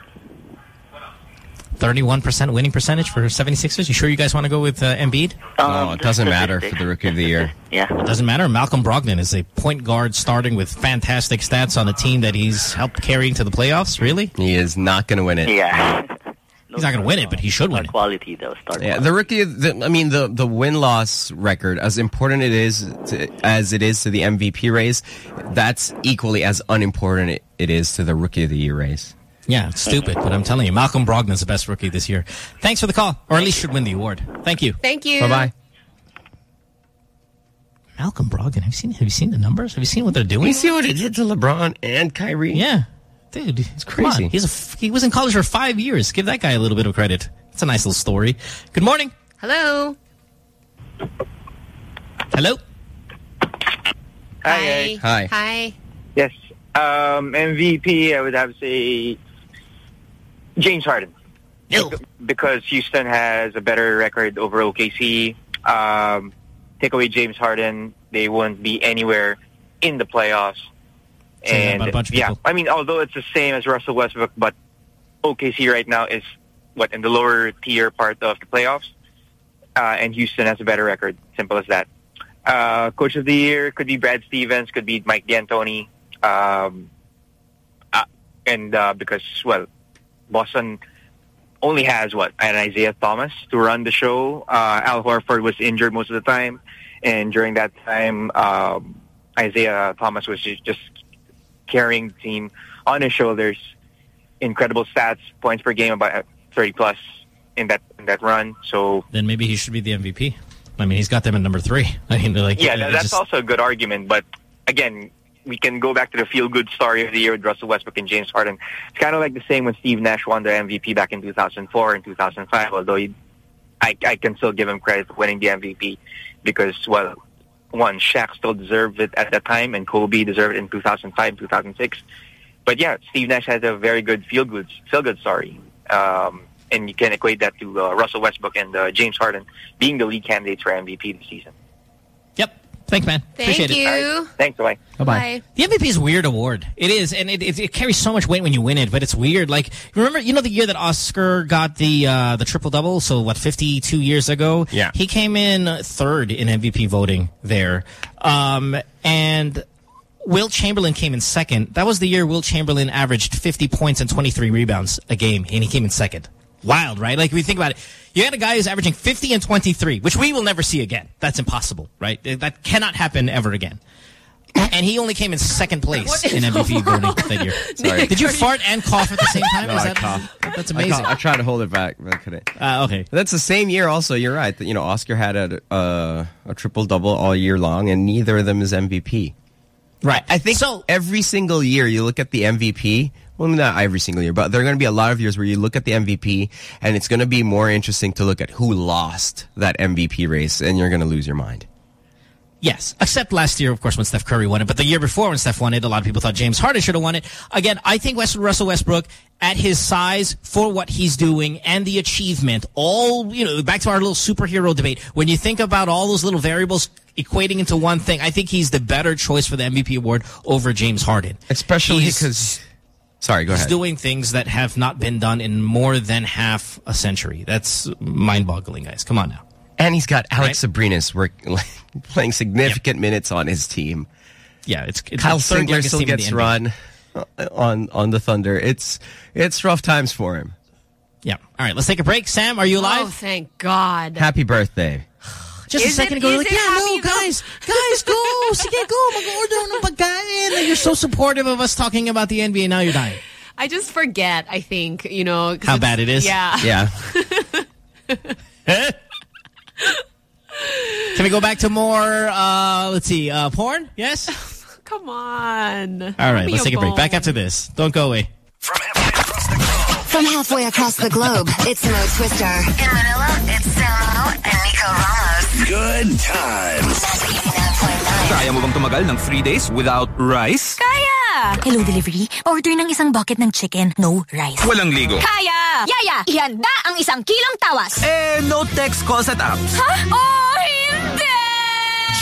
31% winning percentage for 76ers. You sure you guys want to go with uh, Embiid? no, it doesn't matter for the Rookie of the Year. Yeah. It doesn't matter. Malcolm Brogdon is a point guard starting with fantastic stats on a team that he's helped carrying to the playoffs. Really? He is not going to win it. Yeah. He's not going to win it, but he should win it. Quality, though. Start Yeah, the rookie. The, I mean, the the win loss record, as important it is to, as it is to the MVP race, that's equally as unimportant it, it is to the rookie of the year race. Yeah, it's stupid, but I'm telling you, Malcolm Brogdon's the best rookie this year. Thanks for the call, or at least should win the award. Thank you. Thank you. Bye bye. Malcolm Brogdon, have you seen? Have you seen the numbers? Have you seen what they're doing? You see what he did to LeBron and Kyrie? Yeah, dude, it's crazy. He's a f he was in college for five years. Give that guy a little bit of credit. It's a nice little story. Good morning. Hello. Hello. Hi. Hi. Hi. Yes. Um, MVP, I would have to say James Harden. No. Because Houston has a better record over OKC. Um, take away James Harden, they won't be anywhere in the playoffs. And about a bunch of yeah, people. I mean, although it's the same as Russell Westbrook, but OKC right now is what in the lower tier part of the playoffs, uh, and Houston has a better record. Simple as that. Uh, Coach of the year could be Brad Stevens, could be Mike D'Antoni, um, uh, and uh, because well, Boston only has what an Isaiah Thomas to run the show. Uh, Al Horford was injured most of the time, and during that time, um, Isaiah Thomas was just carrying the team on his shoulders. Incredible stats, points per game about 30 plus in that in that run. So Then maybe he should be the MVP. I mean, he's got them at number three. I mean, they're like yeah, that, that's just- also a good argument. But again, we can go back to the feel-good story of the year with Russell Westbrook and James Harden. It's kind of like the same when Steve Nash won the MVP back in 2004 and 2005. Although he, I, I can still give him credit for winning the MVP because, well, one, Shaq still deserved it at that time, and Kobe deserved it in 2005, 2006. But yeah, Steve Nash has a very good feel-good feel-good story. Um, and you can equate that to uh, Russell Westbrook and uh, James Harden being the lead candidates for MVP this season. Thanks, man. Thank Appreciate you. it. All right. Thanks, bye. Bye-bye. The MVP is a weird award. It is, and it, it, it carries so much weight when you win it, but it's weird. Like, remember, you know the year that Oscar got the uh, the triple-double, so what, 52 years ago? Yeah. He came in third in MVP voting there. Um, and Wilt Chamberlain came in second. That was the year Wilt Chamberlain averaged 50 points and 23 rebounds a game, and he came in second. Wild, right? Like, if you think about it, you had a guy who's averaging 50 and 23, which we will never see again. That's impossible, right? That cannot happen ever again. And he only came in second place in MVP voting that year. Sorry. Did you fart and cough at the same time? No, Is I that, coughed. That's I, amazing. coughed. I tried to hold it back, but I couldn't. Uh, okay. That's the same year also, you're right. that, You know, Oscar had a, uh, a triple-double all year long, and neither of them is MVP. Right. I think so, every single year you look at the MVP, well, not every single year, but there are going to be a lot of years where you look at the MVP, and it's going to be more interesting to look at who lost that MVP race, and you're going to lose your mind. Yes, except last year, of course, when Steph Curry won it. But the year before when Steph won it, a lot of people thought James Harden should have won it. Again, I think Russell Westbrook, at his size, for what he's doing, and the achievement, all, you know, back to our little superhero debate, when you think about all those little variables equating into one thing, I think he's the better choice for the MVP award over James Harden. Especially He's- because... Sorry, go ahead. He's doing things that have not been done in more than half a century. That's mind-boggling, guys. Come on now. And he's got Alex Abrines work, playing significant minutes on his team. Yeah, it's, it's Kyle the Singler still team in the gets run uh, on on the Thunder. It's it's rough times for him. Yeah. All right, let's take a break. Sam, are you alive? Oh, thank God. Happy birthday. Just Is a second it- ago, you're like, yeah, no, though? guys, guys, go. Sige, go. Mag-order ng pagkain. You're so supportive of us talking about the NBA. Now you're dying. I just forget, I think, you know. How bad it is? Yeah. Yeah. Can we go back to more, uh, let's see, uh, porn? Yes? Come on. All right, Give let's take a break. Back after this. Don't go away. From halfway across the globe, it's Mo Twister. In Manila, it's Samo and Nico Ramos. Good times. Kaya mo bang tumagal ng three days without rice? Kaya! Hello, delivery. Order ng isang bucket ng chicken, no rice. Walang ligo. Kaya! Yaya, ihanda ang isang kilong tawas. Eh, no text calls at apps. Ha? Oh, hindi!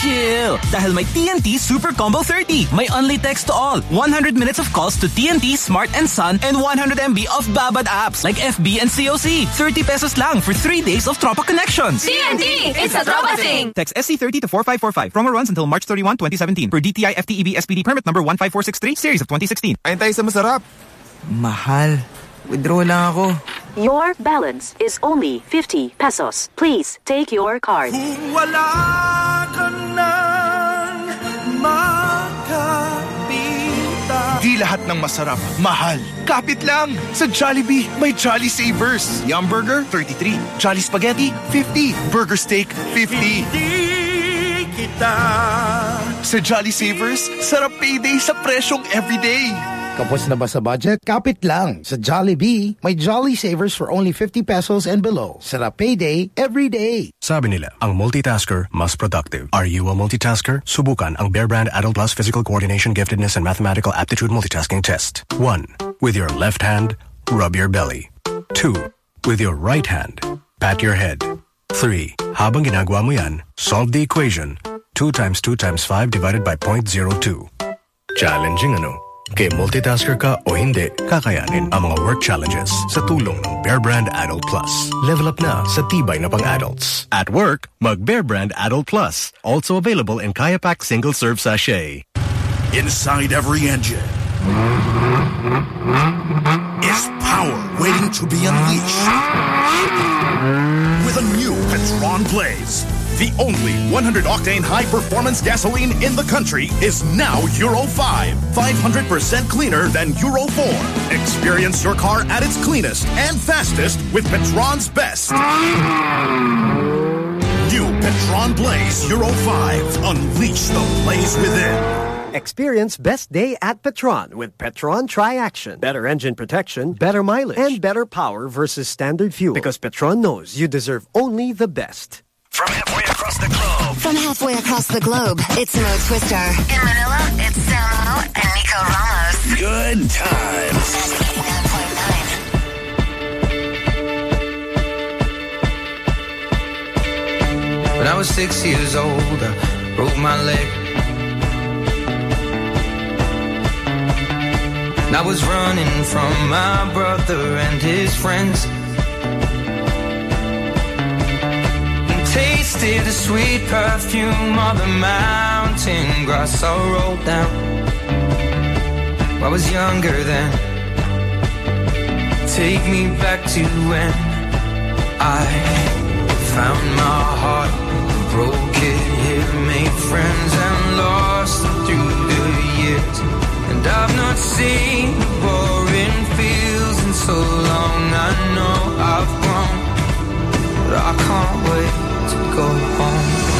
Chill! Dahil may TNT Super Combo 30. May only text to all. 100 minutes of calls to TNT, Smart and Sun, and 100 MB of Babad apps like FB and COC. 30 pesos lang for 3 days of Tropa connections. TNT! It's a Tropa thing! Text SC30 to 4545. Promo runs until March 31, 2017. Per DTI FTEB SPD permit number 15463, series of 2016. Ayun tayo sa masarap. Mahal. Withdraw lang ako. Your balance is only 50 pesos. Please take your card. Wala ka lahat ng masarap, mahal. Kapit lang! Sa Jollibee, may Jolly Savers. Yum Burger, 33. Jolly Spaghetti, 50. Burger Steak, 50. Kita. Sa Jolly Savers, sarap payday sa presyong everyday. Kapos na ba sa budget? Kapit lang. Sa Jollibee, may Jolly Savers for only 50 pesos and below. Sarap payday every day. Sabi nila, ang multitasker mas productive. Are you a multitasker? Subukan ang Bear Brand Adult Plus Physical Coordination Giftedness and Mathematical Aptitude Multitasking Test. 1. With your left hand, rub your belly. 2. With your right hand, pat your head. 3. Habang ginagawa mo yan, solve the equation. 2 times 2 times 5 divided by 0.02. Challenging ano? Kay multitasker ka o hindi, kakayanin ang mga work challenges sa tulong ng Bear Brand Adult Plus. Level up na sa tibay na pang-adults. At work, mag Bear Brand Adult Plus. Also available in Kayapak Single Serve Sachet. Inside every engine is power waiting to be unleashed. With a new Petron Blaze, the only 100 octane high performance gasoline in the country is now Euro 5, 500% cleaner than Euro 4. Experience your car at its cleanest and fastest with Petron's best. New Petron Blaze Euro 5. Unleash the blaze within. Experience best day at Petron with Petron Tri-Action. Better engine protection, better mileage, and better power versus standard fuel. Because Petron knows you deserve only the best. From halfway across the globe. From halfway across the globe, it's Mo Twister. In Manila, it's Samo and Nico Ramos. Good times. When I was six years old, I broke my leg. And I was running from my brother and his friends. Tasted the sweet perfume of the mountain grass I rolled down. I was younger then. Take me back to when I found my heart, broke it here, made friends and lost through the years. And I've not seen the boring fields in so long. I know I've grown, but I can't wait to go home.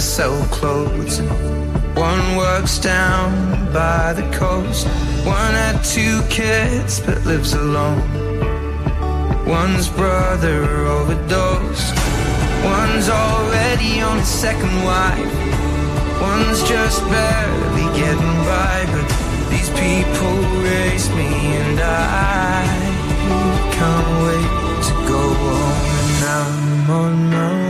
To sell clothes. One works down by the coast. One had two kids but lives alone. One's brother overdosed. One's already on his second wife. One's just barely getting by. But these people raise me and I can't wait to go home. And I'm on my.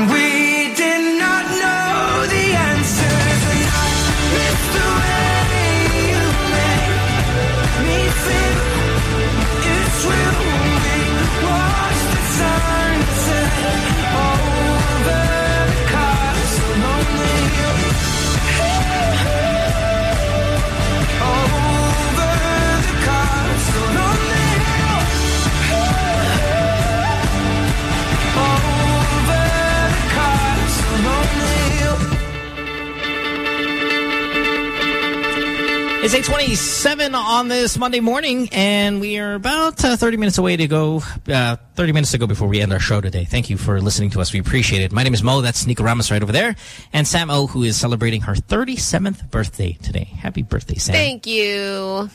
It's 827 on this Monday morning, and we are about uh, 30 minutes away to go, uh, 30 minutes to go before we end our show today. Thank you for listening to us. We appreciate it. My name is Mo. That's Nico Ramos right over there. And Sam O, who is celebrating her 37th birthday today. Happy birthday, Sam. Thank you. All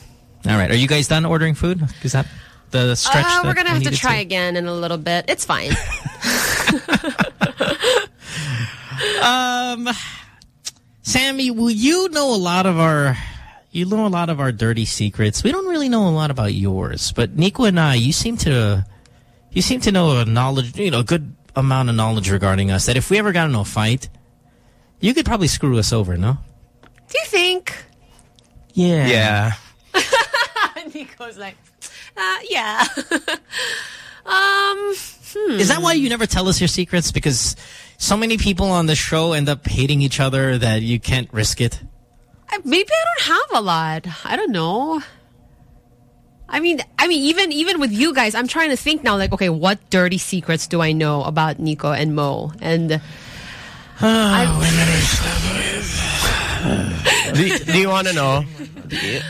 right. Are you guys done ordering food? Is that the stretch Uh, we're gonna we have to try again in a little bit. It's fine. Um, Sammy, will you know a lot of our, you know a lot of our dirty secrets. We don't really know a lot about yours, but Nico and I, you seem to, you seem to know a knowledge, you know, a good amount of knowledge regarding us. That if we ever got into a fight, you could probably screw us over, no? Do you think? Yeah. Yeah. Nico's like, uh, yeah. um, hmm. Is that why you never tell us your secrets? Because so many people on the show end up hating each other that you can't risk it. I- Maybe I don't have a lot. I don't know. I mean, I mean, even even with you guys, I'm trying to think now. Like, okay, what dirty secrets do I know about Nico and Mo? And do, do you want to know?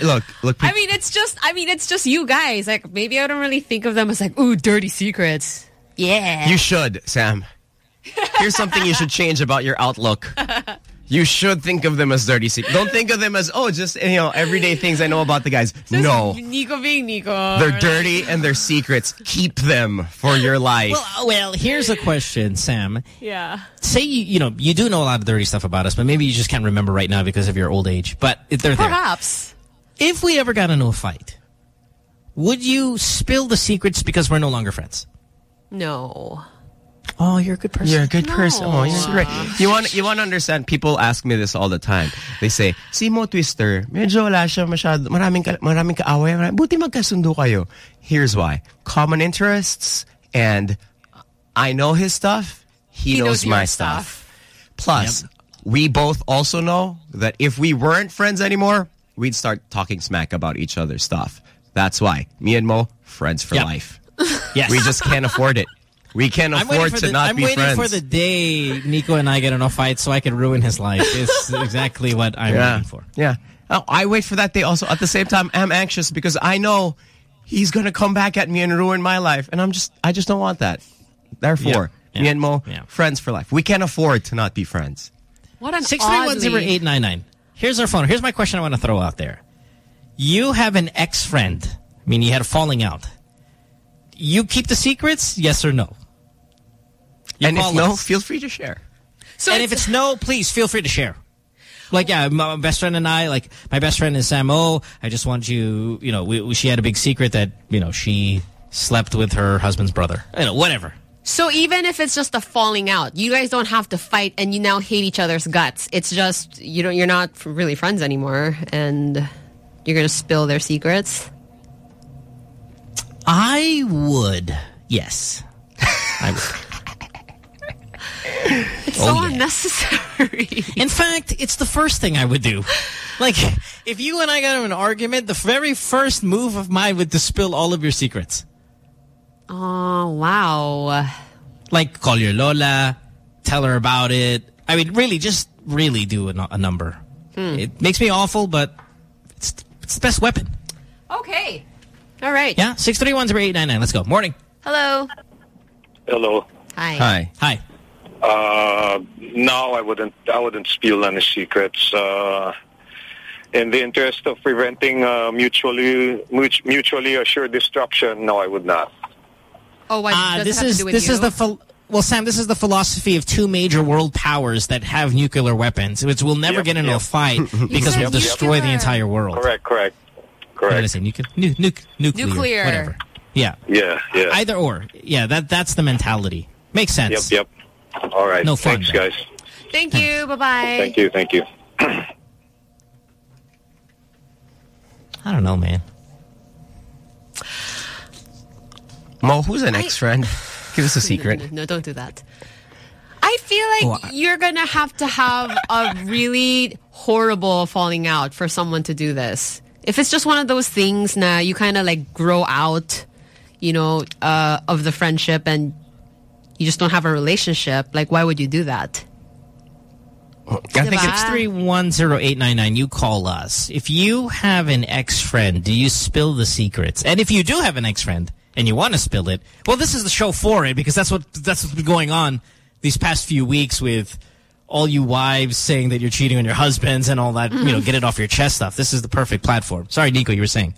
Look, look. I mean, it's just, I mean, it's just you guys. Like, maybe I don't really think of them as like, ooh, dirty secrets. Yeah. You should, Sam. Here's something you should change about your outlook. You should think of them as dirty secrets. Don't think of them as, oh, just, you know, everyday things I know about the guys. no. Nico being Nico. They're dirty and they're secrets. Keep them for your life. Well, uh, well, here's a question, Sam. Yeah. Say you, you know, you do know a lot of dirty stuff about us, but maybe you just can't remember right now because of your old age. But they're there. Perhaps. If we ever got into a fight, would you spill the secrets because we're no longer friends? No. Oh, you're a good person. You're a good person. Oh, you're No. great. You want you want to understand? People ask me this all the time. They say, "Si Mo Twister, medyo wala siya masyado, maraming ka, maraming kaaway, maraming, buti magkasundo kayo." Here's why: common interests, and I know his stuff. He, He knows, knows my your stuff. Plus, we both also know that if we weren't friends anymore, we'd start talking smack about each other's stuff. That's why me and Mo friends for Yep. life. Yes. We just can't afford it. We can't afford for to the, not I'm be waiting friends. for the day Nico and I get in a fight so I can ruin his life. It's exactly what I'm yeah. waiting for. Yeah. Oh, I wait for that day also. At the same time, I'm anxious because I know he's going to come back at me and ruin my life. And I'm just, I just don't want that. Therefore, Yeah. me Yeah. and Mo, Yeah. friends for life. We can't afford to not be friends. What an Six three one zero oddly- eight nine nine. Here's our phone. Here's my question I want to throw out there. You have an ex-friend. I mean, you had a falling out. You keep the secrets, yes or no? You and if call no, us. feel free to share. So and if it's no, please feel free to share. Like, yeah, my best friend and I, like, my best friend is Sam O. I just want you, you know, we, we- she had a big secret that, you know, she slept with her husband's brother. You know, whatever. So even if it's just a falling out, you guys don't have to fight and you now hate each other's guts. It's just you don't you're not really friends anymore and you're going to spill their secrets. I would, yes. I would. It's Oh, so yeah. unnecessary. In fact, it's the first thing I would do. Like, if you and I got in an argument, the very first move of mine would to spill all of your secrets. Oh, wow. Like, call your Lola, tell her about it. I mean, really, just really do a, a number. Hmm. It makes me awful, but it's, it's the best weapon. Okay. All right. Yeah, 631-0899. Let's go. Morning. Hello. Hello. Hi. Hi. Hi. Uh, no, I wouldn't. I wouldn't spill any secrets. Uh, in the interest of preventing uh, mutually mutually assured destruction, no, I would not. Oh, what Uh, does this is to do with this you? is the well, Sam. This is the philosophy of two major world powers that have nuclear weapons, which will never Yep, get into yep. a fight because said we'll destroy the entire world. Correct. Correct. What did I Correct. say? Nuclear, nu- nuc- nuclear, Nuclear. whatever. Yeah, Yeah. Yeah. either or. Yeah, that that's the mentality. Makes Yep. sense. Yep. All right. No fun, Thanks, guys. Thank you. Bye-bye. Thank you. Thank you. I don't know, man. Mo, who's an ex-friend? Give us a secret. No, no, no, don't do that. I feel like Oh, I- you're going to have to have a really horrible falling out for someone to do this. If it's just one of those things na you kind of like grow out, you know, uh, of the friendship and you just don't have a relationship, like why would you do that? I think it's 310-899. You call us. If you have an ex-friend, do you spill the secrets? And if you do have an ex-friend and you want to spill it, well, this is the show for it because that's what that's what's been going on these past few weeks with all you wives saying that you're cheating on your husbands and all that, mm-hmm. you know, get it off your chest stuff. This is the perfect platform. Sorry, Nico, you were saying.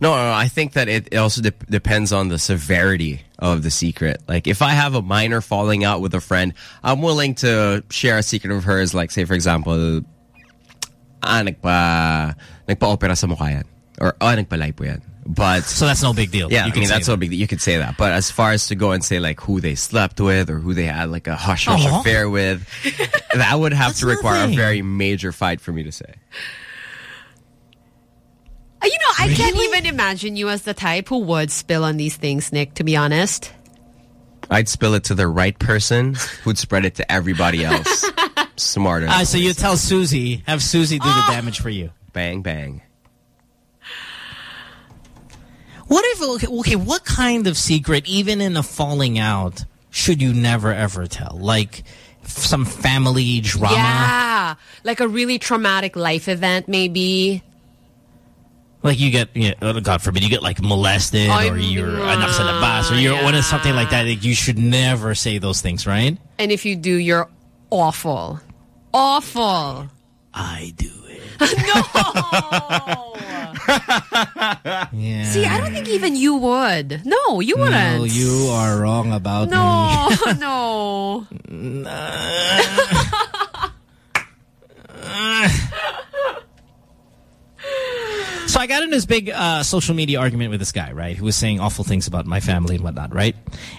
No, no, I think that it also de depends on the severity of the secret. Like, if I have a minor falling out with a friend, I'm willing to share a secret of hers. Like, say, for example, ah, nagpa, nagpa-opera sa mukha yan. Or, ah, nagpa-lipo yan. But so that's no big deal. Yeah, You I mean that's no big deal. You could say that. But as far as to go and say like who they slept with or who they had like a hush hush Aw. affair with, that would have to require nothing. a very major fight for me to say. Uh, You know, I can't even imagine you as the type who would spill on these things, Nick, to be honest. I'd spill it to the right person who'd spread it to everybody else. Smarter. Ah, so you tell Susie, have Susie do Ah. the damage for you. Bang, bang. What if, okay, okay, what kind of secret, even in a falling out, should you never ever tell? Like some family drama? Yeah. Like a really traumatic life event, maybe. Like you get, you know, God forbid, you get like molested or you're anak the labas or you're of something like that. Like, you should never say those things, right? And if you do, you're awful. Awful. I do it. no! Yeah. See, I don't think even you would. No, you wouldn't. No, you are wrong about No, me. no. So I got in this big uh, social media argument with this guy, right, who was saying awful things about my family and whatnot, right?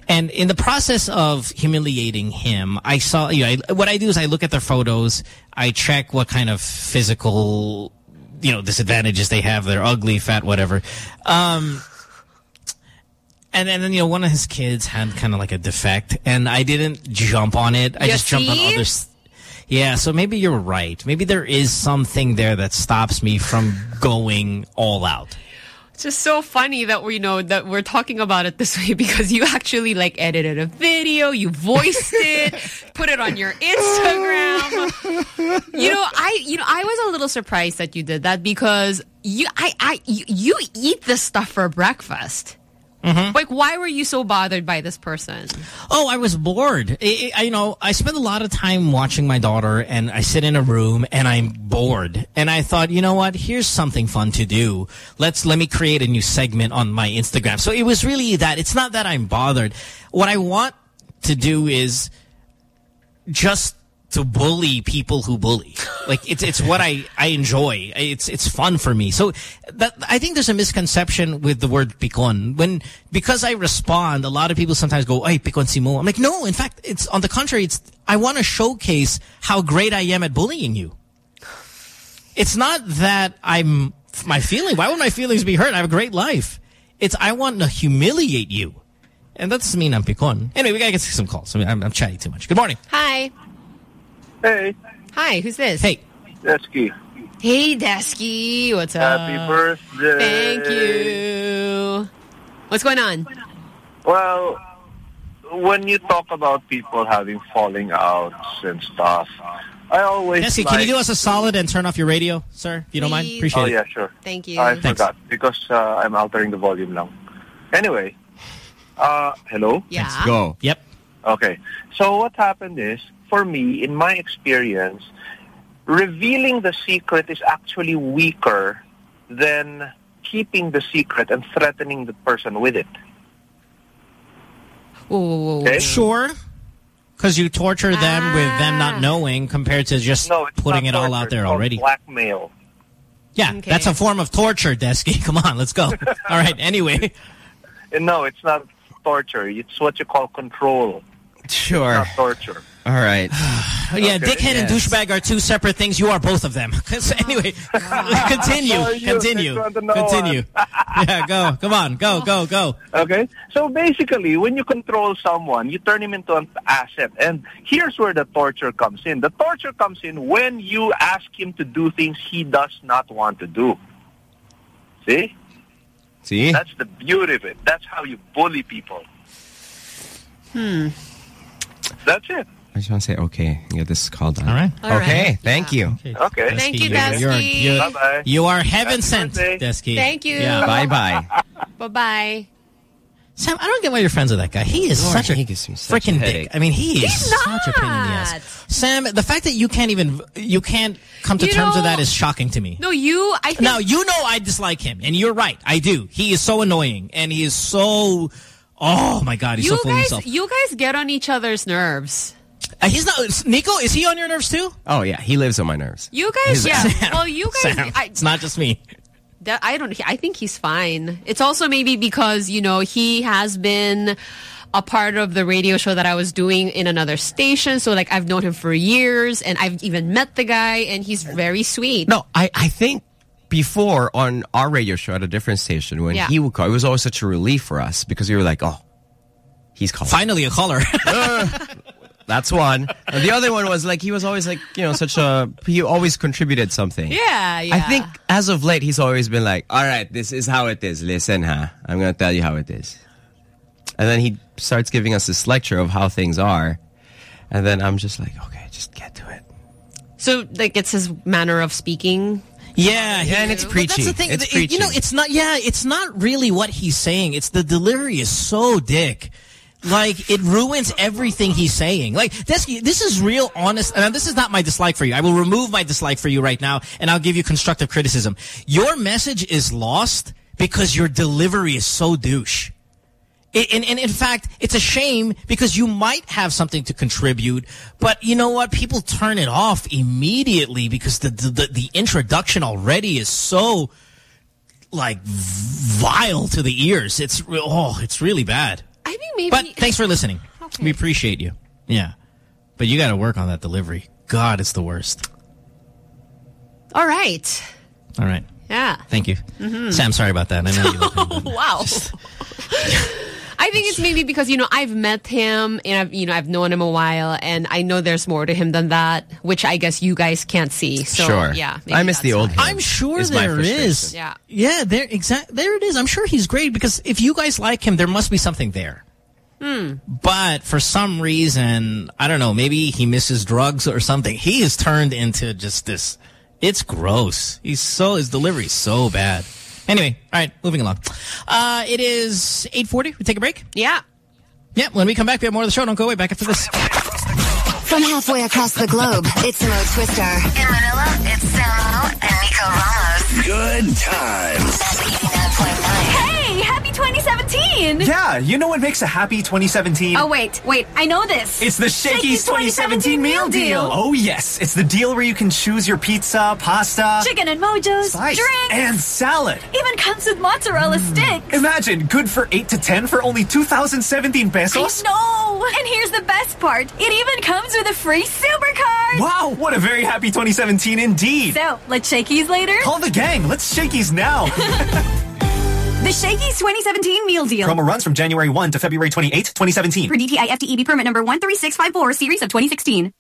And in the process of humiliating him, I saw, you know, I, what I do is I look at their photos, I check what kind of physical, you know, disadvantages they have. They're ugly, fat, whatever. Um, and and then, you know, one of his kids had kind of like a defect, and I didn't jump on it. I You just jumped on see? others. Yeah, so maybe you're right. Maybe there is something there that stops me from going all out. It's just so funny that we know that we're talking about it this way because you actually like edited a video, you voiced it, put it on your Instagram. You know, I you know I was a little surprised that you did that because you I I you, you eat this stuff for breakfast. Mm-hmm. Like, why were you so bothered by this person? Oh, I was bored. I, I- you know, I spend a lot of time watching my daughter, and I sit in a room, and I'm bored. And I thought, you know what? Here's something fun to do. Let's let me create a new segment on my Instagram. So it was really that. It's not that I'm bothered. What I want to do is just to bully people who bully. Like it's it's what I I enjoy. It's it's fun for me. So that I think there's a misconception with the word picon. When because I respond, a lot of people sometimes go, "Ay, picon si mo." I'm like, "No, in fact, it's on the contrary. It's I want to showcase how great I am at bullying you." It's not that I'm my feeling. Why would my feelings be hurt? I have a great life. It's I want to humiliate you. And that doesn't mean I'm picon. Anyway, we gotta get some calls. I mean, I'm, I'm chatting too much. Good morning. Hi. Hey. Hi, who's this? Hey. Desky. Hey, Desky. What's up? Happy birthday. Thank you. What's going on? Well, when you talk about people having falling outs and stuff, I always Jesse, like, can you do us a solid and turn off your radio, sir? If you don't mind? Appreciate Oh, it. Oh, yeah, sure. Thank you. I Thanks. forgot because uh, I'm altering the volume now. Anyway, uh, hello? Yeah. Let's go. Yep. Okay. So what happened is, for me, in my experience, revealing the secret is actually weaker than keeping the secret and threatening the person with it. Whoa, whoa, whoa, whoa. Okay? Sure. Because you torture them with them not ah. knowing compared to just No, putting it not all out there already. Blackmail. Yeah, Okay. that's a form of torture, Desky. Come on, let's go. all right, anyway. No, it's not torture. It's what you call control. Sure. Not torture. All right. yeah, Okay. dickhead and douchebag are two separate things. You are both of them. So anyway, continue. You Continue. just want to know Continue. yeah, go. Come on. Go, go, go. Okay? So basically, when you control someone, you turn him into an asset. And here's where the torture comes in. The torture comes in when you ask him to do things he does not want to do. See? See? That's the beauty of it. That's how you bully people. Hmm. That's it. I just want to say okay and get this call done. All right. All okay. right. Thank you. Okay. Thank you, You're- you're- Desky. you're- Bye-bye. You are heaven sent. Desky. Thank you. Yeah. Bye bye. Bye-bye. Sam, I don't get why you're friends with that guy. He is Lord, such a he gives me such freaking headache. dick. I mean, he is such a pain in the not. ass. Sam, the fact that you can't even you can't come to You terms with that is shocking to me. No, you, I think. Now you know I dislike him, and you're right. I do. He is so annoying, and he is so. Oh my God, he's you so full of himself. you guys get on each other's nerves. Uh, he's not. Nico, is he on your nerves too? Oh yeah, he lives on my nerves. You guys, His- yeah. Sam, Well, you guys, Sam, I, it's not just me. that, I don't. I think he's fine. It's also maybe because you know he has been a part of the radio show that I was doing in another station. So like I've known him for years, and I've even met the guy, and he's very sweet. No, I, I think before on our radio show at a different station when Yeah. he would call, it was always such a relief for us because we were like, oh, he's calling. Finally, a caller. That's one. And the other one was like he was always like you know such a he always contributed something. Yeah, yeah. I think as of late he's always been like, all right, this is how it is. Listen, huh? I'm gonna tell you how it is. And then he starts giving us this lecture of how things are, and then I'm just like, okay, just get to it. so. Like it's his manner of speaking. Yeah, Yeah, and it's But That's the thing. It's It- you know, it's not. Yeah, it's not really what he's saying. It's the delivery is so dick. Like it ruins everything he's saying. Like this, this is real honest. And this is not my dislike for you. I will remove my dislike for you right now, and I'll give you constructive criticism. Your message is lost because your delivery is so douche. And, and in fact, it's a shame because you might have something to contribute, but you know what? People turn it off immediately because the the, the introduction already is so like vile to the ears. It's oh, it's really bad. I think maybe. But thanks for listening. Okay. We appreciate you. Yeah, but you got to work on that delivery. God, it's the worst. All right. All right. Yeah. Thank you, Mhm. Sam. Sorry about that. I know you love him, but- wow. I think it's maybe because you know I've met him and I've you know I've known him a while and I know there's more to him than that, which I guess you guys can't see. So sure. yeah, maybe I miss the old. him, I'm sure is there is. Yeah. Yeah, there exact there it is. I'm sure he's great because if you guys like him, there must be something there. Hmm. But for some reason, I don't know, maybe he misses drugs or something. He is turned into just this. It's gross. He's so his delivery's so bad. Anyway, all right, moving along. Uh, it is 8:40. We take a break. Yeah. Yeah. When we come back, we have more of the show. Don't go away. Back after this. From halfway across the globe, it's Mo Twister. In Manila, it's Samo and Nico Ramos. Good times. Hey, happy 2017! Yeah, you know what makes a happy 2017? Oh, wait, wait, I know this. It's the Shakey's 2017 meal deal. Oh, yes. It's the deal where you can choose your pizza, pasta, Chicken and mojos, slice, drinks, and salad. even comes with mozzarella hmm. sticks. Imagine, good for 8 to 10 for only 2017 pesos. Know! And here's the best part. It even comes with a free supercard. Wow, what a very happy 2017 indeed. So, let's Shakey's later? Call the gang. Let's Shakey's now. The Shakey's 2017 meal deal. Promo runs from January 1 to February 28, 2017. For DTI FTEB permit number 13654, series of 2016.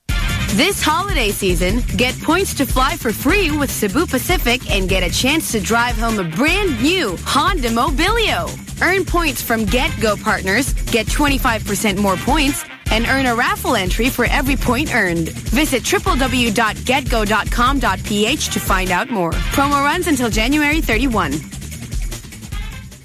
This holiday season, get points to fly for free with Cebu Pacific and get a chance to drive home a brand new Honda Mobilio. Earn points from GetGo partners, get 25% more points, and earn a raffle entry for every point earned. Visit www.getgo.com.ph to find out more. Promo runs until January 31.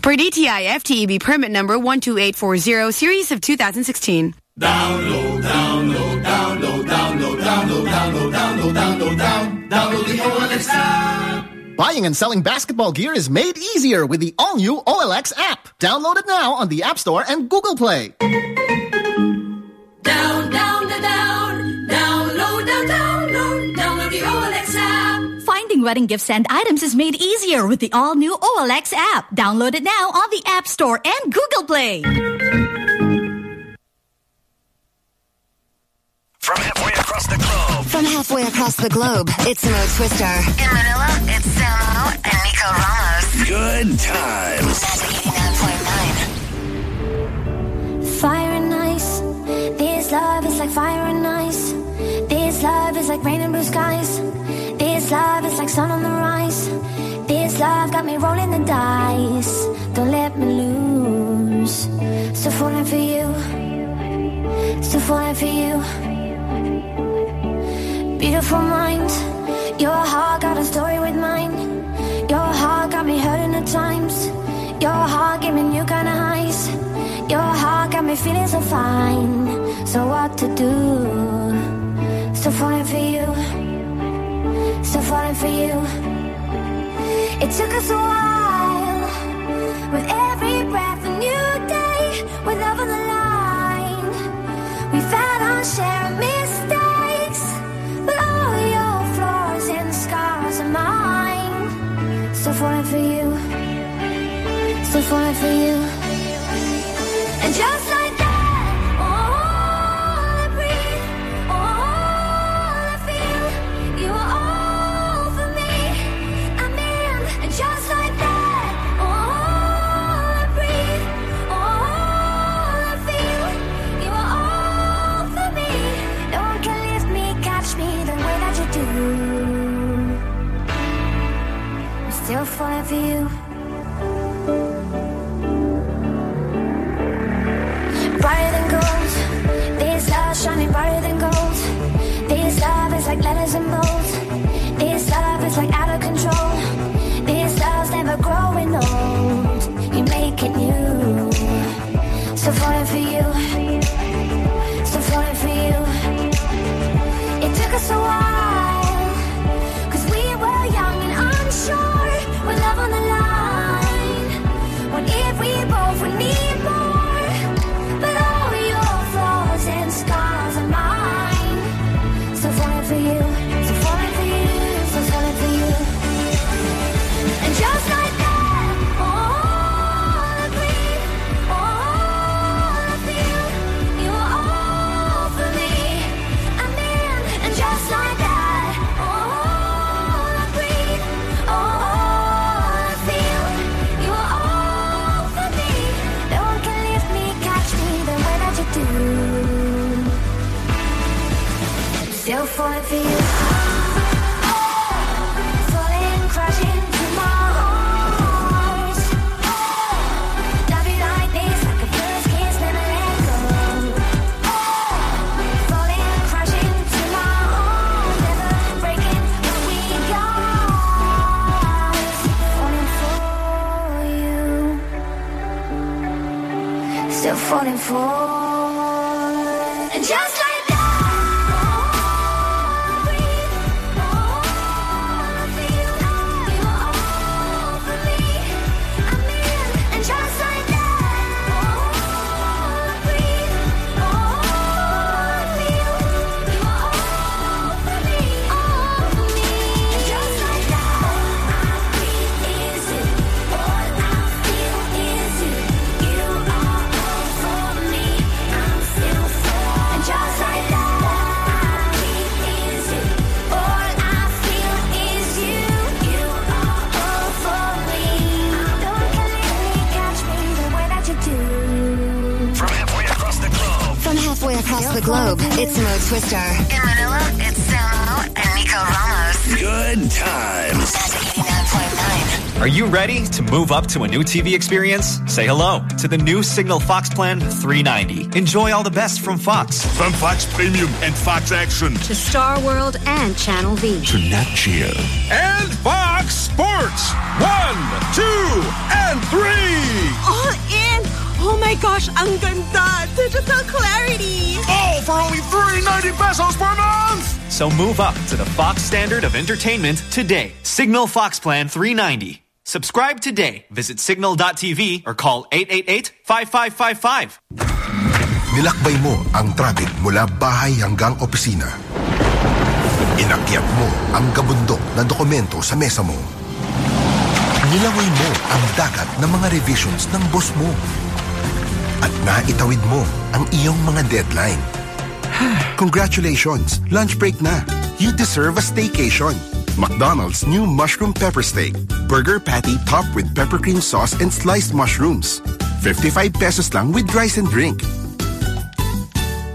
Per DTI FTEB permit number 12840, series of 2016. Download, download, download, download, download, download, download, download, down, download the OLX app. Buying and selling basketball gear is made easier with the all-new OLX app. Download it now on the App Store and Google Play. Wedding gifts and items is made easier with the all-new OLX app. Download it now on the App Store and Google Play. From halfway across the globe. From halfway across the globe, it's Mo Twister. In Manila, it's Samo and Nico Ramos. Good times. Fire and ice. This love is like fire and ice. This love is like rain and blue skies. This love is like sun on the rise. This love got me rolling the dice. Don't let me lose. Still falling for you. Still falling for you. beautiful mind. Your heart got a story with mine. Your heart got me hurting at times. Your heart gave me new kind of highs. Your heart got me feeling so fine. So what to do? Falling for you. Still falling for you. It took us a while. With every breath, a new day. With love on the line. We've had our share of mistakes. But all your flaws and scars are mine. Still falling for you. Still falling for you. And just like for you. brighter than gold. This love shining brighter than gold. This love is like letters in bold. This love is like out of control. This love's never growing old. You make it new. Still falling for you. Still falling for you. It took us a while. Still falling for you. Falling, crashing globe, it's Mo Twister. In Manila, it's Samo and Nico Ramos. Good times. Are you ready to move up to a new TV experience? Say hello to the new Signal Fox Plan 390. Enjoy all the best from Fox. From Fox Premium and Fox Action. To Star World and Channel V. To Nat Geo. And Fox Sports. One, two, and three. All in! Oh my gosh, ang ganda! Digital clarity! Oh, All for only 390 pesos per month! So move up to the Fox standard of entertainment today. Signal Fox Plan 390. Subscribe today. Visit signal.tv or call 888-5555. Nilakbay mo ang traffic mula bahay hanggang opisina. Inakyat mo ang gabundok na dokumento sa mesa mo. Nilangoy mo ang dagat ng mga revisions ng boss mo. At naitawid mo ang iyong mga deadline. Congratulations! Lunch break na. You deserve a staycation. McDonald's new mushroom pepper steak. Burger patty topped with pepper cream sauce and sliced mushrooms. 55 pesos lang with rice and drink.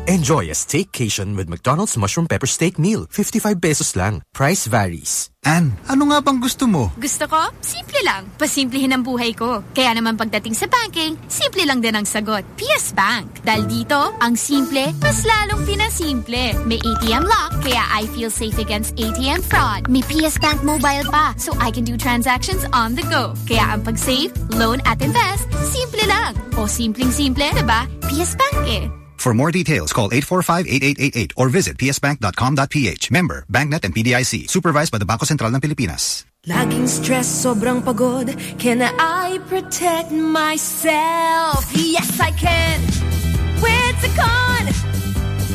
Enjoy a staycation with McDonald's Mushroom Pepper Steak Meal. 55 pesos lang. Price varies. Ann, ano nga bang gusto mo? Gusto ko? Simple lang. Pasimplihin ang buhay ko. Kaya naman pagdating sa banking, simple lang din ang sagot. PS Bank. Dahil dito, ang simple, mas lalong pinasimple. May ATM lock, kaya I feel safe against ATM fraud. May PS Bank mobile pa, so I can do transactions on the go. Kaya ang pag-save, loan at invest, simple lang. O simpleng-simple, diba? PS Bank eh. For more details, call 845-8888 or visit psbank.com.ph. Member, BancNet and PDIC. Supervised by the Bangko Sentral ng Pilipinas. Laging stress, sobrang pagod. Can I protect myself? Yes, I can. With Cecon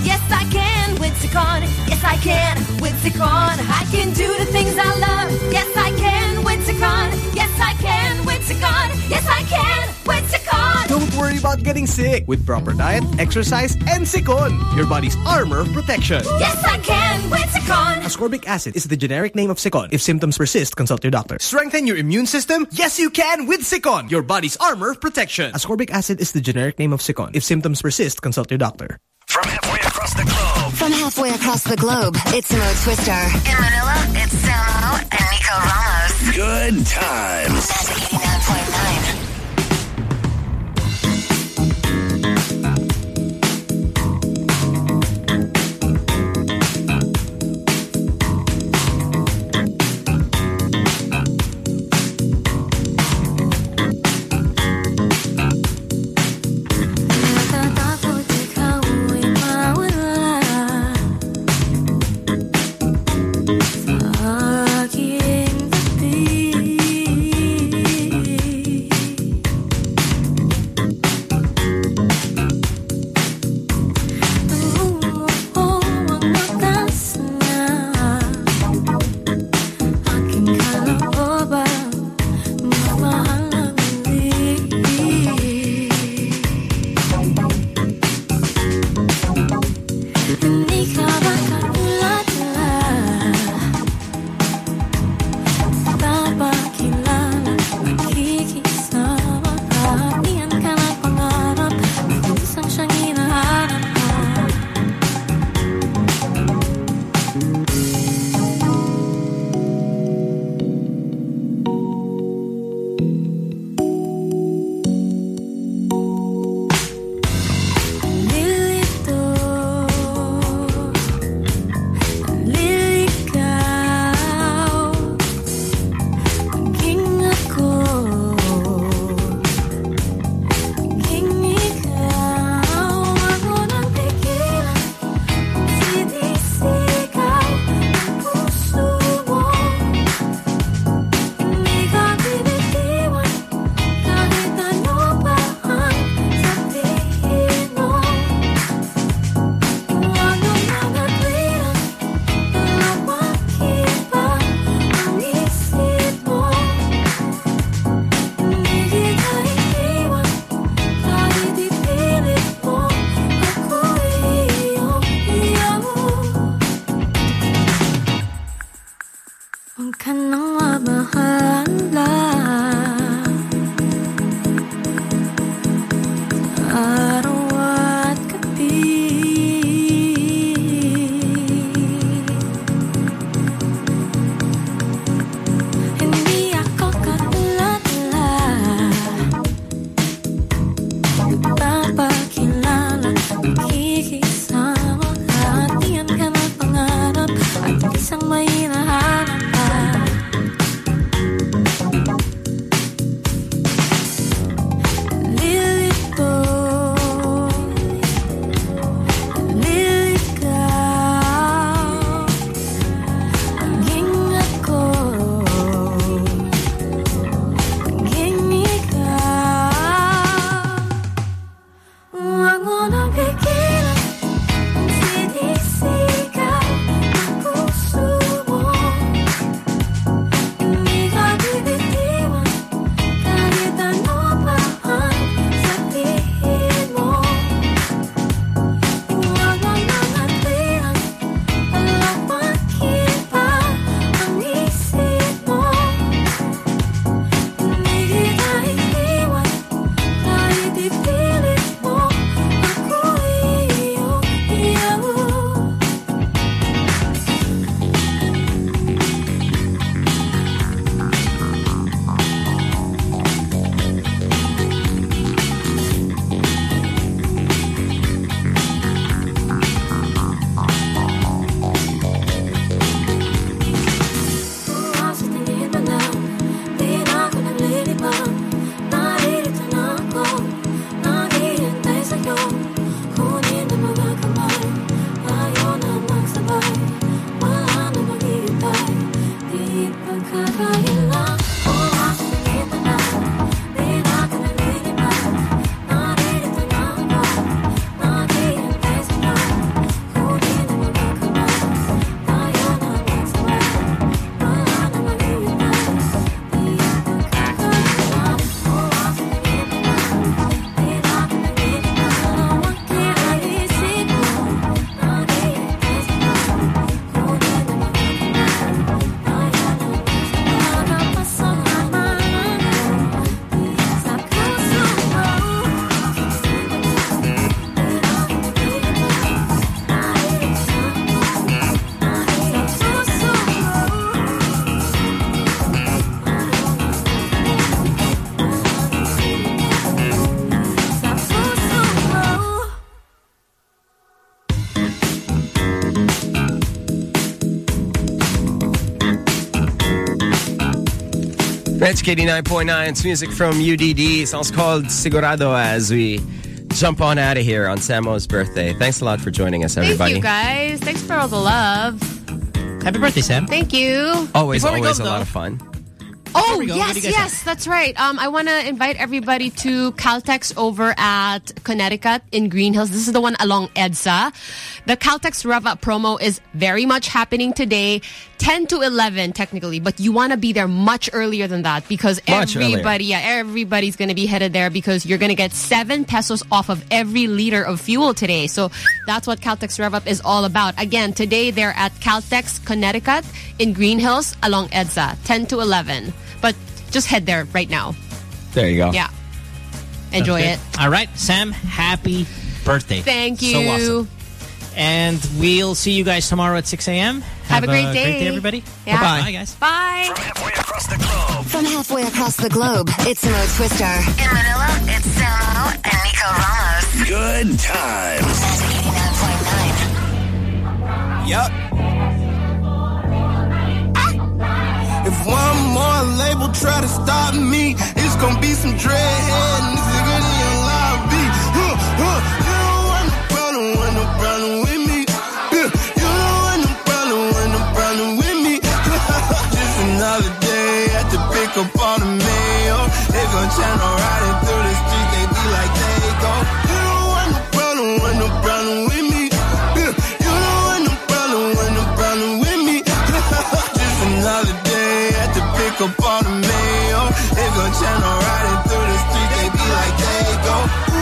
Yes, I can. With Cecon Yes, I can. With Cecon I can do the things I love. Yes, I can. With Cecon Yes, I can. With Cecon Yes, I can. With Cecon Don't worry about getting sick with proper diet, exercise, and Cecon, your body's armor of protection. Yes, I can with Cecon Ascorbic acid is the generic name of Cecon. If symptoms persist, consult your doctor. Strengthen your immune system? Yes, you can with Cecon, your body's armor of protection. Ascorbic acid is the generic name of Cecon. If symptoms persist, consult your doctor. From halfway across the globe. From halfway across the globe, it's Mo Twister. In Manila, it's Samo and Nico Ramos. Good times. Magic 89.9. Magic 89.9. It's music from UDD. It's also called Sigurado as we jump on out of here on Sam Oh's birthday. Thanks a lot for joining us, everybody. Thank you, guys. Thanks for all the love. Happy birthday, Sam. Thank you. Always, Before we go, always a though- lot of fun. Oh, we go, what do yes, you guys yes, that's right. Um, I want to invite everybody to Caltex over at Connecticut in Green Hills. This is the one along EDSA. The Caltex Rev Up promo is very much happening today, 10 to 11 technically, but you want to be there much earlier than that because Much earlier. everybody, yeah, everybody's going to be headed there because you're going to get 7 pesos off of every liter of fuel today. So that's what Caltex Rev Up is all about. Again, today they're at Caltex Connecticut in Green Hills along EDSA, 10 to 11. But just head there right now. There you go. Yeah. Enjoy it. All right, Sam, happy birthday. Thank you. So awesome. And we'll see you guys tomorrow at 6 a.m. Have a great day. Great day, everybody. Yeah. Bye-bye. Bye, guys. Bye. Halfway across the globe. From halfway across the globe, it's Mo Twister. In Manila, it's Samo and Nico Ramos. Good times. Magic 89.9. Yup. Ah. If one more label try to stop me, it's gonna be some dreadhead problem with me. Yeah, You don't want no problem, want no problem with me. Just another day at the pick up on the mail. They gon' channel riding through the street, they be like they go. You don't want no problem, want no problem with me. Yeah, You don't want no problem, want no problem with me. Just another day at the pick up on the mail. They gon' channel riding through the street, they be like they go.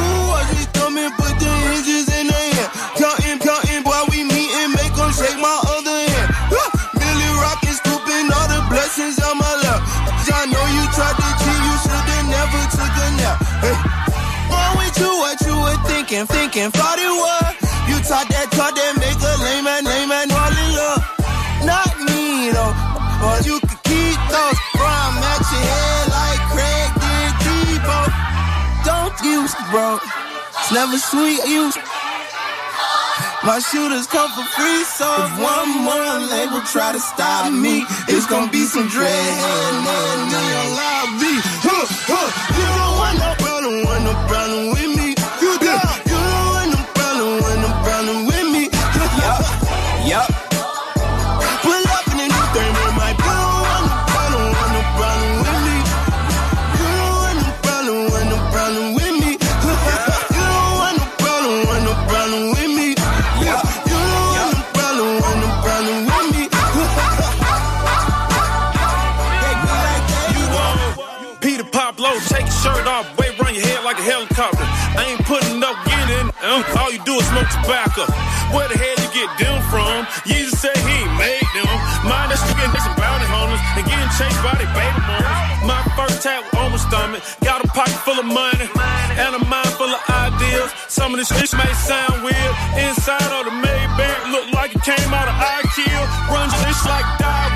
Hey. Born with you, what you were thinking, thinking, thought it was. You taught that, taught that, make a lame man, lame man, fall in love. Not me though, but you could keep those from at your head like Craig did Debo. Don't use, bro. It's never sweet use. My shooters come for free, so if one more label try to stop me, it's gonna be some dreadhead man in your lobby. Huh, huh. You don't want no no problem with me. Like a helicopter. I ain't putting up getting, um, all you do is smoke tobacco. Where the hell you get them from? Jesus said he ain't made them. Mind that shit getting some bounty hunters and getting chased by their baby mamas. My first tap on my stomach, got a pocket full of money and a mind full of ideas. Some of this shit may sound weird. Inside of the Maybach look like it came out of IKEA. Runs this like diarrhea.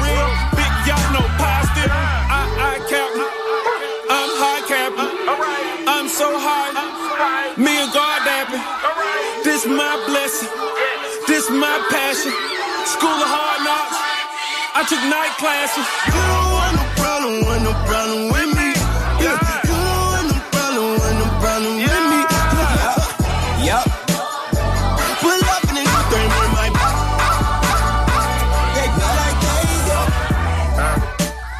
My blessing. This my passion. School of hard knocks. I took night classes. You don't want no problem, want no problem with me. Yeah, you don't want no problem, want no problem with me. Yup. Pull up in a new thing with my. They be like they go.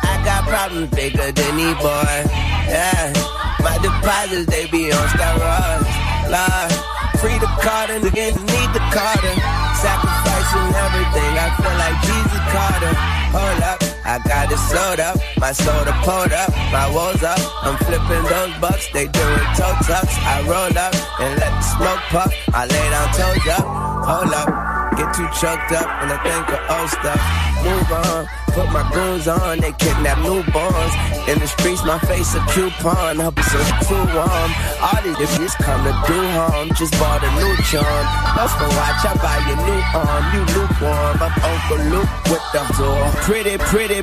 I got problems bigger than these boys. Yeah, my deposits they be on steroids. Lord, free the Carter, niggas need the Carter. Sacrificing everything, I feel like Jesus Carter. Hold up, I got it sold up, my soda pulled up, my woes up. I'm flipping those bucks, they doing toe tucks. I roll up and let the smoke puff. I lay down toes up, hold up. Get too choked up and I think of old stuff. Move on, put my goons on, they kidnap newborns. In the streets, my face a coupon, hope it's so too warm. All these bitches come to do harm, just bought a new charm. Bust my watch, I buy your new arm, you lukewarm. I'm Uncle Luke with the door. Pretty, pretty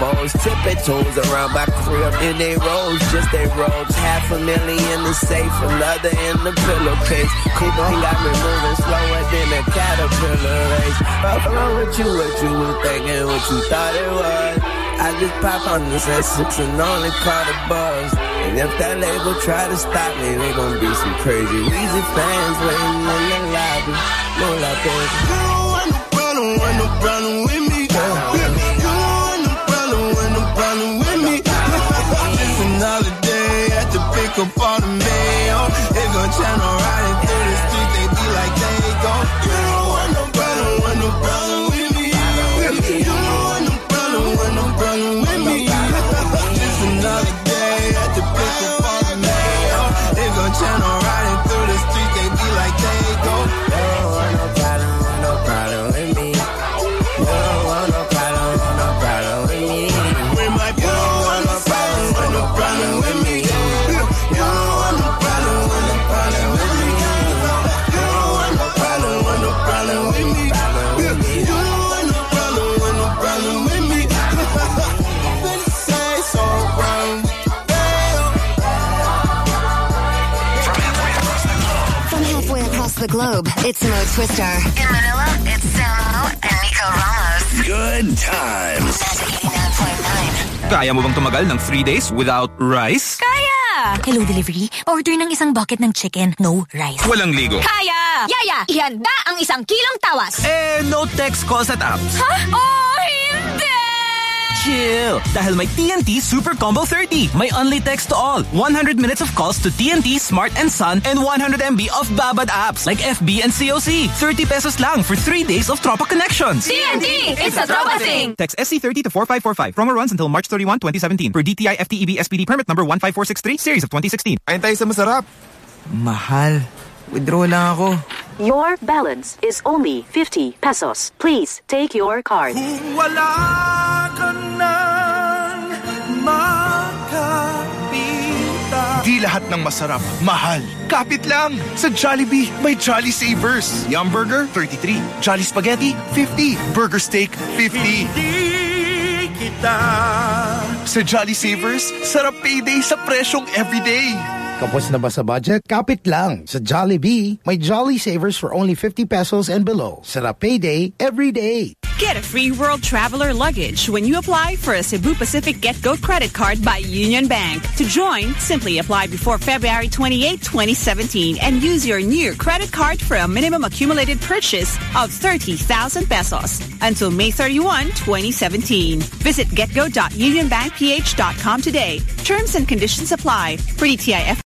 phones, tipping toes around my crib in they rolls, just they rolls. Half a million in the safe, another in the pillowcase. Cool got me moving slower than a caterpillar race. What's wrong with you? What you was thinking? What you thought it was? I just pop on this S6 and only call the buzz. And if that label try to stop me, they gon' be some crazy Weezy fans waiting in the lobby. No la baby. You don't want no problem, want no problem with me. You don't want no problem, want no problem with me. Just another day at the pick up all the mail. They gon' channel riding They globe, it's Mo Twister. In Manila, it's Samo and Nico Ramos. Good times. Kaya mo bang tumagal ng three days without rice? Kaya! Hello, delivery. Order ng isang bucket ng chicken, no rice. Walang ligo. Kaya! Yaya, ihanda ang isang kilong tawas. Eh, no text calls at apps. Ha? Oh, hindi! Chill! Dahil may TNT Super Combo 30. May only text to all. 100 minutes of calls to TNT, Smart and Sun, and 100 MB of Babad apps like FB and COC. 30 pesos lang for 3 days of Tropa connections. TNT! It's a Tropa thing! Text SC30 to 4545. Promo runs until March 31, 2017. Per DTI FTEB SPD permit number 15463, series of 2016. Ayun tayo sa masarap. Mahal. Withdraw lang ako. Your balance is only 50 pesos. Please take your card. Wala ka lahat ng masarap, mahal. Kapit lang! Sa Jollibee, may Jolly Savers. Yum Burger, 33. Jolly Spaghetti, 50. Burger Steak, 50. Di kita. Sa Jolly Savers, sarap payday sa presyong everyday. Kapos na ba sa budget? Kapit lang. Sa Jollibee, may Jolly Savers for only 50 pesos and below. Sarap payday every day. Get a free World Traveler luggage when you apply for a Cebu Pacific Get Go credit card by Union Bank. To join, simply apply before February 28, 2017 and use your new credit card for a minimum accumulated purchase of 30,000 pesos until May 31, 2017. Visit getgo.unionbankph.com today. Terms and conditions apply. For DTIF